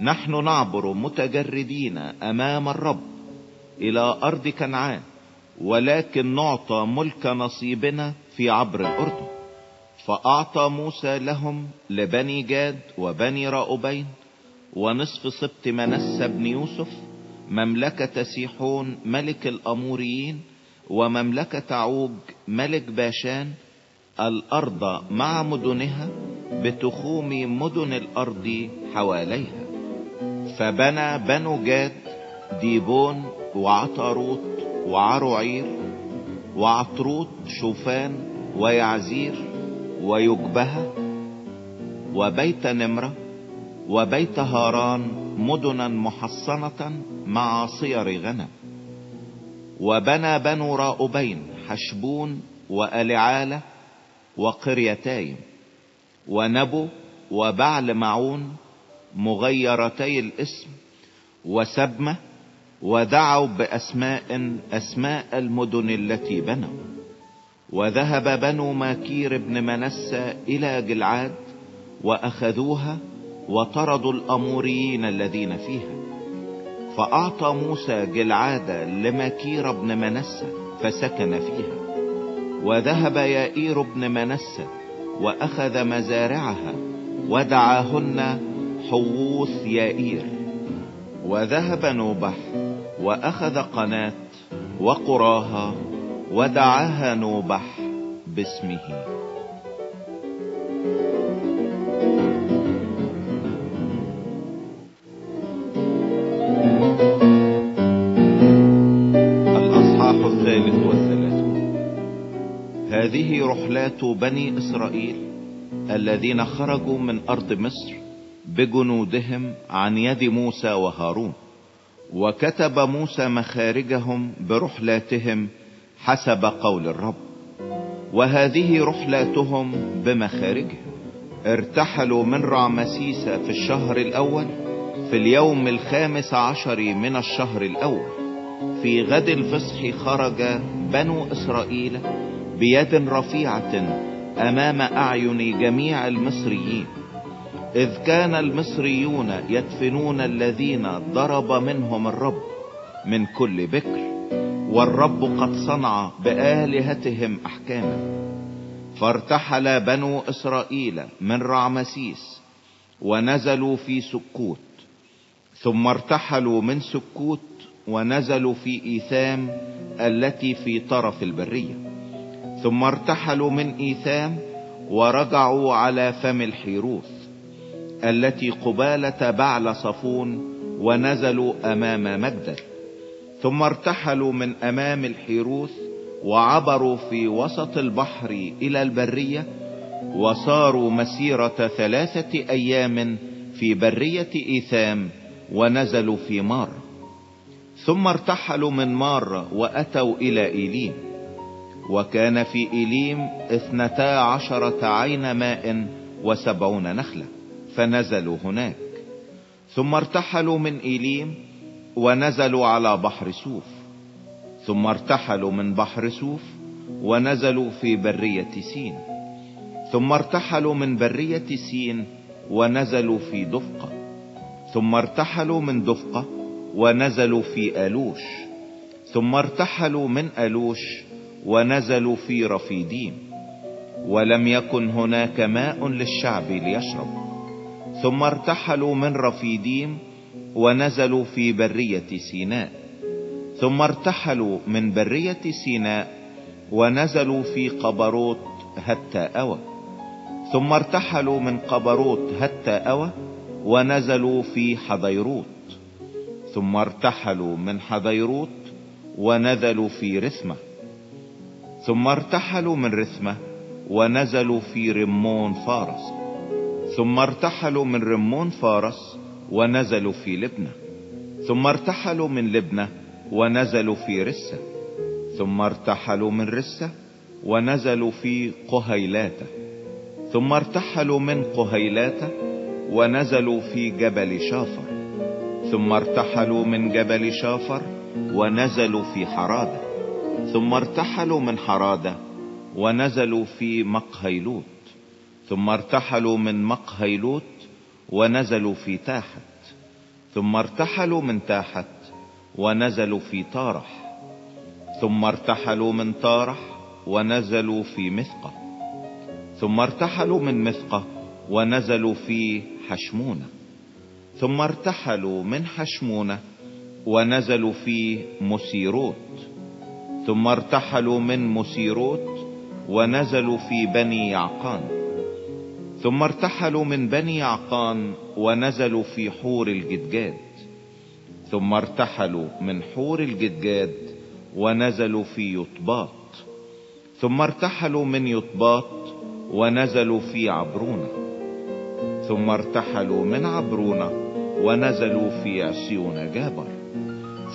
نحن نعبر متجردين أمام الرب إلى أرض كنعان ولكن نعطى ملك نصيبنا في عبر الأردن. فأعطى موسى لهم لبني جاد وبني راؤبين ونصف سبط منسى بن يوسف مملكة سيحون ملك الأموريين ومملكة عوج ملك باشان الأرض مع مدنها بتخوم مدن الأرض حواليها. فبنى بنو جاد ديبون وعطاروت وعروعير وعطروت شوفان ويعزير ويجبها وبيت نمرة وبيت هاران مدنا محصنة مع صير غنم وبنى بنو راؤبين حشبون وألعالة وقريتايم ونبو وبعل معون مغيرتي الاسم وسبمة ودعوا بأسماء أسماء المدن التي بنوا. وذهب بنو ماكير بن منسى إلى جلعاد وأخذوها وطردوا الأموريين الذين فيها. فأعطى موسى جلعاد لماكير بن منسى فسكن فيها. وذهب يائير بن منسى وأخذ مزارعها ودعاهن حووث يائير. وذهب نوبح وأخذ قناة وقراها ودعاها نوبح باسمه. هذه رحلات بني إسرائيل الذين خرجوا من أرض مصر بجنودهم عن يد موسى وهارون وكتب موسى مخارجهم برحلاتهم حسب قول الرب. وهذه رحلاتهم بمخارجهم. ارتحلوا من رعمسيس في الشهر الأول في اليوم الخامس عشر من الشهر الأول. في غد الفصح خرج بنو إسرائيل بيد رفيعة أمام أعين جميع المصريين إذ كان المصريون يدفنون الذين ضرب منهم الرب من كل بكر والرب قد صنع بآلهتهم أحكاما. فارتحل بنو إسرائيل من رعمسيس ونزلوا في سكوت ثم ارتحلوا من سكوت ونزلوا في إيثام التي في طرف البرية. ثم ارتحلوا من إيثام ورجعوا على فم الحيروث التي قبالة بعل صفون ونزلوا أمام مجدل ثم ارتحلوا من أمام الحيروث وعبروا في وسط البحر إلى البرية وصاروا مسيرة ثلاثة أيام في برية إيثام ونزلوا في مار. ثم ارتحلوا من مار وأتوا إلى ايليم وكان في ايليم اثنتا عشرة عين ماء وسبعون نخلة فنزلوا هناك. ثم ارتحلوا من ايليم ونزلوا على بحر سوف. ثم ارتحلوا من بحر سوف ونزلوا في برية سين. ثم ارتحلوا من برية سين ونزلوا في دفقة. ثم ارتحلوا من دفقة ونزلوا في ألوش. ثم ارتحلوا من ألوش ونزلوا في رفيديم ولم يكن هناك ماء للشعب ليشرب. ثم ارتحلوا من رفيديم ونزلوا في برية سيناء. ثم ارتحلوا من برية سيناء ونزلوا في قبروت هتا أوى. ثم ارتحلوا من قبروت هتا أوى ونزلوا في حضيروت. ثم ارتحلوا من حضيروت ونزلوا في رثمة. ثم ارتحلوا من رثمة ونزلوا في رمون فارس. ثم ارتحلوا من رمون فارس ونزلوا في لبنة. ثم ارتحلوا من لبنة ونزلوا في رسة. ثم ارتحلوا من رسة ونزلوا في قهيلاتة. ثم ارتحلوا من قهيلاتة ونزلوا في جبل شافر. ثم ارتحلوا من جبل شافر ونزلوا في حرادة. ثم ارتحلوا من حرادة ونزلوا في مقهيلوت ثم ارتحلوا من مقهيلوت ونزلوا في تاحت. ثم ارتحلوا من تاحت ونزلوا في طارح. ثم ارتحلوا من طارح ونزلوا في مثقة. ثم ارتحلوا من مثقة ونزلوا في حشمونة. ثم ارتحلوا من حشمونة ونزلوا في مسيروت. ثم ارتحلوا من مسيروت ونزلوا في بني يعقان. ثم ارتحلوا من بني يعقان ونزلوا في حور الجدجاد. ثم ارتحلوا من حور الجدجاد ونزلوا في يطباط. ثم ارتحلوا من يطباط ونزلوا في عبرونة. ثم ارتحلوا من عبرونة ونزلوا في عسيون جابر.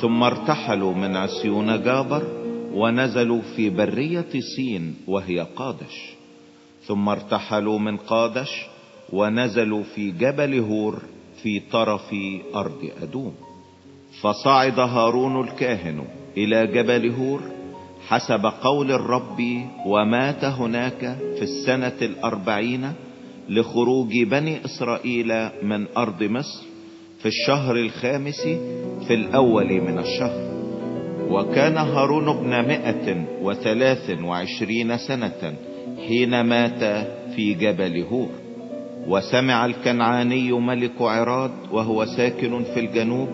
ثم ارتحلوا من عسيون جابر ونزلوا في برية سين وهي قادش ثم ارتحلوا من قادش ونزلوا في جبل هور في طرف أرض أدوم. فصعد هارون الكاهن إلى جبل هور حسب قول الرب ومات هناك في السنة الأربعين لخروج بني إسرائيل من أرض مصر في الشهر الخامس في الأول من الشهر. وكان هارون ابن مئة وثلاث وعشرين سنة حين مات في جبل هور. وسمع الكنعاني ملك عراد وهو ساكن في الجنوب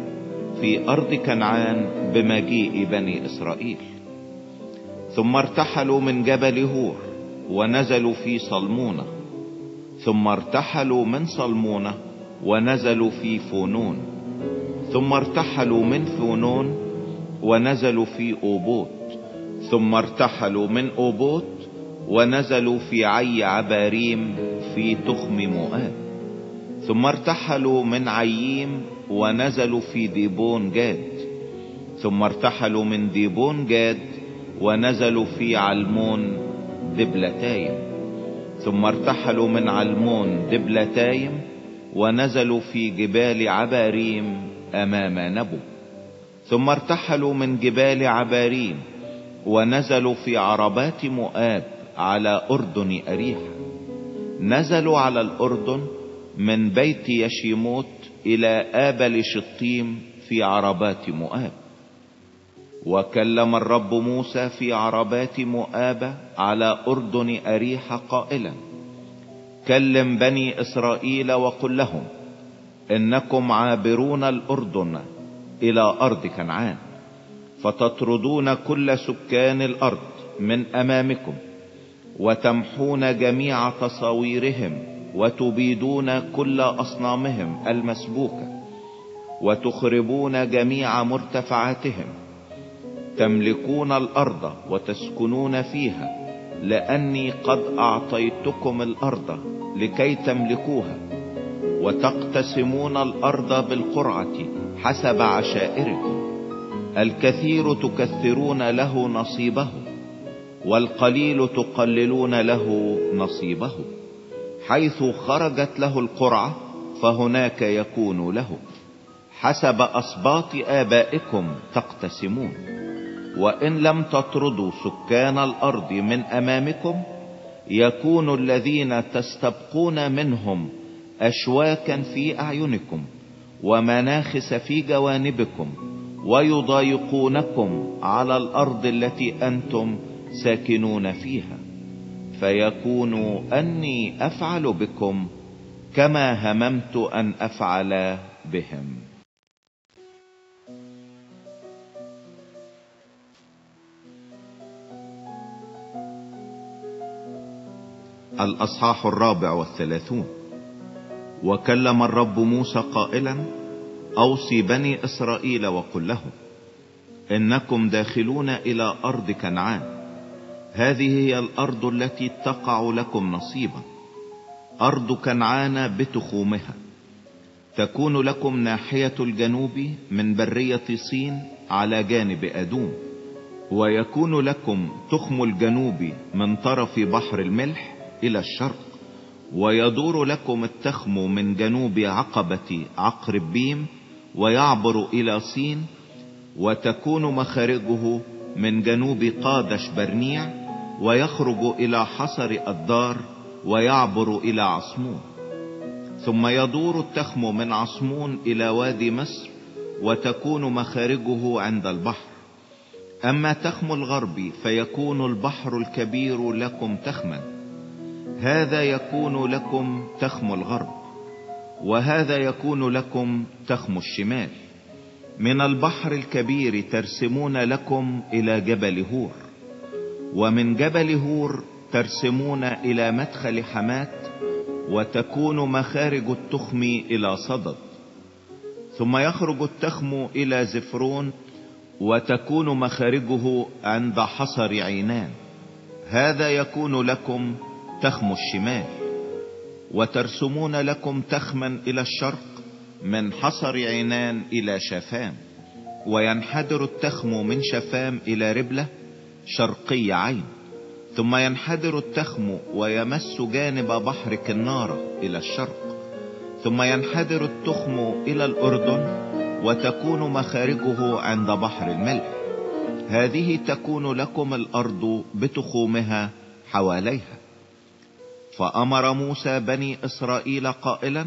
في أرض كنعان بمجيء بني إسرائيل. ثم ارتحلوا من جبل هور ونزلوا في صلمونة. ثم ارتحلوا من صلمونة ونزلوا في فونون. ثم ارتحلوا من فونون ونزلوا في أوبوت ثم ارتحلوا من أوبوت ونزلوا في عي عباريم في تخم مؤاب ثم ارتحلوا من عييم ونزلوا في ديبون جاد ثم ارتحلوا من ديبون جاد ونزلوا في علمون دبلتايم ثم ارتحلوا من علمون دبلتايم ونزلوا في جبال عباريم أمام نبو ثم ارتحلوا من جبال عباريم ونزلوا في عربات مؤاب على أردن أريحا. نزلوا على الأردن من بيت يشيموت إلى آبل شطيم في عربات مؤاب وكلم الرب موسى في عربات مؤاب على أردن أريح قائلا كلم بني إسرائيل وقل لهم إنكم عابرون الأردن إلى أرض كنعان فتطردون كل سكان الأرض من أمامكم وتمحون جميع تصاويرهم وتبيدون كل أصنامهم المسبوكة وتخربون جميع مرتفعاتهم تملكون الأرض وتسكنون فيها لأني قد أعطيتكم الأرض لكي تملكوها وتقتسمون الأرض بالقرعة حسب عشائركم الكثير تكثرون له نصيبه والقليل تقللون له نصيبه. حيث خرجت له القرعة فهناك يكون له. حسب أسباط آبائكم تقتسمون. وإن لم تطردوا سكان الأرض من أمامكم يكون الذين تستبقون منهم اشواكا في أعينكم. ومناخس في جوانبكم ويضايقونكم على الأرض التي أنتم ساكنون فيها. فيكون أني أفعل بكم كما هممت أن أفعل بهم. الأصحاح الرابع والثلاثون. وكلم الرب موسى قائلا أوصي بني إسرائيل وقل لهم إنكم داخلون إلى أرض كنعان. هذه هي الأرض التي تقع لكم نصيبا. أرض كنعان بتخومها. تكون لكم ناحية الجنوب من برية صين على جانب أدوم. ويكون لكم تخم الجنوب من طرف بحر الملح إلى الشرق. ويدور لكم التخم من جنوب عقبة عقرب بيم ويعبر إلى صين وتكون مخارجه من جنوب قادش برنيع ويخرج إلى حصر الدار ويعبر إلى عصمون. ثم يدور التخم من عصمون إلى وادي مصر وتكون مخارجه عند البحر. أما تخم الغرب فيكون البحر الكبير لكم تخما. هذا يكون لكم تخم الغرب وهذا يكون لكم تخم الشمال. من البحر الكبير ترسمون لكم إلى جبل هور ومن جبل هور ترسمون إلى مدخل حمات وتكون مخارج التخم إلى صدد. ثم يخرج التخم إلى زفرون وتكون مخارجه عند حصر عينان. هذا يكون لكم تخم الشمال وترسمون لكم تخما إلى الشرق من حصر عينان إلى شفام وينحدر التخم من شفام إلى ربلة شرقي عين ثم ينحدر التخم ويمس جانب بحر كنارة إلى الشرق ثم ينحدر التخم إلى الأردن وتكون مخارجه عند بحر الملح. هذه تكون لكم الأرض بتخومها حواليها. فأمر موسى بني إسرائيل قائلا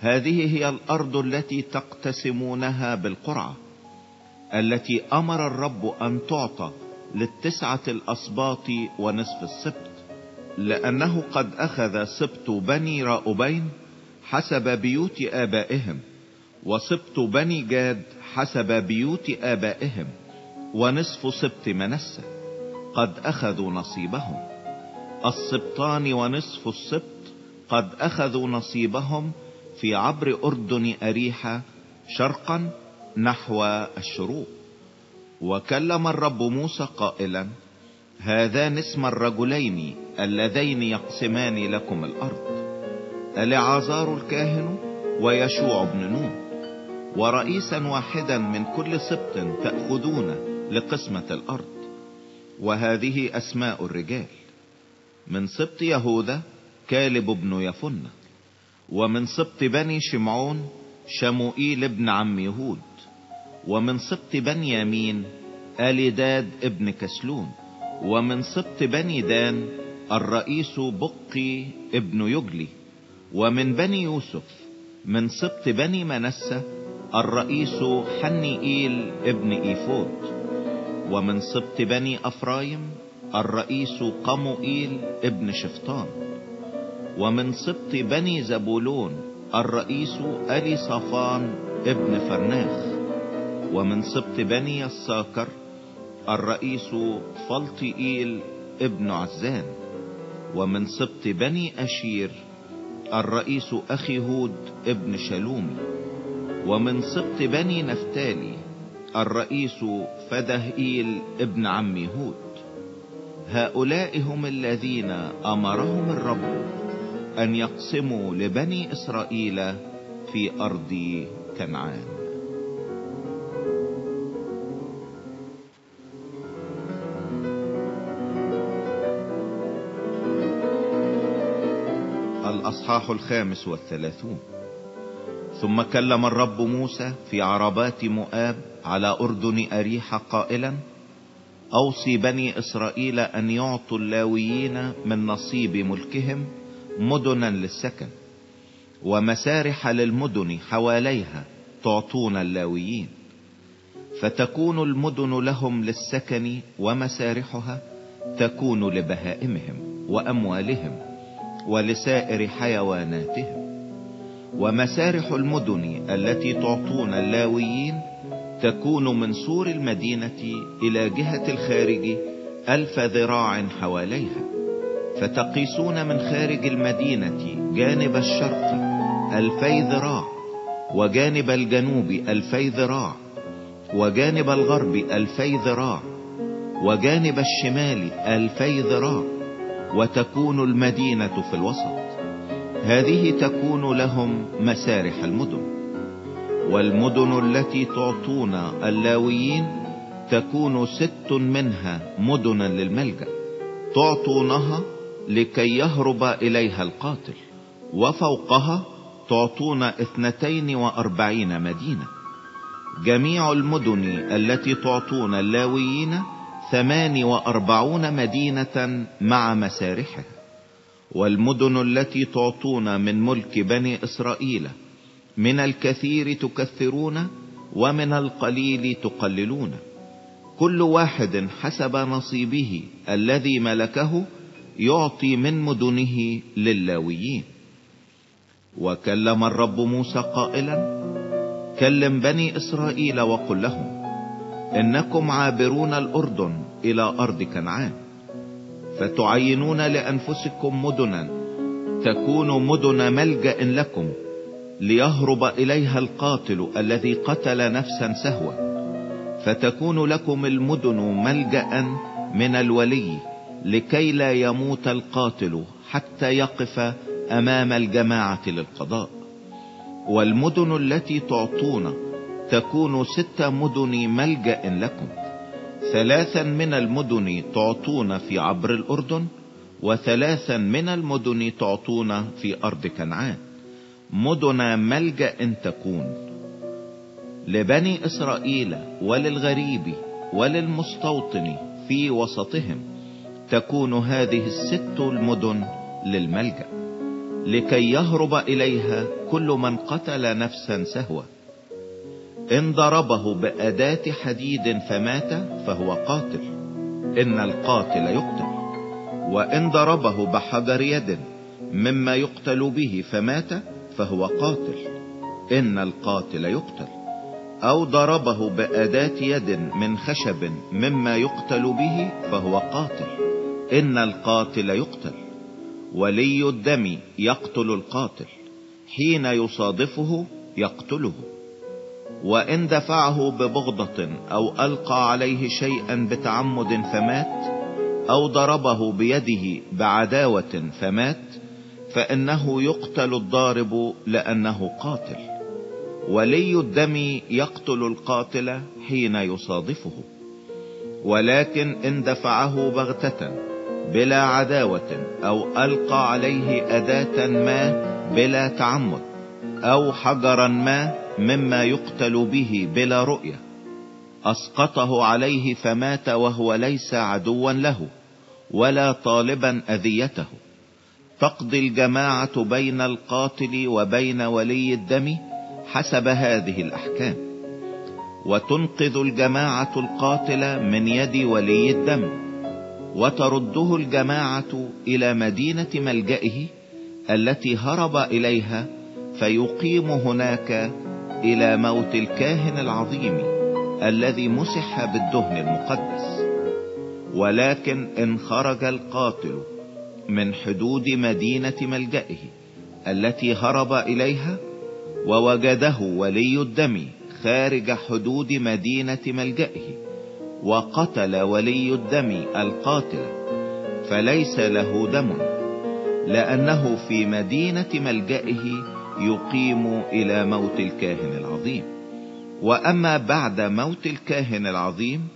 هذه هي الأرض التي تقتسمونها بالقرعة التي أمر الرب أن تعطى للتسعة الأسباط ونصف السبت لأنه قد أخذ سبط بني راؤبين حسب بيوت آبائهم وسبط بني جاد حسب بيوت آبائهم ونصف سبط منسى قد أخذوا نصيبهم. السبطان ونصف السبط قد أخذوا نصيبهم في عبر أردن أريحة شرقا نحو الشروق. وكلم الرب موسى قائلا هذان اسم الرجلين اللذين يقسمان لكم الأرض. ألعازار الكاهن ويشوع بن نون. ورئيسا واحدا من كل سبط تأخذون لقسمة الأرض. وهذه أسماء الرجال. من سبط يهوذا كالب بن يفنة ومن سبط بني شمعون شموئيل بن عم يهود ومن سبط بني يمين آلداد ابن كسلون ومن سبط بني دان الرئيس بقي ابن يجلي ومن بني يوسف من سبط بني منسة الرئيس حنيئيل ابن إيفود ومن سبط بني أفرايم الرئيس قموئيل ابن شفطان ومن سبط بني زبولون الرئيس ألي صفان ابن فرناخ. ومن سبط بني الساكر الرئيس فلطئيل ابن عزان. ومن سبط بني أشير الرئيس أخي هود ابن شلومي. ومن سبط بني نفتالي الرئيس فدهئيل ابن عم هود. هؤلاء هم الذين أمرهم الرب أن يقسموا لبني إسرائيل في أرض كنعان. الأصحاح الخامس والثلاثون. ثم كلم الرب موسى في عربات مؤاب على أردن أريحة قائلا أوصي بني إسرائيل أن يعطوا اللاويين من نصيب ملكهم مدنا للسكن ومسارح للمدن حواليها تعطون اللاويين. فتكون المدن لهم للسكن ومسارحها تكون لبهائمهم وأموالهم ولسائر حيواناتهم. ومسارح المدن التي تعطون اللاويين تكون من سور المدينة إلى جهة الخارج ألف ذراع حواليها فتقيسون من خارج المدينة جانب الشرق ألفي ذراع وجانب الجنوب ألفي ذراع وجانب الغرب ألفي ذراع وجانب الشمال ألفي ذراع وتكون المدينة في الوسط. هذه تكون لهم مسارح المدن. والمدن التي تعطون اللاويين تكون ست منها مدنا للملجأ. تعطونها لكي يهرب إليها القاتل وفوقها تعطون اثنتين وأربعين مدينة. جميع المدن التي تعطون اللاويين ثمان وأربعون مدينة مع مسارحها. والمدن التي تعطون من ملك بني إسرائيل من الكثير تكثرون ومن القليل تقللون. كل واحد حسب نصيبه الذي ملكه يعطي من مدنه للاويين. وكلم الرب موسى قائلا كلم بني إسرائيل وقل لهم إنكم عابرون الأردن إلى أرض كنعان. فتعينون لأنفسكم مدنا تكون مدن ملجأ لكم ليهرب إليها القاتل الذي قتل نفسا سهوا. فتكون لكم المدن ملجأ من الولي لكي لا يموت القاتل حتى يقف أمام الجماعة للقضاء. والمدن التي تعطون تكون ست مدن ملجأ لكم. ثلاثا من المدن تعطون في عبر الأردن وثلاثا من المدن تعطون في أرض كنعان. مدن ملجأ تكون. لبني إسرائيل وللغريب وللمستوطن في وسطهم تكون هذه الست المدن للملجأ لكي يهرب إليها كل من قتل نفسا سهوا إن ضربه بأداة حديد فمات فهو قاتل إن القاتل يقتل. وإن ضربه بحجر يد مما يقتل به فمات فهو قاتل. إن القاتل يقتل. أو ضربه بأداة يد من خشب مما يقتل به فهو قاتل. إن القاتل يقتل. ولي الدم يقتل القاتل. حين يصادفه يقتله. وإن دفعه ببغضة أو ألقى عليه شيئا بتعمد فمات أو ضربه بيده بعداوة فمات فإنه يقتل الضارب لأنه قاتل ولي الدم يقتل القاتل حين يصادفه ولكن إن دفعه بغتة بلا عداوة أو ألقى عليه اداة ما بلا تعمد أو حجرا ما مما يقتل به بلا رؤية أسقطه عليه فمات وهو ليس عدوا له ولا طالبا أذيته. تقضي الجماعة بين القاتل وبين ولي الدم حسب هذه الأحكام. وتنقذ الجماعة القاتل من يد ولي الدم. وترده الجماعة إلى مدينة ملجئه التي هرب إليها فيقيم هناك إلى موت الكاهن العظيم الذي مسح بالدهن المقدس. ولكن ان خرج القاتل من حدود مدينة ملجئه التي هرب إليها ووجده ولي الدم خارج حدود مدينة ملجئه وقتل ولي الدم القاتل فليس له دم لأنه في مدينة ملجئه يقيم إلى موت الكاهن العظيم. وأما بعد موت الكاهن العظيم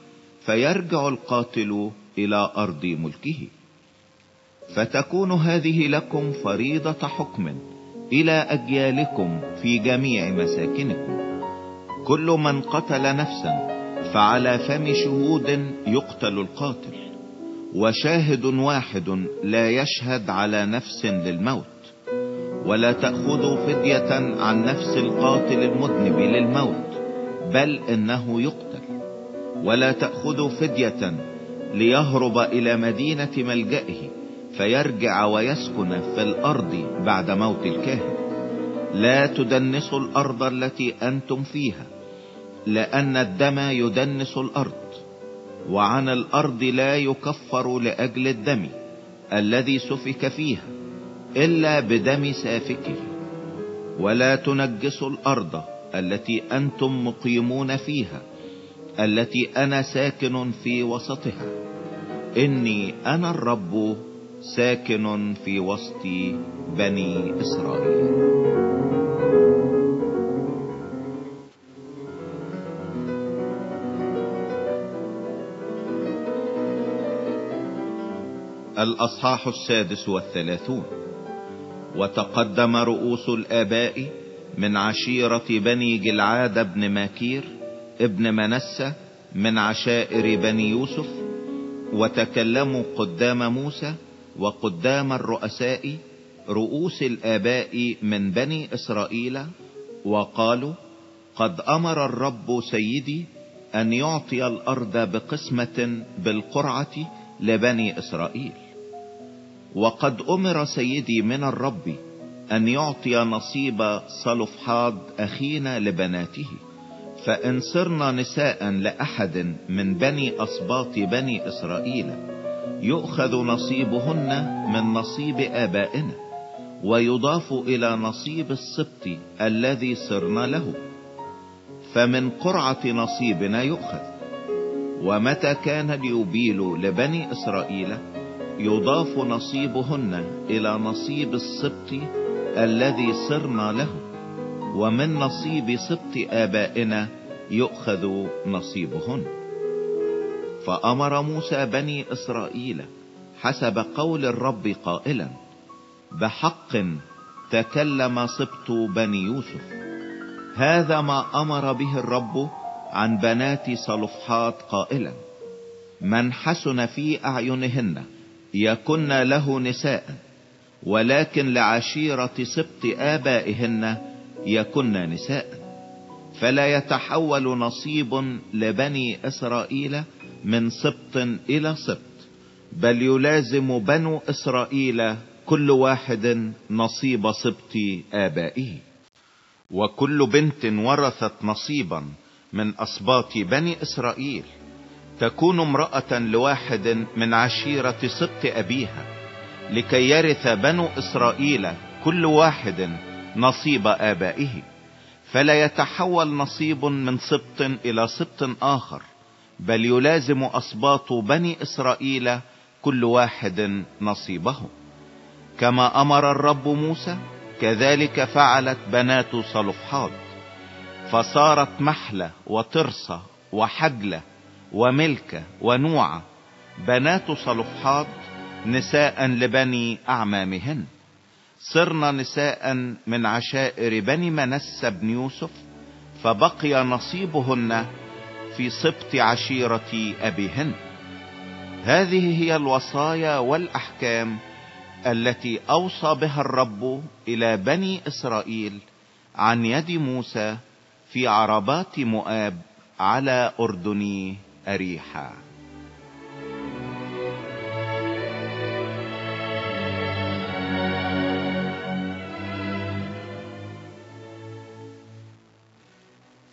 فيرجع القاتل إلى أرض ملكه. فتكون هذه لكم فريضة حكم إلى أجيالكم في جميع مساكنكم. كل من قتل نفسا فعلى فم شهود يقتل القاتل وشاهد واحد لا يشهد على نفس للموت ولا تأخذوا فدية عن نفس القاتل المذنب للموت بل إنه يقتل. ولا تأخذوا فدية ليهرب إلى مدينة ملجئه فيرجع ويسكن في الأرض بعد موت الكاهن لا تدنسوا الأرض التي أنتم فيها لأن الدم يدنس الأرض وعن الأرض لا يكفر لأجل الدم الذي سفك فيها إلا بدم سافكه. ولا تنجسوا الأرض التي أنتم مقيمون فيها التي أنا ساكن في وسطها. إني أنا الرب ساكن في وسط بني إسرائيل. الأصحاح السادس والثلاثون. وتقدم رؤوس الآباء من عشيرة بني جلعاد بن ماكير ابن منسة من عشائر بني يوسف وتكلموا قدام موسى وقدام الرؤساء رؤوس الآباء من بني إسرائيل وقالوا قد أمر الرب سيدي أن يعطي الأرض بقسمة بالقرعة لبني إسرائيل. وقد أمر سيدي من الرب أن يعطي نصيب صلفحاد أخينا لبناته. فإن صرنا نساء لأحد من بني أصباط بني إسرائيل يؤخذ نصيبهن من نصيب آبائنا ويضاف إلى نصيب السبط الذي صرنا له. فمن قرعة نصيبنا يؤخذ. ومتى كان اليوبيل لبني إسرائيل يضاف نصيبهن إلى نصيب السبط الذي صرنا له؟ ومن نصيب سبط آبائنا يؤخذ نصيبهن. فأمر موسى بني إسرائيل حسب قول الرب قائلا بحق تكلم سبط بني يوسف. هذا ما أمر به الرب عن بنات صلفحات قائلا من حسن في أعينهن يكن له نساء ولكن لعشيرة سبط آبائهن يكن نساء. فلا يتحول نصيب لبني إسرائيل من سبط إلى سبط بل يلازم بنو إسرائيل كل واحد نصيب سبط آبائه. وكل بنت ورثت نصيبا من أسباط بني إسرائيل. تكون امرأة لواحد من عشيرة سبط أبيها لكي يرث بنو إسرائيل كل واحد نصيب آبائه. فلا يتحول نصيب من سبط إلى سبط آخر. بل يلازم أسباط بني إسرائيل كل واحد نصيبه. كما أمر الرب موسى كذلك فعلت بنات صلفحاد فصارت محلة وترصة وحجلة وملكة ونوعة بنات صلفحاد نساء لبني أعمامهن. صرنا نساء من عشائر بني منس بن يوسف فبقي نصيبهن في سبط عشيرة أبيهن. هذه هي الوصايا والأحكام التي أوصى بها الرب إلى بني إسرائيل عن يد موسى في عربات مؤاب على أردني أريحا.